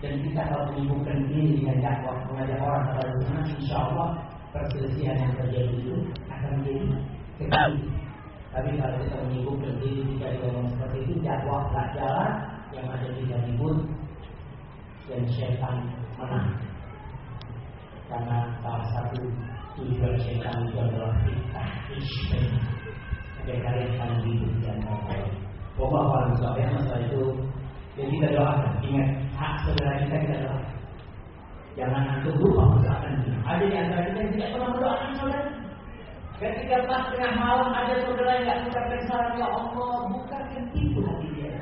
Dan kita kalau menyibukkan diri dengan dakwah mengajak orang kepada sana, insya Allah perselisihan yang terjadi itu akan menjadi kecil. Tapi kalau kita menyibukkan diri jika ngomong seperti itu, dakwah tak jalan, yang ada di ribut dan syaitan menang. Karena salah satu tujuan syaitan itu adalah fitnah isyaitan dan akan hidup antara kalian. Pokok orang soalnya masalah itu yang kita doakan. Ingat hak saudara kita kita doakan. Jangan antum lupa mendoakan dia. Ada di antara kita yang tidak pernah mendoakan saudara. Ketika pas tengah malam ada saudara yang tidak mengucapkan salam ya Allah bukakan pintu hati dia.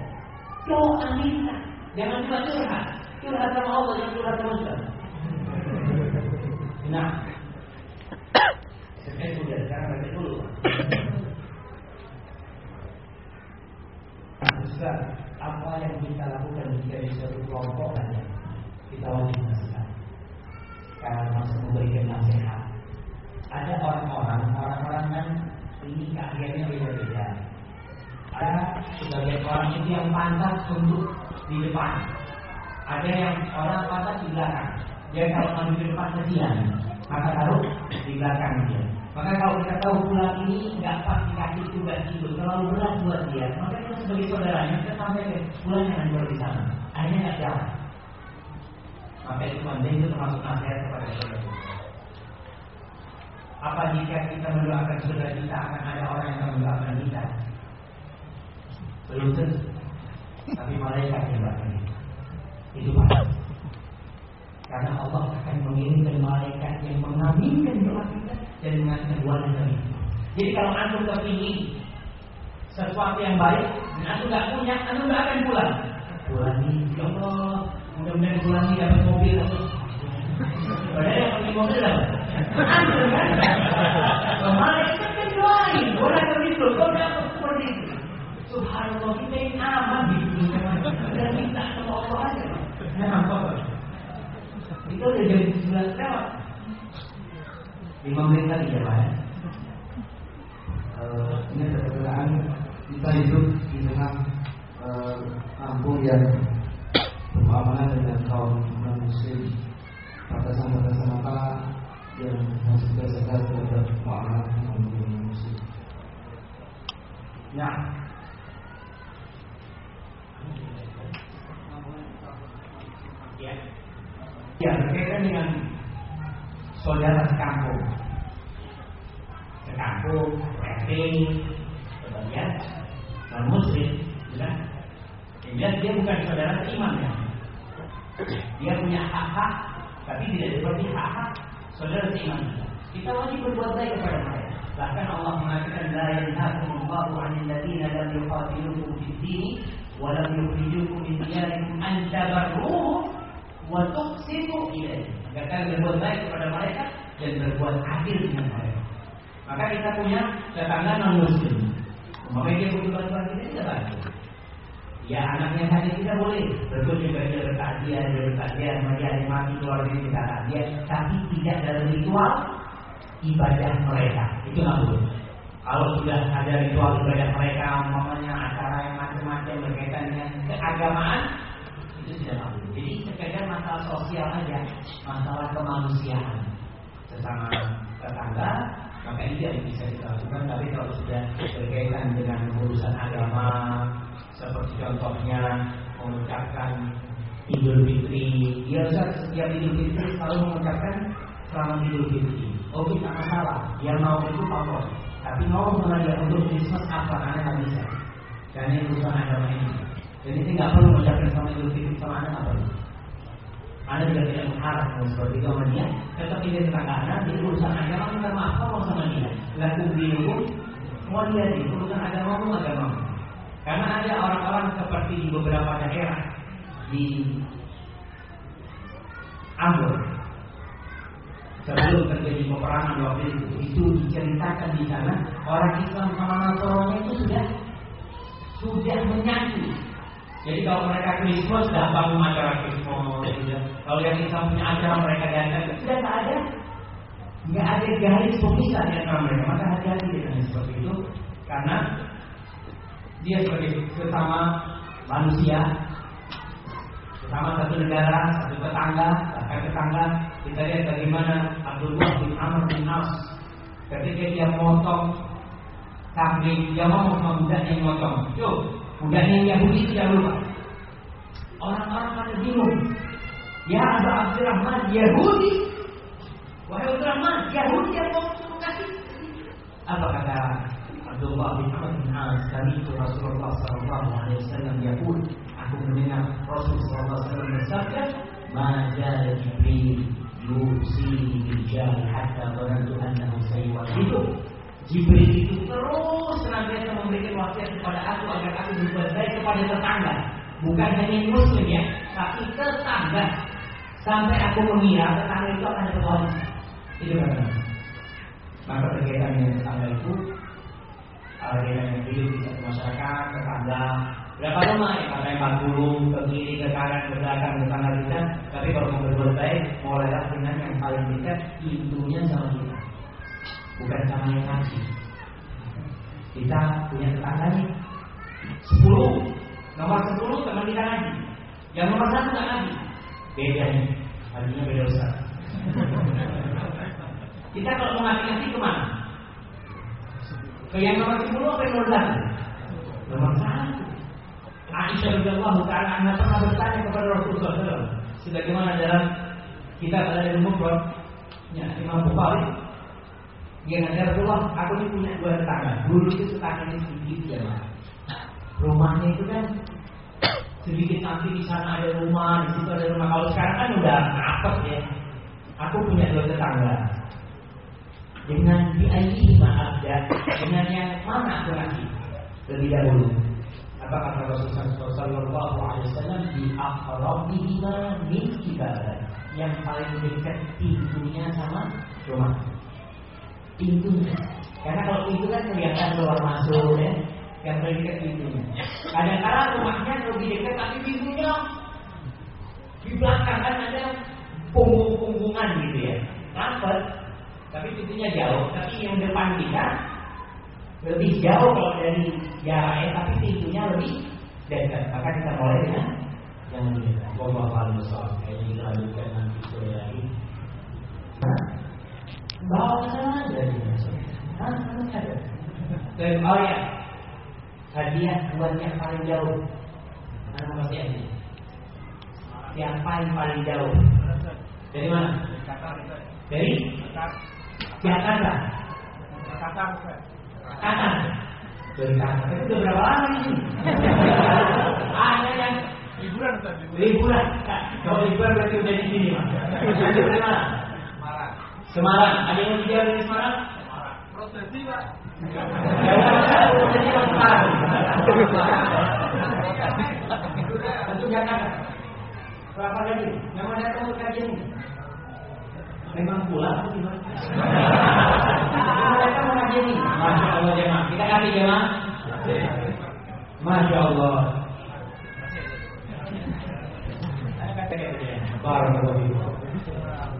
Doa minta. Jangan cuma curhat. Curhat sama Allah jangan curhat sama saudara. Nah, saya sudah sekarang baca dulu. Ustaz, apa yang kita lakukan jika di suatu kelompok saja kita wajib nasihat karena masuk memberikan nasihat. Ada orang-orang, orang-orang yang ini keahliannya beda-beda. Ada sebagian orang itu yang pantas untuk di depan. Ada yang orang pantas di belakang. Dia kalau maju di depan kesian, maka taruh di belakang dia. Maka kalau kita tahu pulang ini nggak pas dikasih tugas itu terlalu berat buat dia, maka kita sebagai saudaranya kita sampaikan pulang jangan jual di sana. Akhirnya nggak jalan. Maka itu penting itu termasuk nasihat kepada saudara. Apa jika kita mendoakan saudara kita akan ada orang yang akan mendoakan kita? Belum tentu. Tapi malaikat yang doakan. Itu pasti. Karena Allah akan mengirimkan malaikat yang mengaminkan doa kita dan mengatakan wala Jadi kalau antum kepingin sesuatu yang baik dan antum nggak punya, antum nggak akan pulang. Pulang ini, ya Allah, mudah-mudahan pulang ini dapat mobil. Padahal yang punya mobil dapat. Antum kan? Malaikat kan doain, orang begitu, kau dapat seperti itu. Subhanallah kita ini aman di dunia, kita minta sama Allah aja. Nah, apa? Itu udah jam 11 lewat. Lima menit lagi ya Pak. Uh, ini ada perbedaan kita hidup di tengah uh, kampung yang bermuamalah dengan kaum non muslim batasan-batasan apa yang kita sadar terhadap muamalah dengan non muslim. Ya. Ya. Ya, berkaitan dengan saudara sekampung. Sekampung, rating, sebagian non muslim, ya. Sehingga dia bukan saudara seiman ya. Dia punya hak-hak, tapi tidak seperti hak-hak saudara seiman. Kita wajib berbuat baik kepada mereka. Bahkan Allah mengatakan la yanhaakumullahu 'anil ladzina lam yuqatilukum fid din wa lam yukhrijukum min diyarikum an tabarruhum wa tuqsitu ilaihim. Agar berbuat baik kepada mereka dan berbuat adil dengan mereka. Maka kita punya tetangga non muslim. Maka dia butuh bantuan kita tidak bantu. Ya anaknya saja kita boleh berkunjung ke dia bertakziah, dia bertakziah, dia mati keluarga kita takziah, tapi tidak dalam ritual ibadah mereka. Itu nggak boleh. Kalau sudah ada ritual ibadah mereka, umpamanya acara yang macam-macam berkaitan dengan keagamaan, itu tidak boleh. Jadi sekedar masalah sosial aja, masalah kemanusiaan sesama tetangga, maka ini yang bisa kita lakukan. Tapi kalau sudah berkaitan dengan urusan agama, seperti contohnya mengucapkan Idul Fitri, dia setiap Idul Fitri selalu mengucapkan selamat Idul Fitri. Oh kita masalah, yang mau itu apa? Tapi mau mengajar untuk Christmas apa? Karena nggak bisa. Karena urusan agama ini. Jadi ini nggak perlu mengucapkan sama Idul Fitri sama anak apa? Anda juga tidak mengharap seperti itu sama dia. Tetap ini tetangga Anda, jadi urusan agama minta maaf kamu sama dia. Laku biru, mau dia di urusan agama mu agama. Karena ada orang-orang seperti di beberapa daerah di Ambon sebelum terjadi peperangan waktu itu itu diceritakan di sana orang Islam sama Nasrani itu sudah sudah menyatu. Jadi kalau mereka Christmas gampang acara Christmas, gitu. kalau yang Islam punya acara mereka datang, sudah tak ada nggak ada garis pemisah di antara mereka. Maka hati-hati dengan seperti itu, karena dia sebagai sesama manusia, sesama satu negara, satu tetangga, bahkan tetangga. Kita lihat bagaimana Abdullah bin Amr bin As ketika dia motong kambing, dia ngomong sama budaknya yang motong. Yuk, budaknya yang Yahudi tidak lupa. Orang-orang pada bingung. Ya Abu Abdurrahman, Yahudi. Wahai Abdurrahman, Yahudi yang mau kasih. Apa kata Abdullah bin Amr bin As, kami itu Rasulullah Sallallahu Alaihi Wasallam Yahud. Aku mendengar Rasul Sallallahu Alaihi Wasallam bersabda, Majal Jibril yusi rijal hatta dhanantu annahu sayuwahidu. Jibril itu terus senantiasa memberikan wasiat kepada aku agar aku berbuat baik kepada tetangga. Bukan hanya muslim ya, tapi tetangga. Sampai aku mengira tetangga itu akan dapat Itu kata. Maka berkaitan dengan tetangga itu, agenda yang hidup di masyarakat, tetangga, Berapa rumah ya? Katanya 40 ke kiri, ke kanan, ke belakang, ke kanan kita. Tapi kalau mau berbuat baik, mulailah dengan yang paling dekat, pintunya sama kita. Bukan sama yang ngaji. Kita punya tetangga nih. 10. Nomor 10 teman kita ngaji. Yang nomor satu nggak ngaji. Beda nih. Artinya beda besar. kita kalau mau ngaji-ngaji ke mana? Ke yang nomor 10 apa yang nomor 1? Nomor 1. Aisyah radhiyallahu taala anha pernah bertanya kepada Rasulullah SAW sebagaimana dalam kitab Al Mufrad ya Imam Bukhari ngajar Rasulullah aku ini punya dua tetangga. Dulu itu tetangganya sedikit ya mas. Rumahnya itu kan sedikit nanti di sana ada rumah di situ ada rumah. Kalau sekarang kan udah apes ya. Aku punya dua tetangga. Dengan biayi maaf ya dengan yang mana aku nanti lebih dahulu. Apa kata Rasulullah Sallallahu Alaihi Wasallam? Di akrabihima min kibaran yang paling dekat pintunya sama rumah pintunya. Karena kalau pintu kan kelihatan keluar masuk ya. Yang paling dekat pintunya. Kadang-kadang rumahnya lebih dekat tapi pintunya di belakang kan ada punggung-punggungan gitu ya. Rapat tapi pintunya jauh. Tapi yang depan kita lebih jauh kalau dari jaraknya tapi pintunya lebih dekat. Maka kita mulai dengan yang Allah paling besar kayaknya kita lanjutkan nanti sore lagi bawa saja di Hah? ada dan oh ya hadiah buat yang paling jauh mana mau kasih hadiah yang paling paling jauh dari mana dari Jakarta Jakarta Kanan. Dari kanan. Itu udah berapa lama ini? Ada yang liburan. Liburan. Kalau liburan berarti udah di sini, Mas. Dari mana? Semarang. Ada yang juga dari Semarang? Prosesi, Pak. Prosesi Semarang. Untuk Jakarta. Berapa lagi? Yang mana datang untuk kajian ini? Memang pulang atau gimana? Mereka mau kajian ini. Masya Allah jemaah. Kita kasih jemaah. Masya Allah.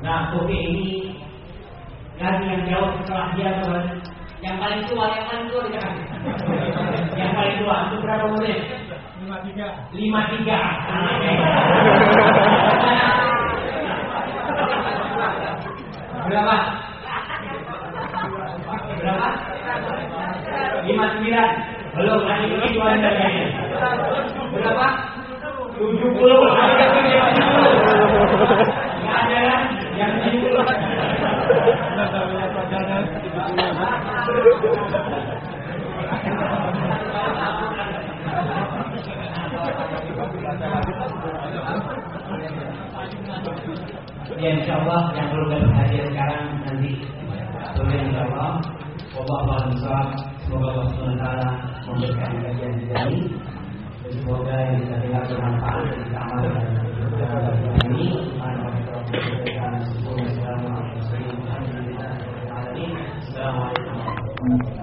Nah, oke ini yang jauh setelah dia. Yang paling tua, yang paling tua kasih. yang paling tua, itu berapa umurnya? Lima tiga. Lima tiga. Berapa? Berapa? Lima sembilan. Belum, lagi begitu anda kayaknya. Berapa? Tujuh puluh. Ada yang tujuh puluh. Nggak ada? Yang tujuh puluh. Ya insya Allah yang perlu berhadiah sekarang nanti sore insya Allah. Allah Allah Semoga Allah SWT memberikan kajian ini. Semoga yang kita dengar bermanfaat dan kita amalkan ini. rồi.